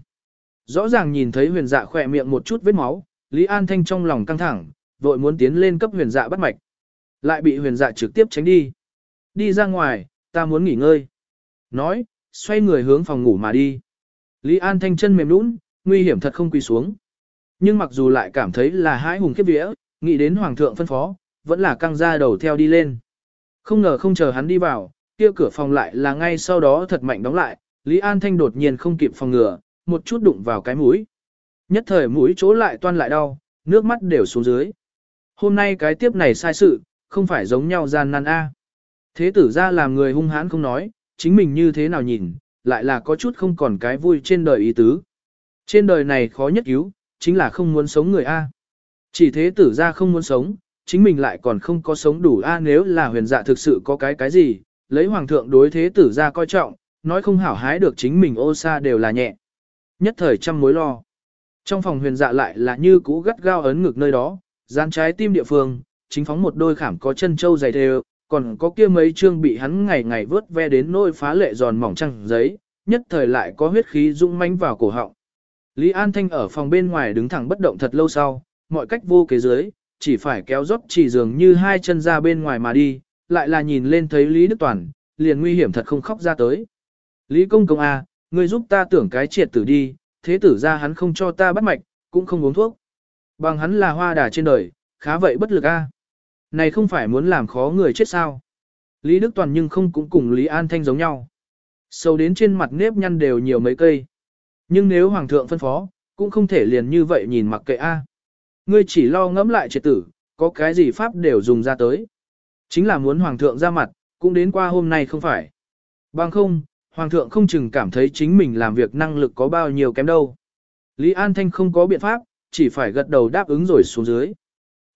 Rõ ràng nhìn thấy huyền dạ khỏe miệng một chút vết máu, Lý An Thanh trong lòng căng thẳng, vội muốn tiến lên cấp huyền dạ bắt mạch. Lại bị huyền dạ trực tiếp tránh đi. Đi ra ngoài, ta muốn nghỉ ngơi. Nói, xoay người hướng phòng ngủ mà đi. Lý An Thanh chân mềm nũng, nguy hiểm thật không quỳ xuống. Nhưng mặc dù lại cảm thấy là hãi hùng kiếp vía, nghĩ đến hoàng thượng phân phó, vẫn là căng ra đầu theo đi lên. Không ngờ không chờ hắn đi vào, kia cửa phòng lại là ngay sau đó thật mạnh đóng lại, Lý An Thanh đột nhiên không kịp phòng ngừa, một chút đụng vào cái mũi. Nhất thời mũi chỗ lại toan lại đau, nước mắt đều xuống dưới. Hôm nay cái tiếp này sai sự, không phải giống nhau gian nan a. Thế tử ra làm người hung hãn không nói, chính mình như thế nào nhìn, lại là có chút không còn cái vui trên đời ý tứ. Trên đời này khó nhất cứu, chính là không muốn sống người a. Chỉ thế tử ra không muốn sống, chính mình lại còn không có sống đủ a nếu là huyền dạ thực sự có cái cái gì, lấy hoàng thượng đối thế tử ra coi trọng, nói không hảo hái được chính mình ô xa đều là nhẹ. Nhất thời trăm mối lo. Trong phòng huyền dạ lại là như cũ gắt gao ấn ngực nơi đó, gian trái tim địa phương, chính phóng một đôi khảm có chân châu dày đều, còn có kia mấy chương bị hắn ngày ngày vớt ve đến nôi phá lệ giòn mỏng trăng giấy, nhất thời lại có huyết khí rung manh vào cổ họng. Lý An Thanh ở phòng bên ngoài đứng thẳng bất động thật lâu sau, mọi cách vô kế dưới, chỉ phải kéo rót chỉ dường như hai chân ra bên ngoài mà đi, lại là nhìn lên thấy Lý Đức Toàn, liền nguy hiểm thật không khóc ra tới. Lý Công Công A, à, ngươi giúp ta tưởng cái triệt tử đi, thế tử ra hắn không cho ta bắt mạch, cũng không uống thuốc. Bằng hắn là hoa đà trên đời, khá vậy bất lực A. Này không phải muốn làm khó người chết sao. Lý Đức Toàn nhưng không cũng cùng Lý An Thanh giống nhau. Sâu đến trên mặt nếp nhăn đều nhiều mấy cây. Nhưng nếu Hoàng thượng phân phó, cũng không thể liền như vậy nhìn mặc kệ a. Ngươi chỉ lo ngẫm lại triệt tử, có cái gì pháp đều dùng ra tới. Chính là muốn hoàng thượng ra mặt, cũng đến qua hôm nay không phải. Bằng không, hoàng thượng không chừng cảm thấy chính mình làm việc năng lực có bao nhiêu kém đâu. Lý An Thanh không có biện pháp, chỉ phải gật đầu đáp ứng rồi xuống dưới.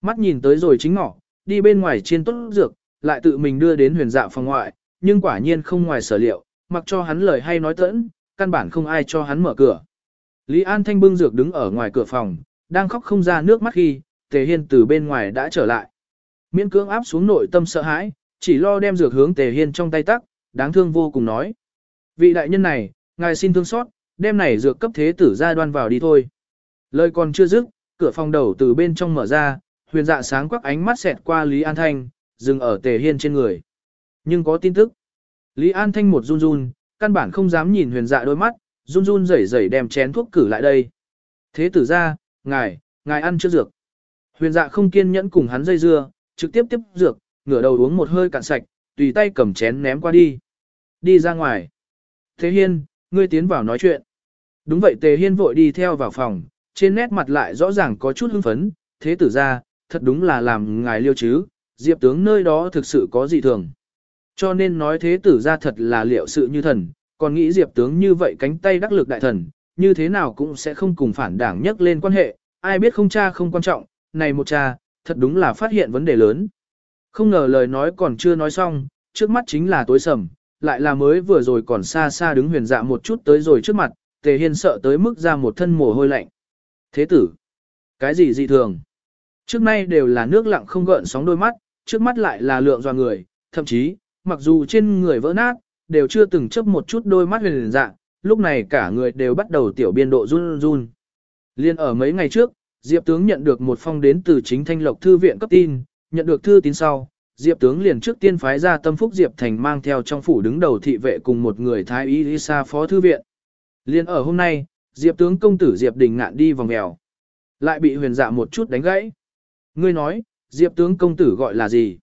Mắt nhìn tới rồi chính ngọ, đi bên ngoài chiên tốt dược, lại tự mình đưa đến huyền dạ phòng ngoại, nhưng quả nhiên không ngoài sở liệu, mặc cho hắn lời hay nói tẫn, căn bản không ai cho hắn mở cửa. Lý An Thanh bưng dược đứng ở ngoài cửa phòng, đang khóc không ra nước mắt khi, Tề Hiên từ bên ngoài đã trở lại. Miễn cưỡng áp xuống nội tâm sợ hãi, chỉ lo đem dược hướng Tề Hiên trong tay tắc, đáng thương vô cùng nói. Vị đại nhân này, ngài xin thương xót, đem này dược cấp thế tử ra đoan vào đi thôi. Lời còn chưa dứt, cửa phòng đầu từ bên trong mở ra, huyền dạ sáng quắc ánh mắt xẹt qua Lý An Thanh, dừng ở Tề Hiên trên người. Nhưng có tin tức. Lý An Thanh một run run, căn bản không dám nhìn huyền dạ đôi mắt, run run rẩy rẩy đem chén thuốc cử lại đây. Thế tử ra, ngài, ngài ăn chưa dược. Huyền dạ không kiên nhẫn cùng hắn dây dưa, trực tiếp tiếp dược, ngửa đầu uống một hơi cạn sạch, tùy tay cầm chén ném qua đi. Đi ra ngoài. Thế Hiên, ngươi tiến vào nói chuyện. Đúng vậy Tề Hiên vội đi theo vào phòng, trên nét mặt lại rõ ràng có chút hưng phấn, thế tử ra, thật đúng là làm ngài liêu chứ, diệp tướng nơi đó thực sự có gì thường. Cho nên nói thế tử ra thật là liệu sự như thần, còn nghĩ diệp tướng như vậy cánh tay đắc lực đại thần, như thế nào cũng sẽ không cùng phản đảng nhắc lên quan hệ, ai biết không cha không quan trọng, này một cha, thật đúng là phát hiện vấn đề lớn. Không ngờ lời nói còn chưa nói xong, trước mắt chính là tối sầm, lại là mới vừa rồi còn xa xa đứng huyền dạ một chút tới rồi trước mặt, tề hiên sợ tới mức ra một thân mồ hôi lạnh. Thế tử, cái gì dị thường? Trước nay đều là nước lặng không gợn sóng đôi mắt, trước mắt lại là lượng doa người, thậm chí, mặc dù trên người vỡ nát, đều chưa từng chấp một chút đôi mắt huyền dạng, lúc này cả người đều bắt đầu tiểu biên độ run run. Liên ở mấy ngày trước, Diệp tướng nhận được một phong đến từ chính Thanh Lộc Thư viện cấp tin, nhận được thư tín sau, Diệp tướng liền trước tiên phái ra tâm phúc Diệp Thành mang theo trong phủ đứng đầu thị vệ cùng một người thái y Lisa phó thư viện. Liên ở hôm nay, Diệp tướng công tử Diệp Đình ngạn đi vòng mèo. Lại bị huyền dạ một chút đánh gãy. Ngươi nói, Diệp tướng công tử gọi là gì?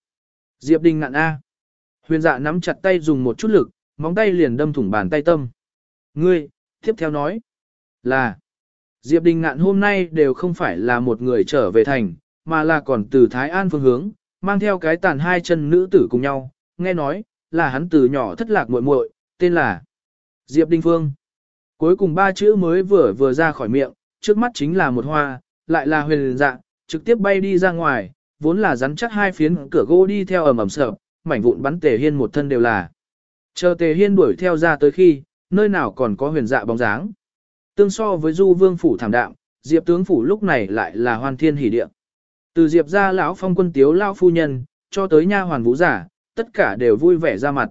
Diệp Đình ngạn A. Huyền dạ nắm chặt tay dùng một chút lực, móng tay liền đâm thủng bàn tay tâm. Ngươi, tiếp theo nói, là, Diệp Đình ngạn hôm nay đều không phải là một người trở về thành, mà là còn từ Thái An phương hướng, mang theo cái tàn hai chân nữ tử cùng nhau, nghe nói, là hắn từ nhỏ thất lạc muội muội, tên là Diệp Đình Phương. Cuối cùng ba chữ mới vừa vừa ra khỏi miệng, trước mắt chính là một hoa, lại là huyền dạ, trực tiếp bay đi ra ngoài, vốn là rắn chắc hai phiến cửa gỗ đi theo ầm ầm sợp, mảnh vụn bắn tề hiên một thân đều là. Chờ tề hiên đuổi theo ra tới khi, nơi nào còn có huyền dạ bóng dáng. Tương so với du vương phủ thảm đạm, diệp tướng phủ lúc này lại là hoan thiên hỷ địa. Từ diệp ra lão phong quân tiếu lão phu nhân, cho tới nha hoàn vũ giả, tất cả đều vui vẻ ra mặt.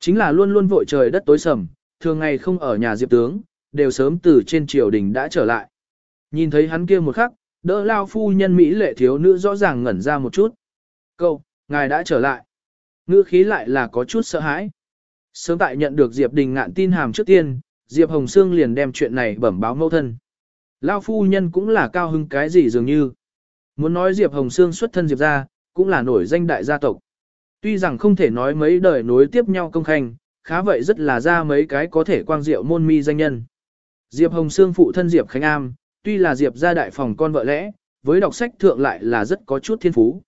Chính là luôn luôn vội trời đất tối sầm, thường ngày không ở nhà diệp tướng, đều sớm từ trên triều đình đã trở lại. Nhìn thấy hắn kia một khắc, đỡ lao phu nhân Mỹ lệ thiếu nữ rõ ràng ngẩn ra một chút. Câu, ngài đã trở lại. Ngữ khí lại là có chút sợ hãi. Sớm tại nhận được Diệp Đình ngạn tin hàm trước tiên, Diệp Hồng Sương liền đem chuyện này bẩm báo mẫu thân. Lao phu nhân cũng là cao hưng cái gì dường như. Muốn nói Diệp Hồng Sương xuất thân Diệp ra, cũng là nổi danh đại gia tộc. Tuy rằng không thể nói mấy đời nối tiếp nhau công khanh, khá vậy rất là ra mấy cái có thể quang diệu môn mi danh nhân. Diệp Hồng Sương phụ thân Diệp Khánh Am, tuy là Diệp gia đại phòng con vợ lẽ, với đọc sách thượng lại là rất có chút thiên phú.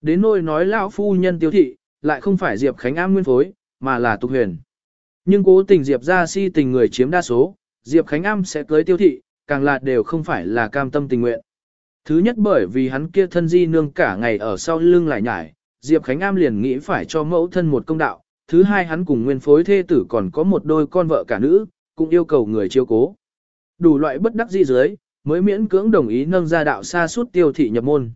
Đến nôi nói lão phu nhân tiêu thị, lại không phải Diệp Khánh Am nguyên phối, mà là tục huyền. Nhưng cố tình Diệp ra si tình người chiếm đa số, Diệp Khánh Am sẽ cưới tiêu thị, càng là đều không phải là cam tâm tình nguyện. Thứ nhất bởi vì hắn kia thân di nương cả ngày ở sau lưng lại nhải, Diệp Khánh Am liền nghĩ phải cho mẫu thân một công đạo. Thứ hai hắn cùng nguyên phối thê tử còn có một đôi con vợ cả nữ, cũng yêu cầu người chiếu cố. Đủ loại bất đắc dĩ dưới, mới miễn cưỡng đồng ý nâng ra đạo xa suốt tiêu thị nhập môn.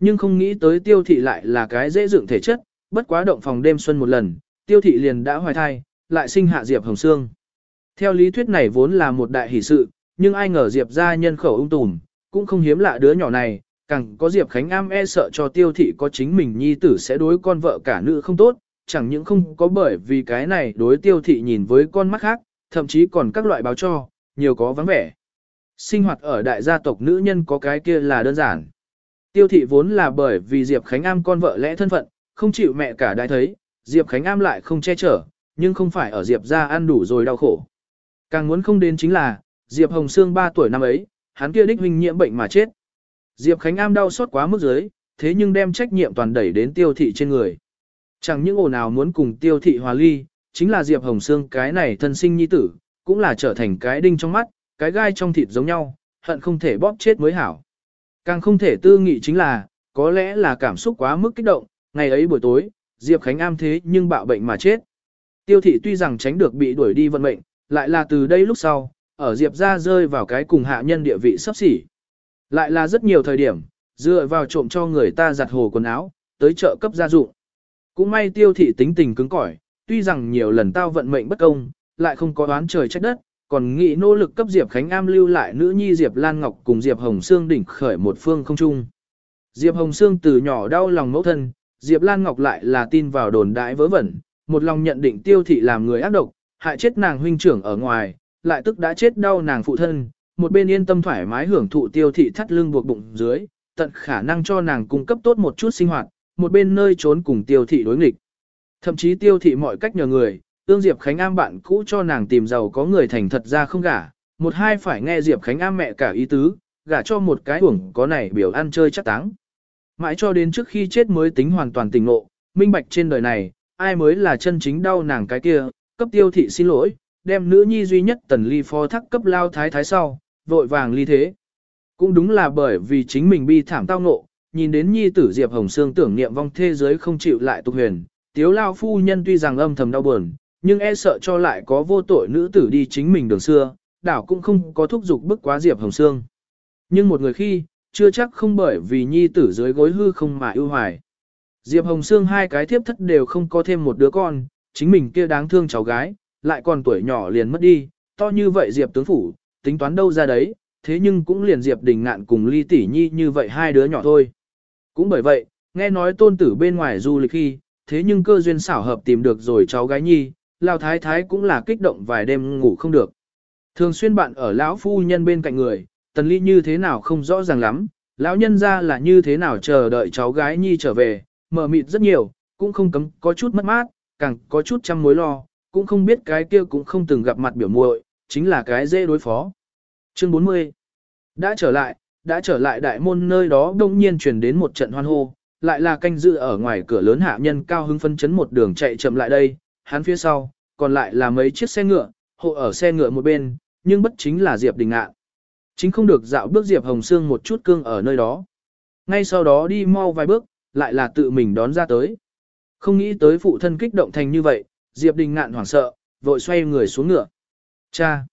Nhưng không nghĩ tới tiêu thị lại là cái dễ dựng thể chất, bất quá động phòng đêm xuân một lần, tiêu thị liền đã hoài thai, lại sinh hạ Diệp Hồng Sương. Theo lý thuyết này vốn là một đại hỷ sự, nhưng ai ngờ Diệp ra nhân khẩu ung tùm, cũng không hiếm lạ đứa nhỏ này, càng có Diệp Khánh Am e sợ cho tiêu thị có chính mình nhi tử sẽ đối con vợ cả nữ không tốt, chẳng những không có bởi vì cái này đối tiêu thị nhìn với con mắt khác, thậm chí còn các loại báo cho, nhiều có vắng vẻ. Sinh hoạt ở đại gia tộc nữ nhân có cái kia là đơn giản. Tiêu thị vốn là bởi vì Diệp Khánh Am con vợ lẽ thân phận, không chịu mẹ cả đại thấy, Diệp Khánh Am lại không che chở, nhưng không phải ở Diệp ra ăn đủ rồi đau khổ. Càng muốn không đến chính là, Diệp Hồng Sương 3 tuổi năm ấy, hắn kia đích huynh nhiễm bệnh mà chết. Diệp Khánh Am đau xót quá mức dưới, thế nhưng đem trách nhiệm toàn đẩy đến tiêu thị trên người. Chẳng những ồn nào muốn cùng tiêu thị hòa ly, chính là Diệp Hồng Sương cái này thân sinh nhi tử, cũng là trở thành cái đinh trong mắt, cái gai trong thịt giống nhau, hận không thể bóp chết mới hảo. Càng không thể tư nghị chính là, có lẽ là cảm xúc quá mức kích động, ngày ấy buổi tối, Diệp Khánh Am thế nhưng bạo bệnh mà chết. Tiêu thị tuy rằng tránh được bị đuổi đi vận mệnh, lại là từ đây lúc sau, ở Diệp ra rơi vào cái cùng hạ nhân địa vị sắp xỉ. Lại là rất nhiều thời điểm, dựa vào trộm cho người ta giặt hồ quần áo, tới chợ cấp gia dụng. Cũng may tiêu thị tính tình cứng cỏi, tuy rằng nhiều lần tao vận mệnh bất công, lại không có đoán trời trách đất, còn nghĩ nỗ lực cấp Diệp Khánh Am lưu lại nữ nhi Diệp Lan Ngọc cùng Diệp Hồng Sương đỉnh khởi một phương không chung. Diệp Hồng Sương từ nhỏ đau lòng mẫu thân, Diệp Lan Ngọc lại là tin vào đồn đại vớ vẩn, một lòng nhận định tiêu thị làm người ác độc, hại chết nàng huynh trưởng ở ngoài, lại tức đã chết đau nàng phụ thân, một bên yên tâm thoải mái hưởng thụ tiêu thị thắt lưng buộc bụng dưới, tận khả năng cho nàng cung cấp tốt một chút sinh hoạt, một bên nơi trốn cùng tiêu thị đối nghịch. Thậm chí tiêu thị mọi cách nhờ người, tương Diệp Khánh Am bạn cũ cho nàng tìm giàu có người thành thật ra không gả, một hai phải nghe Diệp Khánh Am mẹ cả ý tứ, gả cho một cái uổng có này biểu ăn chơi chắc táng. Mãi cho đến trước khi chết mới tính hoàn toàn tỉnh ngộ, minh bạch trên đời này, ai mới là chân chính đau nàng cái kia, cấp tiêu thị xin lỗi, đem nữ nhi duy nhất tần ly phó thắc cấp lao thái thái sau, vội vàng ly thế. Cũng đúng là bởi vì chính mình bi thảm tao ngộ, nhìn đến nhi tử Diệp Hồng Sương tưởng niệm vong thế giới không chịu lại tục huyền, tiếu lao phu nhân tuy rằng âm thầm đau buồn, nhưng e sợ cho lại có vô tội nữ tử đi chính mình đường xưa, đảo cũng không có thúc giục bức quá Diệp Hồng Sương. Nhưng một người khi, chưa chắc không bởi vì nhi tử dưới gối hư không mà ưu hoài. Diệp Hồng Sương hai cái thiếp thất đều không có thêm một đứa con, chính mình kia đáng thương cháu gái, lại còn tuổi nhỏ liền mất đi, to như vậy Diệp tướng phủ, tính toán đâu ra đấy, thế nhưng cũng liền Diệp Đình Ngạn cùng Ly Tỷ Nhi như vậy hai đứa nhỏ thôi. Cũng bởi vậy, nghe nói tôn tử bên ngoài du lịch khi, thế nhưng cơ duyên xảo hợp tìm được rồi cháu gái Nhi, Lão Thái Thái cũng là kích động vài đêm ngủ không được. Thường xuyên bạn ở lão phu nhân bên cạnh người, Tần Ly như thế nào không rõ ràng lắm, lão nhân ra là như thế nào chờ đợi cháu gái Nhi trở về, mở mịt rất nhiều, cũng không cấm có chút mất mát, càng có chút trăm mối lo, cũng không biết cái kia cũng không từng gặp mặt biểu muội, chính là cái dễ đối phó. Chương 40 Đã trở lại, đã trở lại đại môn nơi đó đông nhiên truyền đến một trận hoan hô, lại là canh dự ở ngoài cửa lớn hạ nhân cao hưng phân chấn một đường chạy chậm lại đây, hắn phía sau, còn lại là mấy chiếc xe ngựa, hộ ở xe ngựa một bên, nhưng bất chính là Diệp Đình Ngạn. Chính không được dạo bước Diệp Hồng Sương một chút cương ở nơi đó. Ngay sau đó đi mau vài bước, lại là tự mình đón ra tới. Không nghĩ tới phụ thân kích động thành như vậy, Diệp Đình ngạn hoảng sợ, vội xoay người xuống ngựa. Cha!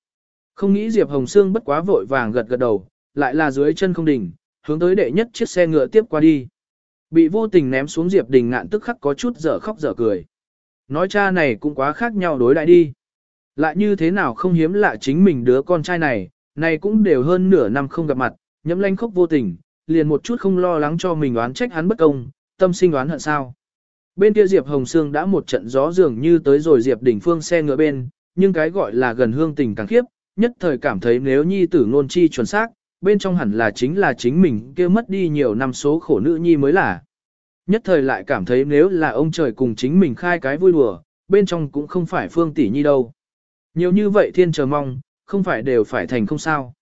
Không nghĩ Diệp Hồng Sương bất quá vội vàng gật gật đầu, lại là dưới chân không đỉnh, hướng tới đệ nhất chiếc xe ngựa tiếp qua đi. Bị vô tình ném xuống Diệp Đình ngạn tức khắc có chút dở khóc dở cười. Nói cha này cũng quá khác nhau đối lại đi. Lại như thế nào không hiếm lạ chính mình đứa con trai này, này cũng đều hơn nửa năm không gặp mặt, nhẫm lanh khóc vô tình, liền một chút không lo lắng cho mình oán trách hắn bất công, tâm sinh oán hận sao. Bên kia Diệp Hồng Sương đã một trận gió dường như tới rồi Diệp Đình Phương xe ngựa bên, nhưng cái gọi là gần hương tình càng khiếp, nhất thời cảm thấy nếu nhi tử ngôn chi chuẩn xác, bên trong hẳn là chính là chính mình kia mất đi nhiều năm số khổ nữ nhi mới là. Nhất thời lại cảm thấy nếu là ông trời cùng chính mình khai cái vui đùa, bên trong cũng không phải phương tỷ nhi đâu. Nhiều như vậy thiên chờ mong, không phải đều phải thành không sao.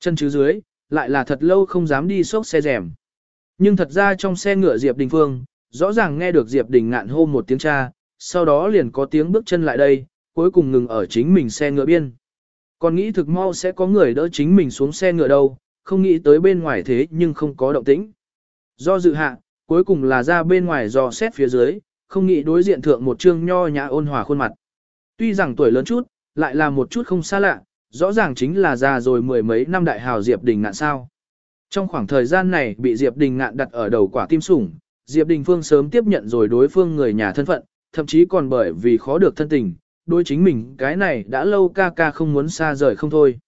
Chân chứ dưới, lại là thật lâu không dám đi xốc xe rèm. Nhưng thật ra trong xe ngựa Diệp Đình Phương, rõ ràng nghe được Diệp Đình ngạn hô một tiếng cha, sau đó liền có tiếng bước chân lại đây, cuối cùng ngừng ở chính mình xe ngựa biên. Còn nghĩ thực mau sẽ có người đỡ chính mình xuống xe ngựa đâu, không nghĩ tới bên ngoài thế nhưng không có động tĩnh. Do dự hạ, cuối cùng là ra bên ngoài dò xét phía dưới, không nghĩ đối diện thượng một trương nho nhã ôn hòa khuôn mặt. Tuy rằng tuổi lớn chút, lại là một chút không xa lạ, rõ ràng chính là già rồi mười mấy năm đại hào Diệp Đình ngạn sao. Trong khoảng thời gian này bị Diệp Đình ngạn đặt ở đầu quả tim sủng, Diệp Đình Phương sớm tiếp nhận rồi đối phương người nhà thân phận, thậm chí còn bởi vì khó được thân tình, đối chính mình cái này đã lâu ca ca không muốn xa rời không thôi.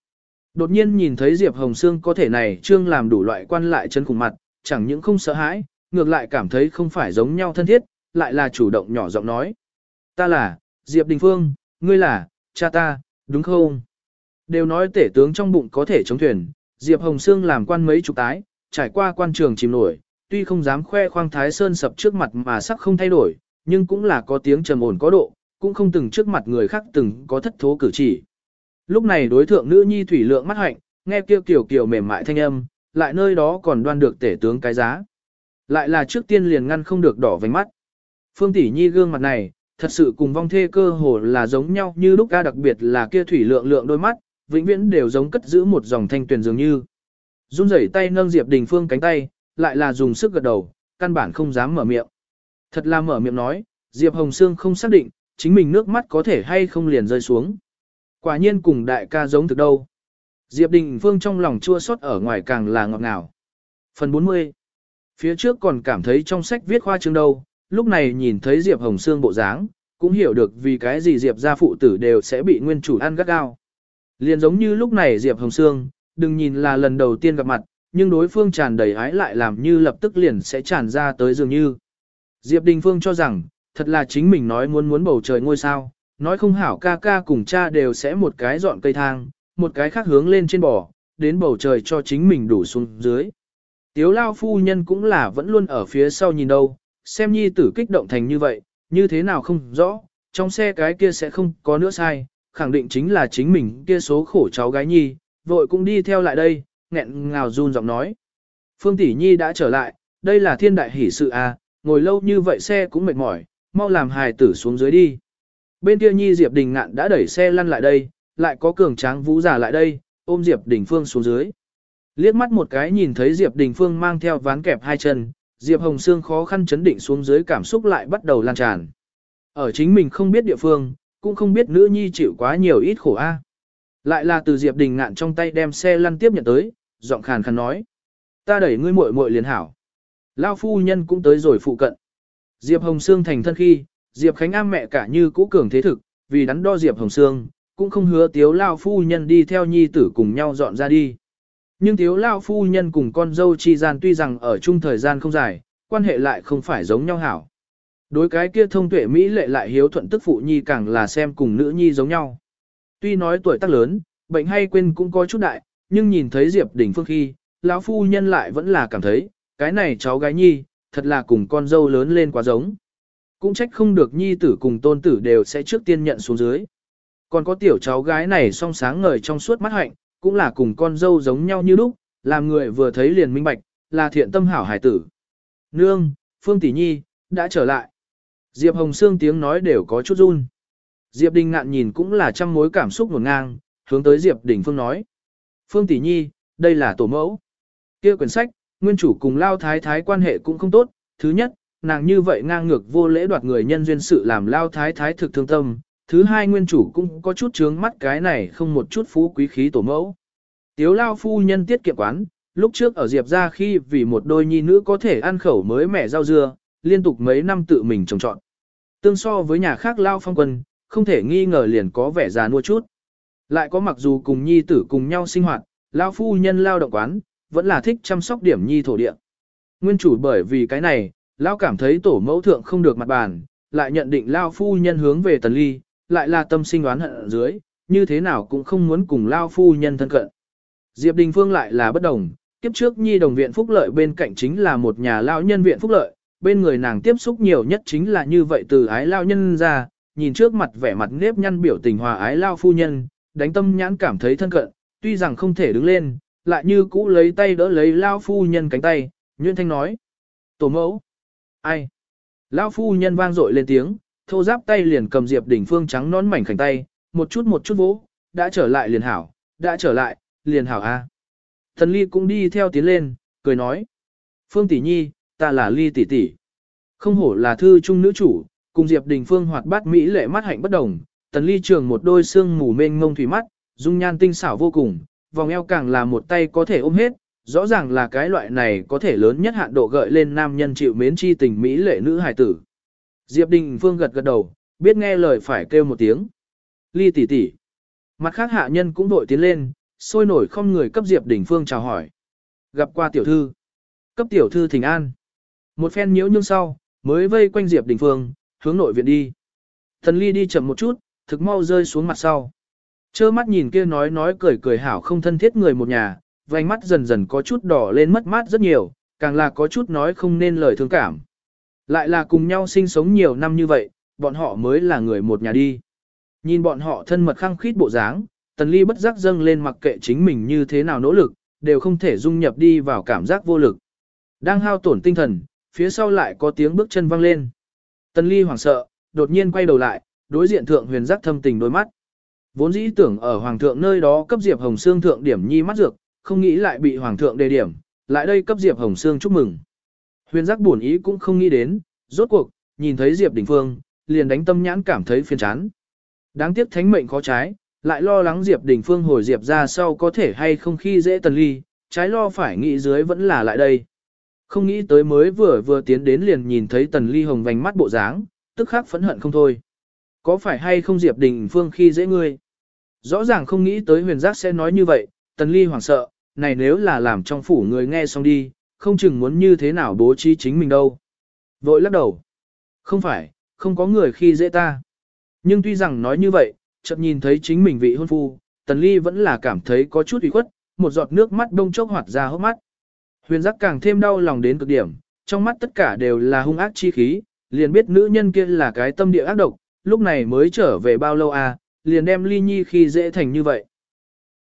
Đột nhiên nhìn thấy Diệp Hồng Sương có thể này trương làm đủ loại quan lại chân cùng mặt, chẳng những không sợ hãi, ngược lại cảm thấy không phải giống nhau thân thiết, lại là chủ động nhỏ giọng nói. Ta là, Diệp Đình Phương, ngươi là, cha ta, đúng không? Đều nói tể tướng trong bụng có thể chống thuyền, Diệp Hồng Sương làm quan mấy chục tái, trải qua quan trường chìm nổi, tuy không dám khoe khoang Thái Sơn sập trước mặt mà sắc không thay đổi, nhưng cũng là có tiếng trầm ổn có độ, cũng không từng trước mặt người khác từng có thất thố cử chỉ. Lúc này đối thượng nữ nhi thủy lượng mắt hạnh, Nghe kêu kiểu kiểu mềm mại thanh âm, lại nơi đó còn đoan được tể tướng cái giá. Lại là trước tiên liền ngăn không được đỏ vành mắt. Phương Tỷ Nhi gương mặt này, thật sự cùng vong thê cơ hồ là giống nhau như lúc ca đặc biệt là kia thủy lượng lượng đôi mắt, vĩnh viễn đều giống cất giữ một dòng thanh tuyền dường như. Run rẩy tay nâng Diệp Đình Phương cánh tay, lại là dùng sức gật đầu, căn bản không dám mở miệng. Thật là mở miệng nói, Diệp Hồng Sương không xác định, chính mình nước mắt có thể hay không liền rơi xuống. Quả nhiên cùng đại ca giống thực đâu. Diệp Đình Phương trong lòng chua xót ở ngoài càng là ngọt ngào. Phần 40 Phía trước còn cảm thấy trong sách viết khoa trương đâu, lúc này nhìn thấy Diệp Hồng Sương bộ dáng, cũng hiểu được vì cái gì Diệp gia phụ tử đều sẽ bị nguyên chủ ăn gắt gao. Liền giống như lúc này Diệp Hồng Sương, đừng nhìn là lần đầu tiên gặp mặt, nhưng đối phương tràn đầy ái lại làm như lập tức liền sẽ tràn ra tới dường như. Diệp Đình Phương cho rằng, thật là chính mình nói muốn muốn bầu trời ngôi sao, nói không hảo ca ca cùng cha đều sẽ một cái dọn cây thang, một cái khác hướng lên trên bò, đến bầu trời cho chính mình đủ xuống dưới. Tiếu lao phu nhân cũng là vẫn luôn ở phía sau nhìn đâu, xem nhi tử kích động thành như vậy, như thế nào không rõ, trong xe cái kia sẽ không có nữa sai, khẳng định chính là chính mình kia số khổ cháu gái nhi, vội cũng đi theo lại đây, nghẹn ngào run giọng nói. Phương Tỷ Nhi đã trở lại, đây là thiên đại hỷ sự à, ngồi lâu như vậy xe cũng mệt mỏi, mau làm hài tử xuống dưới đi. Bên kia Nhi Diệp Đình ngạn đã đẩy xe lăn lại đây, lại có cường tráng vũ giả lại đây, ôm Diệp Đình Phương xuống dưới. Liếc mắt một cái nhìn thấy Diệp Đình Phương mang theo ván kẹp hai chân, Diệp Hồng Sương khó khăn chấn định xuống dưới cảm xúc lại bắt đầu lan tràn. Ở chính mình không biết địa phương, cũng không biết nữ nhi chịu quá nhiều ít khổ a. Lại là từ Diệp Đình ngạn trong tay đem xe lăn tiếp nhận tới, giọng khàn khàn nói. Ta đẩy ngươi muội muội liền hảo. Lao phu nhân cũng tới rồi phụ cận. Diệp Hồng Sương thành thân khi, Diệp Khánh Am mẹ cả như cũ cường thế thực, vì đắn đo Diệp Hồng Sương, cũng không hứa tiếu Lao phu nhân đi theo nhi tử cùng nhau dọn ra đi. Nhưng tiếu Lao phu nhân cùng con dâu chi gian tuy rằng ở chung thời gian không dài, quan hệ lại không phải giống nhau hảo. Đối cái kia thông tuệ Mỹ lệ lại hiếu thuận tức phụ nhi càng là xem cùng nữ nhi giống nhau. Tuy nói tuổi tác lớn, bệnh hay quên cũng có chút đại, nhưng nhìn thấy Diệp Đình Phương khi, lão phu nhân lại vẫn là cảm thấy, cái này cháu gái nhi, thật là cùng con dâu lớn lên quá giống. Cũng trách không được nhi tử cùng tôn tử đều sẽ trước tiên nhận xuống dưới. Còn có tiểu cháu gái này song sáng ngời trong suốt mắt hạnh, cũng là cùng con dâu giống nhau như lúc, làm người vừa thấy liền minh bạch, là thiện tâm hảo hải tử. Nương, Phương Tỷ Nhi, đã trở lại. Diệp Hồng Sương tiếng nói đều có chút run. Diệp Đình ngạn nhìn cũng là trăm mối cảm xúc nguồn ngang, hướng tới Diệp Đình Phương nói. Phương Tỷ Nhi, đây là tổ mẫu. kia quyển sách, nguyên chủ cùng Lao Thái Thái quan hệ cũng không tốt. Thứ nhất, nàng như vậy ngang ngược vô lễ đoạt người nhân duyên sự làm Lao Thái Thái thực thương tâm. Thứ hai nguyên chủ cũng có chút trướng mắt cái này không một chút phú quý khí tổ mẫu. Tiếu Lao phu nhân tiết kiệm quán, lúc trước ở Diệp ra khi vì một đôi nhi nữ có thể ăn khẩu mới mẻ rau dưa, liên tục mấy năm tự mình trồng trọn. Tương so với nhà khác Lao phong quân, không thể nghi ngờ liền có vẻ già nua chút. Lại có mặc dù cùng nhi tử cùng nhau sinh hoạt, lao phu nhân lao động quán, vẫn là thích chăm sóc điểm nhi thổ địa. Nguyên chủ bởi vì cái này, lao cảm thấy tổ mẫu thượng không được mặt bàn, lại nhận định lao phu nhân hướng về tần ly, lại là tâm sinh đoán hận ở dưới, như thế nào cũng không muốn cùng lao phu nhân thân cận. Diệp Đình Phương lại là bất đồng, kiếp trước nhi đồng viện phúc lợi bên cạnh chính là một nhà lao nhân viện phúc lợi, bên người nàng tiếp xúc nhiều nhất chính là như vậy từ ái lao nhân ra, nhìn trước mặt vẻ mặt nếp nhăn biểu tình hòa ái lao phu nhân, đánh tâm nhãn cảm thấy thân cận, tuy rằng không thể đứng lên, lại như cũ lấy tay đỡ lấy lao phu nhân cánh tay, Nguyễn Thanh nói. Tổ mẫu. Ai? Lao phu nhân vang dội lên tiếng, thô giáp tay liền cầm Diệp Đỉnh Phương trắng nón mảnh khảnh tay, một chút một chút vỗ, đã trở lại liền hảo, đã trở lại, liền hảo a. Thần Ly cũng đi theo tiến lên, cười nói. Phương tỷ nhi, ta là Ly tỷ tỷ. Không hổ là thư trung nữ chủ, cùng Diệp Đình Phương hoạt bát mỹ lệ mắt hạnh bất đồng, tần ly trường một đôi xương mù mênh ngông thủy mắt, dung nhan tinh xảo vô cùng, vòng eo càng là một tay có thể ôm hết, rõ ràng là cái loại này có thể lớn nhất hạn độ gợi lên nam nhân chịu mến chi tình mỹ lệ nữ hài tử. Diệp Đình Phương gật gật đầu, biết nghe lời phải kêu một tiếng. Ly tỷ tỷ. Mặt khác hạ nhân cũng đội tiến lên, sôi nổi không người cấp Diệp Đình Phương chào hỏi. Gặp qua tiểu thư. Cấp tiểu thư thỉnh an. Một phen nhiễu nhương sau, mới vây quanh Diệp Đình Phương, hướng nội viện đi. Thần ly đi chậm một chút, thực mau rơi xuống mặt sau. Chơ mắt nhìn kia nói nói cười cười hảo không thân thiết người một nhà, vành mắt dần dần có chút đỏ lên mất mát rất nhiều, càng là có chút nói không nên lời thương cảm. Lại là cùng nhau sinh sống nhiều năm như vậy, bọn họ mới là người một nhà đi. Nhìn bọn họ thân mật khăng khít bộ dáng, tần ly bất giác dâng lên mặc kệ chính mình như thế nào nỗ lực, đều không thể dung nhập đi vào cảm giác vô lực. Đang hao tổn tinh thần, phía sau lại có tiếng bước chân vang lên. Tần ly hoảng sợ, đột nhiên quay đầu lại, đối diện thượng huyền giác thâm tình đôi mắt. Vốn dĩ tưởng ở hoàng thượng nơi đó cấp Diệp Hồng Sương thượng điểm nhi mắt dược, không nghĩ lại bị hoàng thượng đề điểm, lại đây cấp Diệp Hồng Sương chúc mừng. Huyền giác buồn ý cũng không nghĩ đến, rốt cuộc, nhìn thấy Diệp Đình Phương, liền đánh tâm nhãn cảm thấy phiền chán. Đáng tiếc thánh mệnh khó trái, lại lo lắng Diệp Đình Phương hồi Diệp ra sau có thể hay không khi dễ tần ly, trái lo phải nghĩ dưới vẫn là lại đây. Không nghĩ tới mới vừa vừa tiến đến liền nhìn thấy tần ly hồng vành mắt bộ dáng, tức khắc phẫn hận không thôi. Có phải hay không Diệp Đình Phương khi dễ ngươi? Rõ ràng không nghĩ tới huyền giác sẽ nói như vậy, tần ly hoảng sợ, này nếu là làm trong phủ người nghe xong đi, không chừng muốn như thế nào bố trí chính mình đâu. Vội lắc đầu. Không phải, không có người khi dễ ta. Nhưng tuy rằng nói như vậy, chợt nhìn thấy chính mình vị hôn phu, tần ly vẫn là cảm thấy có chút ủy khuất, một giọt nước mắt đông chốc hoạt ra hốc mắt. Huyền giác càng thêm đau lòng đến cực điểm, trong mắt tất cả đều là hung ác chi khí, liền biết nữ nhân kia là cái tâm địa ác độc, lúc này mới trở về bao lâu à, liền đem ly nhi khi dễ thành như vậy.